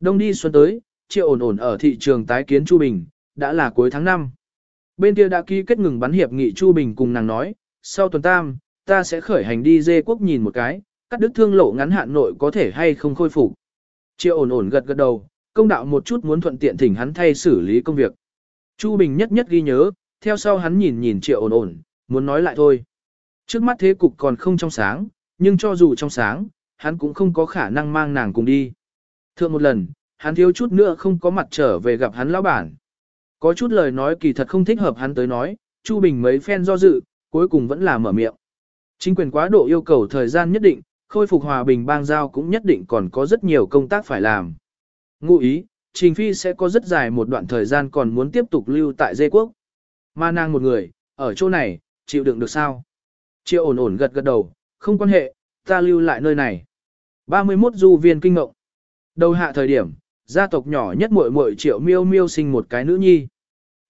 Đông đi xuân tới, triệu ổn ổn ở thị trường tái kiến Chu Bình, đã là cuối tháng 5. Bên kia đã ký kết ngừng bắn hiệp nghị Chu Bình cùng nàng nói, sau tuần tam, ta sẽ khởi hành đi dê quốc nhìn một cái, cắt đứt thương lộ ngắn hạn nội có thể hay không khôi phục. Triệu ổn ổn gật gật đầu, công đạo một chút muốn thuận tiện thỉnh hắn thay xử lý công việc. Chu Bình nhất nhất ghi nhớ, theo sau hắn nhìn nhìn triệu ổn ổn, muốn nói lại thôi. Trước mắt thế cục còn không trong sáng, nhưng cho dù trong sáng, hắn cũng không có khả năng mang nàng cùng đi. Thượng một lần, hắn thiếu chút nữa không có mặt trở về gặp hắn lão bản. Có chút lời nói kỳ thật không thích hợp hắn tới nói, Chu Bình mấy phen do dự, cuối cùng vẫn là mở miệng. Chính quyền quá độ yêu cầu thời gian nhất định, khôi phục hòa bình bang giao cũng nhất định còn có rất nhiều công tác phải làm. Ngụ ý, Trình Phi sẽ có rất dài một đoạn thời gian còn muốn tiếp tục lưu tại dê quốc. ma nàng một người, ở chỗ này, chịu đựng được sao? Triệu ổn ổn gật gật đầu, không quan hệ, ta lưu lại nơi này. 31 du viên kinh ngộng. Đầu hạ thời điểm, gia tộc nhỏ nhất muội muội triệu miêu miêu sinh một cái nữ nhi.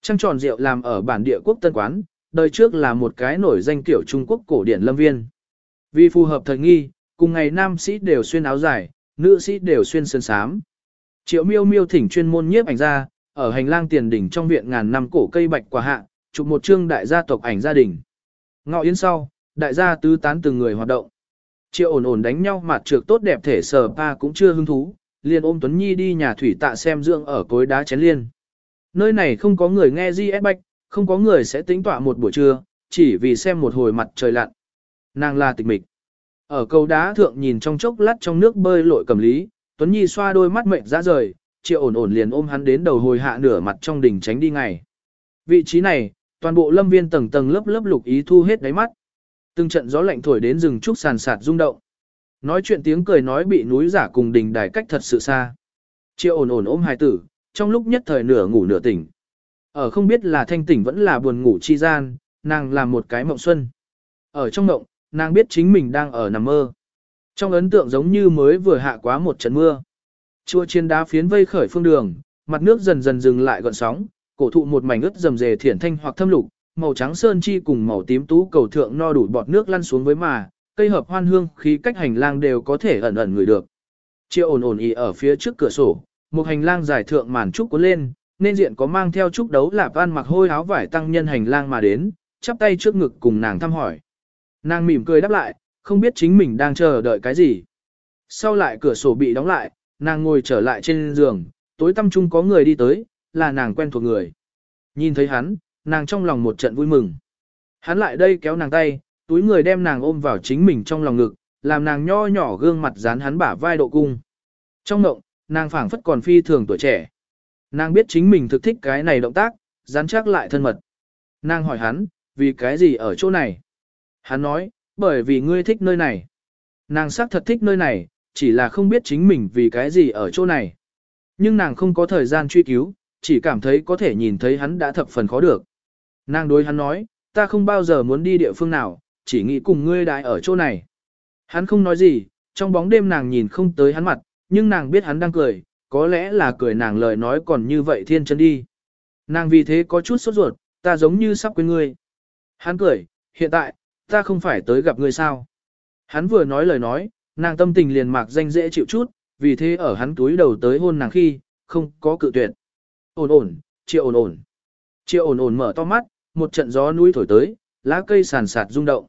Trăng tròn rượu làm ở bản địa quốc tân quán, đời trước là một cái nổi danh tiểu Trung Quốc cổ điển lâm viên. Vì phù hợp thời nghi, cùng ngày nam sĩ đều xuyên áo dài, nữ sĩ đều xuyên sơn sám. Triệu miêu miêu thỉnh chuyên môn nhiếp ảnh ra, ở hành lang tiền đỉnh trong viện ngàn năm cổ cây bạch quả hạ, chụp một chương đại gia tộc ảnh gia đình. Ngọ yến sau, đại gia tứ tán từng người hoạt động. Triệu ổn ổn đánh nhau mặt trược tốt đẹp thể sở pa cũng chưa hứng thú, liền ôm Tuấn Nhi đi nhà thủy tạ xem dưỡng ở cối đá chén liên. Nơi này không có người nghe GS Bạch, không có người sẽ tính tọa một buổi trưa, chỉ vì xem một hồi mặt trời lặn. Nàng là tịch mịch. Ở cầu đá thượng nhìn trong chốc lát trong nước bơi lội cầm lý, Tuấn Nhi xoa đôi mắt mệt ra rời, triệu ổn ổn liền ôm hắn đến đầu hồi hạ nửa mặt trong đỉnh tránh đi ngày. Vị trí này, toàn bộ lâm viên tầng tầng lớp lớp lục ý thu hết đáy mắt. Từng trận gió lạnh thổi đến rừng trúc sàn sạt rung động. Nói chuyện tiếng cười nói bị núi giả cùng đỉnh đài cách thật sự xa. Triệu ổn ổn ôm hài tử, trong lúc nhất thời nửa ngủ nửa tỉnh. Ở không biết là thanh tỉnh vẫn là buồn ngủ chi gian, nàng làm một cái mộng xuân. Ở trong mộng, nàng biết chính mình đang ở nằm mơ. Trong ấn tượng giống như mới vừa hạ quá một trận mưa. Chua trên đá phiến vây khởi phương đường, mặt nước dần dần dừng lại gọn sóng, cổ thụ một mảnh ướt rầm rề thiển thanh hoặc thâm lục, màu trắng sơn chi cùng màu tím tú cầu thượng no đủ bọt nước lăn xuống với mà, cây hợp hoan hương khí cách hành lang đều có thể ẩn ẩn người được. Triệu ổn ổn ý ở phía trước cửa sổ, một hành lang dài thượng màn trúc cuốn lên, nên diện có mang theo trúc đấu lạp an mặc hôi áo vải tăng nhân hành lang mà đến, chắp tay trước ngực cùng nàng thăm hỏi. Nàng mỉm cười đáp lại, không biết chính mình đang chờ đợi cái gì. Sau lại cửa sổ bị đóng lại, nàng ngồi trở lại trên giường, tối tăm trung có người đi tới, là nàng quen thuộc người. Nhìn thấy hắn, nàng trong lòng một trận vui mừng. Hắn lại đây kéo nàng tay, túi người đem nàng ôm vào chính mình trong lòng ngực, làm nàng nho nhỏ gương mặt dán hắn bả vai độ cung. Trong mộng, nàng phảng phất còn phi thường tuổi trẻ. Nàng biết chính mình thực thích cái này động tác, dán chắc lại thân mật. Nàng hỏi hắn, vì cái gì ở chỗ này? Hắn nói, bởi vì ngươi thích nơi này. Nàng xác thật thích nơi này, chỉ là không biết chính mình vì cái gì ở chỗ này. Nhưng nàng không có thời gian truy cứu, chỉ cảm thấy có thể nhìn thấy hắn đã thập phần khó được. Nàng đối hắn nói, ta không bao giờ muốn đi địa phương nào, chỉ nghĩ cùng ngươi đại ở chỗ này. Hắn không nói gì, trong bóng đêm nàng nhìn không tới hắn mặt, nhưng nàng biết hắn đang cười, có lẽ là cười nàng lời nói còn như vậy thiên chân đi. Nàng vì thế có chút sốt ruột, ta giống như sắp quên ngươi. Hắn cười, hiện tại, ta không phải tới gặp ngươi sao. Hắn vừa nói lời nói, nàng tâm tình liền mạc danh dễ chịu chút, vì thế ở hắn túi đầu tới hôn nàng khi, không có cự tuyệt. Ổn ổn, triệu ổn ổn. Triệu ổn ổn mở to mắt, một trận gió núi thổi tới, lá cây sàn sạt rung động.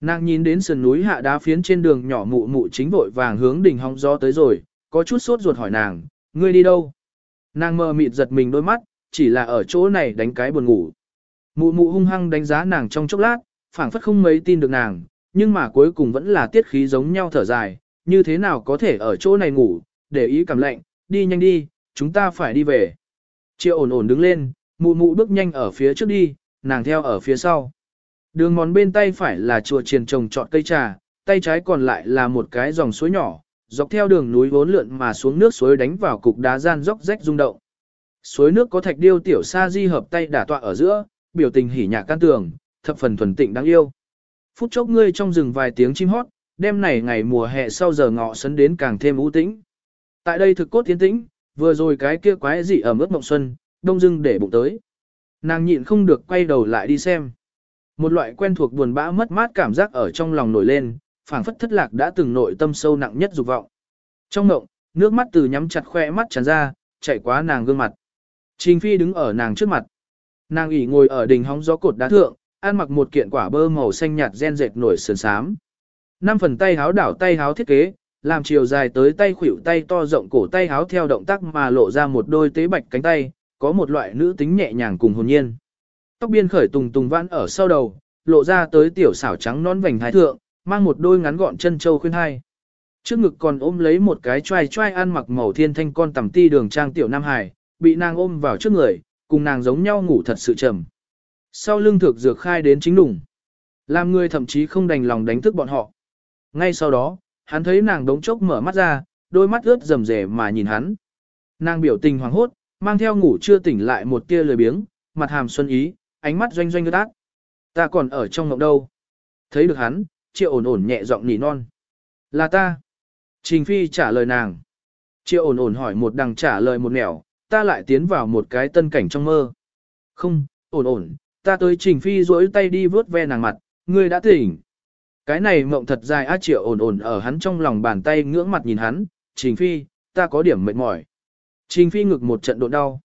Nàng nhìn đến sườn núi hạ đá phiến trên đường nhỏ mụ mụ chính vội vàng hướng đỉnh hóng gió tới rồi, có chút sốt ruột hỏi nàng, ngươi đi đâu? Nàng mơ mịt giật mình đôi mắt, chỉ là ở chỗ này đánh cái buồn ngủ. Mụ mụ hung hăng đánh giá nàng trong chốc lát, phảng phất không mấy tin được nàng, nhưng mà cuối cùng vẫn là tiết khí giống nhau thở dài, như thế nào có thể ở chỗ này ngủ, để ý cảm lạnh, đi nhanh đi, chúng ta phải đi về. Triệu ổn ổn đứng lên, mụ mụ bước nhanh ở phía trước đi, nàng theo ở phía sau. Đường mòn bên tay phải là chùa triền trồng trọt cây trà, tay trái còn lại là một cái dòng suối nhỏ, dọc theo đường núi vốn lượn mà xuống nước suối đánh vào cục đá gian róc rách rung động. Suối nước có thạch điêu tiểu sa di hợp tay đả tọa ở giữa, biểu tình hỉ nhạc can tường, thập phần thuần tịnh đáng yêu. Phút chốc ngươi trong rừng vài tiếng chim hót, đêm này ngày mùa hè sau giờ ngọ sấn đến càng thêm u tĩnh. Tại đây thực cốt tiến tĩnh, vừa rồi cái kia quái dị ở mức mộng xuân, đông dưng để bụng tới. Nàng nhịn không được quay đầu lại đi xem. Một loại quen thuộc buồn bã mất mát cảm giác ở trong lòng nổi lên, phảng phất thất lạc đã từng nội tâm sâu nặng nhất dục vọng. Trong ngộng, nước mắt từ nhắm chặt khoe mắt tràn ra, chạy qua nàng gương mặt. Trình Phi đứng ở nàng trước mặt. Nàng ủy ngồi ở đỉnh hóng gió cột đá thượng, ăn mặc một kiện quả bơ màu xanh nhạt gen dệt nổi sườn sám. Năm phần tay háo đảo tay háo thiết kế, làm chiều dài tới tay khuỷu tay to rộng cổ tay háo theo động tác mà lộ ra một đôi tế bạch cánh tay, có một loại nữ tính nhẹ nhàng cùng hồn nhiên. Tóc biên khởi tùng tùng vãn ở sau đầu, lộ ra tới tiểu xảo trắng non vành thái thượng, mang một đôi ngắn gọn chân châu khuyên hai. Trước ngực còn ôm lấy một cái trai trai ăn mặc màu thiên thanh con tầm ti đường trang tiểu Nam Hải, bị nàng ôm vào trước người, cùng nàng giống nhau ngủ thật sự trầm. Sau lưng thực dược khai đến chính đủng. Làm người thậm chí không đành lòng đánh thức bọn họ. Ngay sau đó, hắn thấy nàng đống chốc mở mắt ra, đôi mắt ướt rầm rề mà nhìn hắn. Nàng biểu tình hoàng hốt, mang theo ngủ chưa tỉnh lại một tia lười biếng, mặt hàm xuân ý, ánh mắt doanh doanh ướt ác. Ta còn ở trong ngộng đâu. Thấy được hắn, triệu ổn ổn nhẹ giọng nỉ non. Là ta. Trình Phi trả lời nàng. Triệu ổn ổn hỏi một đằng trả lời một nẻo, ta lại tiến vào một cái tân cảnh trong mơ. Không, ổn ổn, ta tới Trình Phi duỗi tay đi vớt ve nàng mặt, ngươi đã tỉnh. Cái này mộng thật dài á triệu ổn ổn ở hắn trong lòng bàn tay ngưỡng mặt nhìn hắn, Trình Phi, ta có điểm mệt mỏi. Trình Phi ngực một trận độ đau.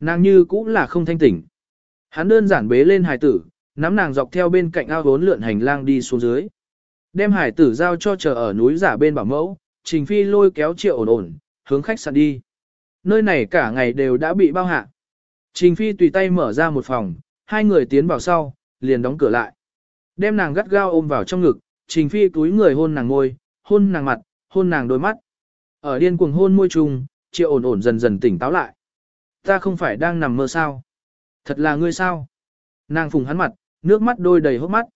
Nàng như cũng là không thanh tỉnh. Hắn đơn giản bế lên hài tử, nắm nàng dọc theo bên cạnh ao vốn lượn hành lang đi xuống dưới. Đem hải tử giao cho chờ ở núi giả bên bảo mẫu, Trình Phi lôi kéo triệu ổn ổn, hướng khách sạn đi. Nơi này cả ngày đều đã bị bao hạ. Trình Phi tùy tay mở ra một phòng, hai người tiến vào sau, liền đóng cửa lại. Đem nàng gắt gao ôm vào trong ngực, Trình Phi túi người hôn nàng môi, hôn nàng mặt, hôn nàng đôi mắt. Ở điên cuồng hôn môi trùng, triệu ổn ổn dần dần tỉnh táo lại. Ta không phải đang nằm mơ sao? Thật là ngươi sao? Nàng phùng hắn mặt, nước mắt đôi đầy hốc mắt.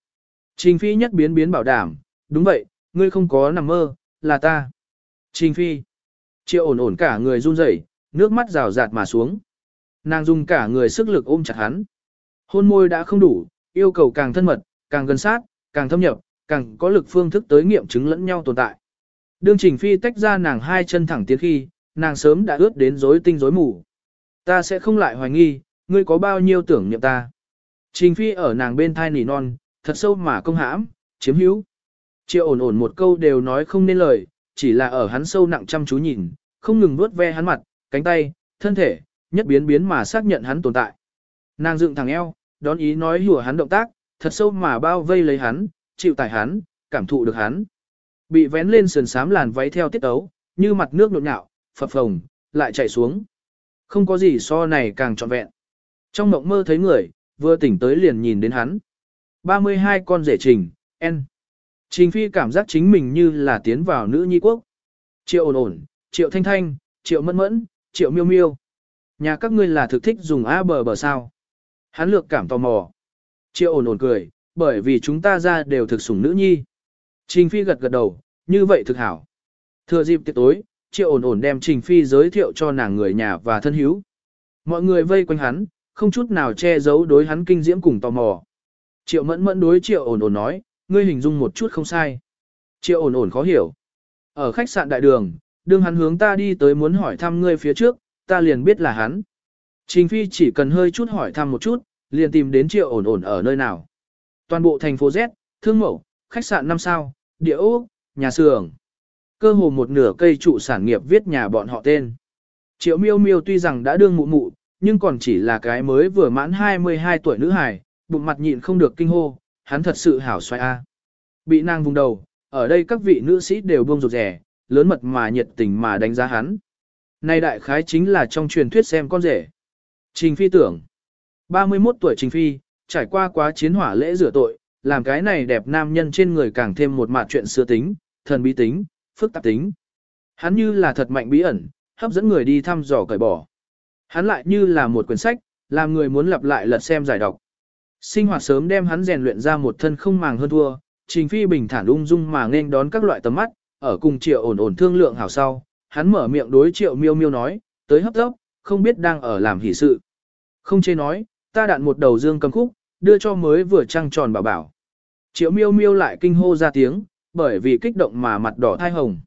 Trình Phi nhất biến biến bảo đảm, đúng vậy, ngươi không có nằm mơ, là ta. Trình Phi. Triệu ổn ổn cả người run rẩy, nước mắt rào rạt mà xuống. Nàng dùng cả người sức lực ôm chặt hắn. Hôn môi đã không đủ, yêu cầu càng thân mật, càng gần sát, càng thâm nhập, càng có lực phương thức tới nghiệm chứng lẫn nhau tồn tại. Đương Trình Phi tách ra nàng hai chân thẳng tiến khi, nàng sớm đã ướt đến rối tinh rối mù. Ta sẽ không lại hoài nghi, ngươi có bao nhiêu tưởng niệm ta. Trình Phi ở nàng bên thai nỉ non, thật sâu mà công hãm, chiếm hữu. Triệu ổn ổn một câu đều nói không nên lời, chỉ là ở hắn sâu nặng chăm chú nhìn, không ngừng vuốt ve hắn mặt, cánh tay, thân thể, nhất biến biến mà xác nhận hắn tồn tại. Nàng dựng thẳng eo, đón ý nói hùa hắn động tác, thật sâu mà bao vây lấy hắn, chịu tải hắn, cảm thụ được hắn. Bị vén lên sườn sám làn váy theo tiết ấu, như mặt nước nhộn nhạo, phập phồng, lại chảy xuống. Không có gì so này càng trọn vẹn. Trong mộng mơ thấy người, vừa tỉnh tới liền nhìn đến hắn. 32 con rể trình, N. Trình Phi cảm giác chính mình như là tiến vào nữ nhi quốc. Triệu ổn ổn, triệu thanh thanh, triệu mẫn mẫn, triệu miêu miêu. Nhà các ngươi là thực thích dùng A bờ bờ sao. Hắn lược cảm tò mò. Triệu ổn ổn cười, bởi vì chúng ta ra đều thực sủng nữ nhi. Trình Phi gật gật đầu, như vậy thực hảo. Thừa dịp tiệc tối, Triệu ổn ổn đem Trình Phi giới thiệu cho nàng người nhà và thân hữu. Mọi người vây quanh hắn, không chút nào che giấu đối hắn kinh diễm cùng tò mò. Triệu mẫn mẫn đối Triệu ổn ổn nói, ngươi hình dung một chút không sai. Triệu ổn ổn khó hiểu. Ở khách sạn đại đường, đương hắn hướng ta đi tới muốn hỏi thăm ngươi phía trước, ta liền biết là hắn. Trình Phi chỉ cần hơi chút hỏi thăm một chút, liền tìm đến triệu ổn ổn ở nơi nào. Toàn bộ thành phố Z, thương mẫu, khách sạn 5 sao, địa ốc, nhà xưởng. Cơ hồ một nửa cây trụ sản nghiệp viết nhà bọn họ tên. Triệu miêu miêu tuy rằng đã đương mụ mụ, nhưng còn chỉ là cái mới vừa mãn 22 tuổi nữ hài, bụng mặt nhịn không được kinh hô, hắn thật sự hảo xoay a. Bị nàng vùng đầu, ở đây các vị nữ sĩ đều buông rụt rẻ, lớn mật mà nhiệt tình mà đánh giá hắn. Này đại khái chính là trong truyền thuyết xem con rể. Trình phi tưởng, 31 tuổi trình phi, trải qua quá chiến hỏa lễ rửa tội, làm cái này đẹp nam nhân trên người càng thêm một mặt chuyện xưa tính, thần bí tính, phức tạp tính. Hắn như là thật mạnh bí ẩn, hấp dẫn người đi thăm dò cởi bỏ. Hắn lại như là một quyển sách, làm người muốn lặp lại lật xem giải đọc. Sinh hoạt sớm đem hắn rèn luyện ra một thân không màng hơn thua, Trình Phi bình thản ung dung mà nên đón các loại tầm mắt, ở cùng Triệu ổn ổn thương lượng hảo sau, hắn mở miệng đối Triệu Miêu Miêu nói, tới hấp tốc, không biết đang ở làm hỷ sự. Không chê nói, ta đạn một đầu dương cầm khúc, đưa cho mới vừa trăng tròn bảo bảo. Triệu Miêu Miêu lại kinh hô ra tiếng, bởi vì kích động mà mặt đỏ thai hồng.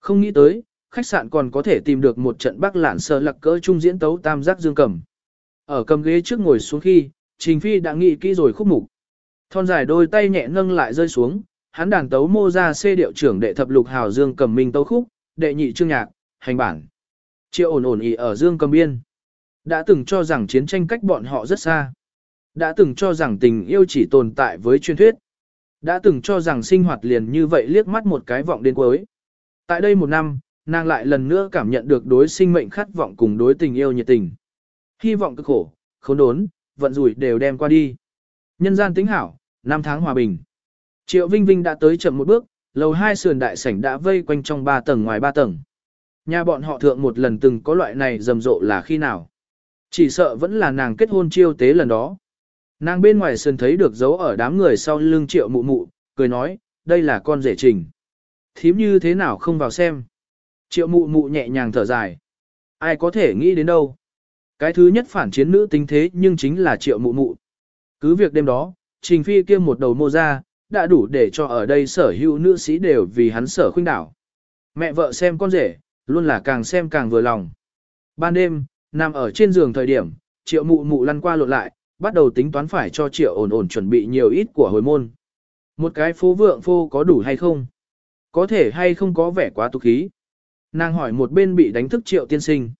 Không nghĩ tới, khách sạn còn có thể tìm được một trận bắc lạn sơ lặc cỡ trung diễn tấu tam giác dương cầm. Ở cầm ghế trước ngồi xuống khi, Trình Phi đã nghĩ kỹ rồi khúc mục. Thon dài đôi tay nhẹ nâng lại rơi xuống, hắn đàn tấu mô ra xê điệu trưởng đệ thập lục hào dương cầm minh tấu khúc, đệ nhị chương nhạc, hành bản. Triệu ổn ổn ý ở dương cầm biên. Đã từng cho rằng chiến tranh cách bọn họ rất xa. Đã từng cho rằng tình yêu chỉ tồn tại với truyền thuyết. Đã từng cho rằng sinh hoạt liền như vậy liếc mắt một cái vọng đến cuối. Tại đây một năm, nàng lại lần nữa cảm nhận được đối sinh mệnh khát vọng cùng đối tình yêu nhiệt tình. Hy vọng cực khổ, khốn đốn, vận rủi đều đem qua đi. Nhân gian tính hảo, năm tháng hòa bình. Triệu Vinh Vinh đã tới chậm một bước, lầu hai sườn đại sảnh đã vây quanh trong ba tầng ngoài ba tầng. Nhà bọn họ thượng một lần từng có loại này rầm rộ là khi nào. Chỉ sợ vẫn là nàng kết hôn chiêu tế lần đó. Nàng bên ngoài sườn thấy được dấu ở đám người sau lưng triệu mụ mụ, cười nói, đây là con rể trình. Thím như thế nào không vào xem. Triệu mụ mụ nhẹ nhàng thở dài. Ai có thể nghĩ đến đâu. Cái thứ nhất phản chiến nữ tính thế nhưng chính là triệu mụ mụ. Cứ việc đêm đó, trình phi kia một đầu mô ra, đã đủ để cho ở đây sở hữu nữ sĩ đều vì hắn sở khuynh đảo. Mẹ vợ xem con rể, luôn là càng xem càng vừa lòng. Ban đêm, nằm ở trên giường thời điểm, triệu mụ mụ lăn qua lộn lại, bắt đầu tính toán phải cho triệu ổn ổn chuẩn bị nhiều ít của hồi môn. Một cái phố vượng phô có đủ hay không? Có thể hay không có vẻ quá tục khí? Nàng hỏi một bên bị đánh thức triệu tiên sinh.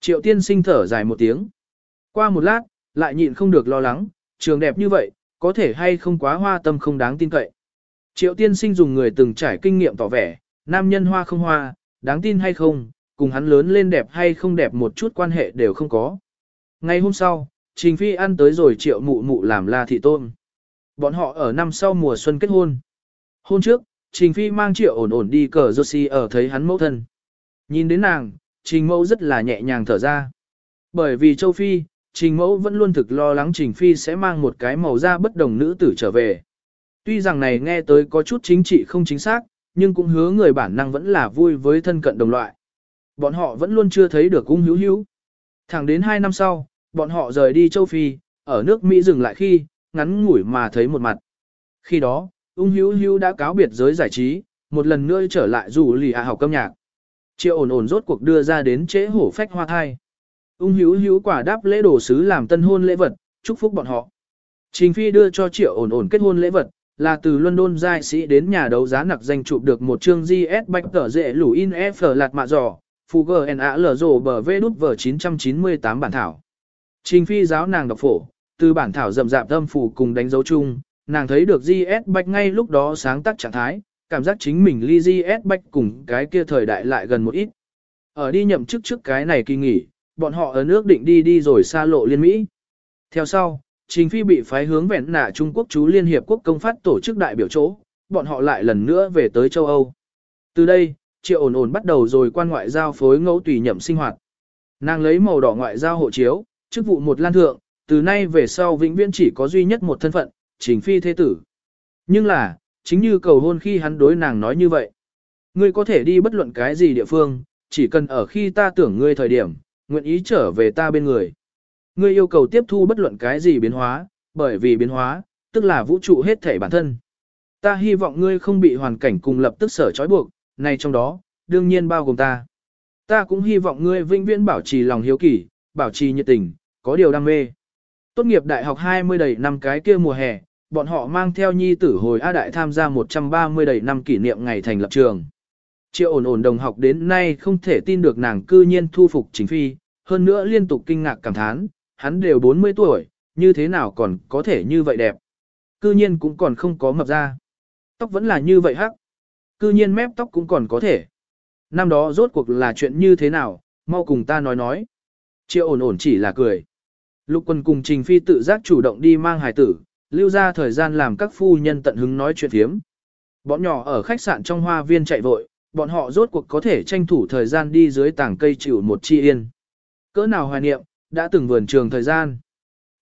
Triệu tiên sinh thở dài một tiếng. Qua một lát, lại nhịn không được lo lắng, trường đẹp như vậy, có thể hay không quá hoa tâm không đáng tin cậy. Triệu tiên sinh dùng người từng trải kinh nghiệm tỏ vẻ, nam nhân hoa không hoa, đáng tin hay không, cùng hắn lớn lên đẹp hay không đẹp một chút quan hệ đều không có. Ngày hôm sau, Trình Phi ăn tới rồi triệu mụ mụ làm la thị tôm. Bọn họ ở năm sau mùa xuân kết hôn. Hôn trước, Trình Phi mang triệu ổn ổn đi cờ Josie ở thấy hắn mẫu thân. Nhìn đến nàng, Trình mẫu rất là nhẹ nhàng thở ra. Bởi vì châu Phi, Trình mẫu vẫn luôn thực lo lắng Trình Phi sẽ mang một cái màu da bất đồng nữ tử trở về. Tuy rằng này nghe tới có chút chính trị không chính xác, nhưng cũng hứa người bản năng vẫn là vui với thân cận đồng loại. Bọn họ vẫn luôn chưa thấy được cung hữu hữu. Thẳng đến hai năm sau, bọn họ rời đi châu Phi, ở nước Mỹ dừng lại khi, ngắn ngủi mà thấy một mặt. Khi đó, ung hữu hữu đã cáo biệt giới giải trí, một lần nữa trở lại dù lì à học âm nhạc. Triệu ổn ổn rốt cuộc đưa ra đến trễ hổ phách hoa thai. Ung hữu hữu quả đáp lễ đồ sứ làm tân hôn lễ vật, chúc phúc bọn họ. Trình Phi đưa cho Triệu ổn ổn kết hôn lễ vật, là từ London giai sĩ đến nhà đấu giá nặc danh chụp được một chương GS bạch tờ dễ lủ in F lạt mạ giò, phù gờ N A L rồ bờ V đút vở 998 bản thảo. Trình Phi giáo nàng đọc phổ, từ bản thảo rậm rạp âm phủ cùng đánh dấu chung, nàng thấy được GS bạch ngay lúc đó sáng tác trạng thái, cảm giác chính mình ly GS bách cùng cái kia thời đại lại gần một ít. Ở đi nhậm chức trước cái này kỳ nghỉ, bọn họ ở nước định đi đi rồi xa lộ liên Mỹ. Theo sau, Trình Phi bị phái hướng vẹn nạ Trung Quốc chú Liên Hiệp Quốc công phát tổ chức đại biểu chỗ, bọn họ lại lần nữa về tới châu Âu. Từ đây, Triệu ổn ổn bắt đầu rồi quan ngoại giao phối ngẫu tùy nhậm sinh hoạt. Nàng lấy màu đỏ ngoại giao hộ chiếu, chức vụ một lan thượng, từ nay về sau vĩnh viễn chỉ có duy nhất một thân phận, Trình Phi thế tử. Nhưng là, chính như cầu hôn khi hắn đối nàng nói như vậy. Ngươi có thể đi bất luận cái gì địa phương, chỉ cần ở khi ta tưởng ngươi thời điểm, nguyện ý trở về ta bên người. Ngươi yêu cầu tiếp thu bất luận cái gì biến hóa, bởi vì biến hóa, tức là vũ trụ hết thể bản thân. Ta hy vọng ngươi không bị hoàn cảnh cùng lập tức sở trói buộc, này trong đó, đương nhiên bao gồm ta. Ta cũng hy vọng ngươi vĩnh viễn bảo trì lòng hiếu kỳ, bảo trì nhiệt tình, có điều đam mê. Tốt nghiệp đại học 20 đầy năm cái kia mùa hè, bọn họ mang theo nhi tử hồi A Đại tham gia 130 đầy năm kỷ niệm ngày thành lập trường. Triệu ổn ổn đồng học đến nay không thể tin được nàng cư nhiên thu phục chính phi, hơn nữa liên tục kinh ngạc cảm thán, hắn đều 40 tuổi, như thế nào còn có thể như vậy đẹp. Cư nhiên cũng còn không có mập ra. Tóc vẫn là như vậy hắc. Cư nhiên mép tóc cũng còn có thể. Năm đó rốt cuộc là chuyện như thế nào, mau cùng ta nói nói. Triệu ổn ổn chỉ là cười. Lục quân cùng Trình Phi tự giác chủ động đi mang hài tử, lưu ra thời gian làm các phu nhân tận hứng nói chuyện thiếm. Bọn nhỏ ở khách sạn trong hoa viên chạy vội, bọn họ rốt cuộc có thể tranh thủ thời gian đi dưới tảng cây chịu một chi yên. Cỡ nào hoài niệm, đã từng vườn trường thời gian.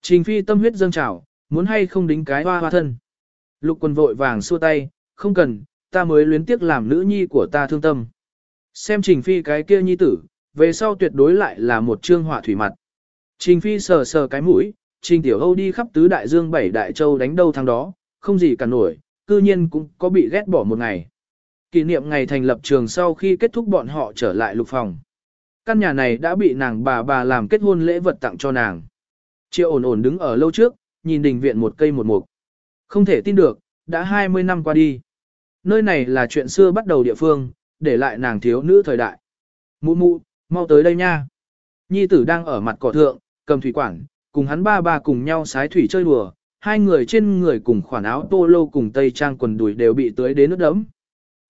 Trình Phi tâm huyết dâng trào, muốn hay không đính cái hoa hoa thân. Lục quân vội vàng xua tay, không cần, ta mới luyến tiếc làm nữ nhi của ta thương tâm. Xem Trình Phi cái kia nhi tử, về sau tuyệt đối lại là một trương họa thủy mặt. Trình Phi sờ sờ cái mũi, Trình Tiểu Âu đi khắp tứ đại dương bảy đại châu đánh đâu thắng đó, không gì cả nổi, cư nhiên cũng có bị ghét bỏ một ngày. Kỷ niệm ngày thành lập trường sau khi kết thúc bọn họ trở lại lục phòng. Căn nhà này đã bị nàng bà bà làm kết hôn lễ vật tặng cho nàng. Triệu ổn ổn đứng ở lâu trước, nhìn đình viện một cây một mục. Không thể tin được, đã 20 năm qua đi. Nơi này là chuyện xưa bắt đầu địa phương, để lại nàng thiếu nữ thời đại. Mụ mụ, mau tới đây nha. Nhi tử đang ở mặt cỏ thượng, cầm thủy quản, cùng hắn ba ba cùng nhau sái thủy chơi đùa, hai người trên người cùng khoản áo tô lô cùng tây trang quần đùi đều bị tưới đến nước đẫm.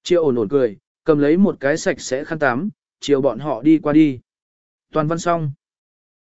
Triệu ổn ổn cười, cầm lấy một cái sạch sẽ khăn tắm, chiều bọn họ đi qua đi. Toàn văn xong.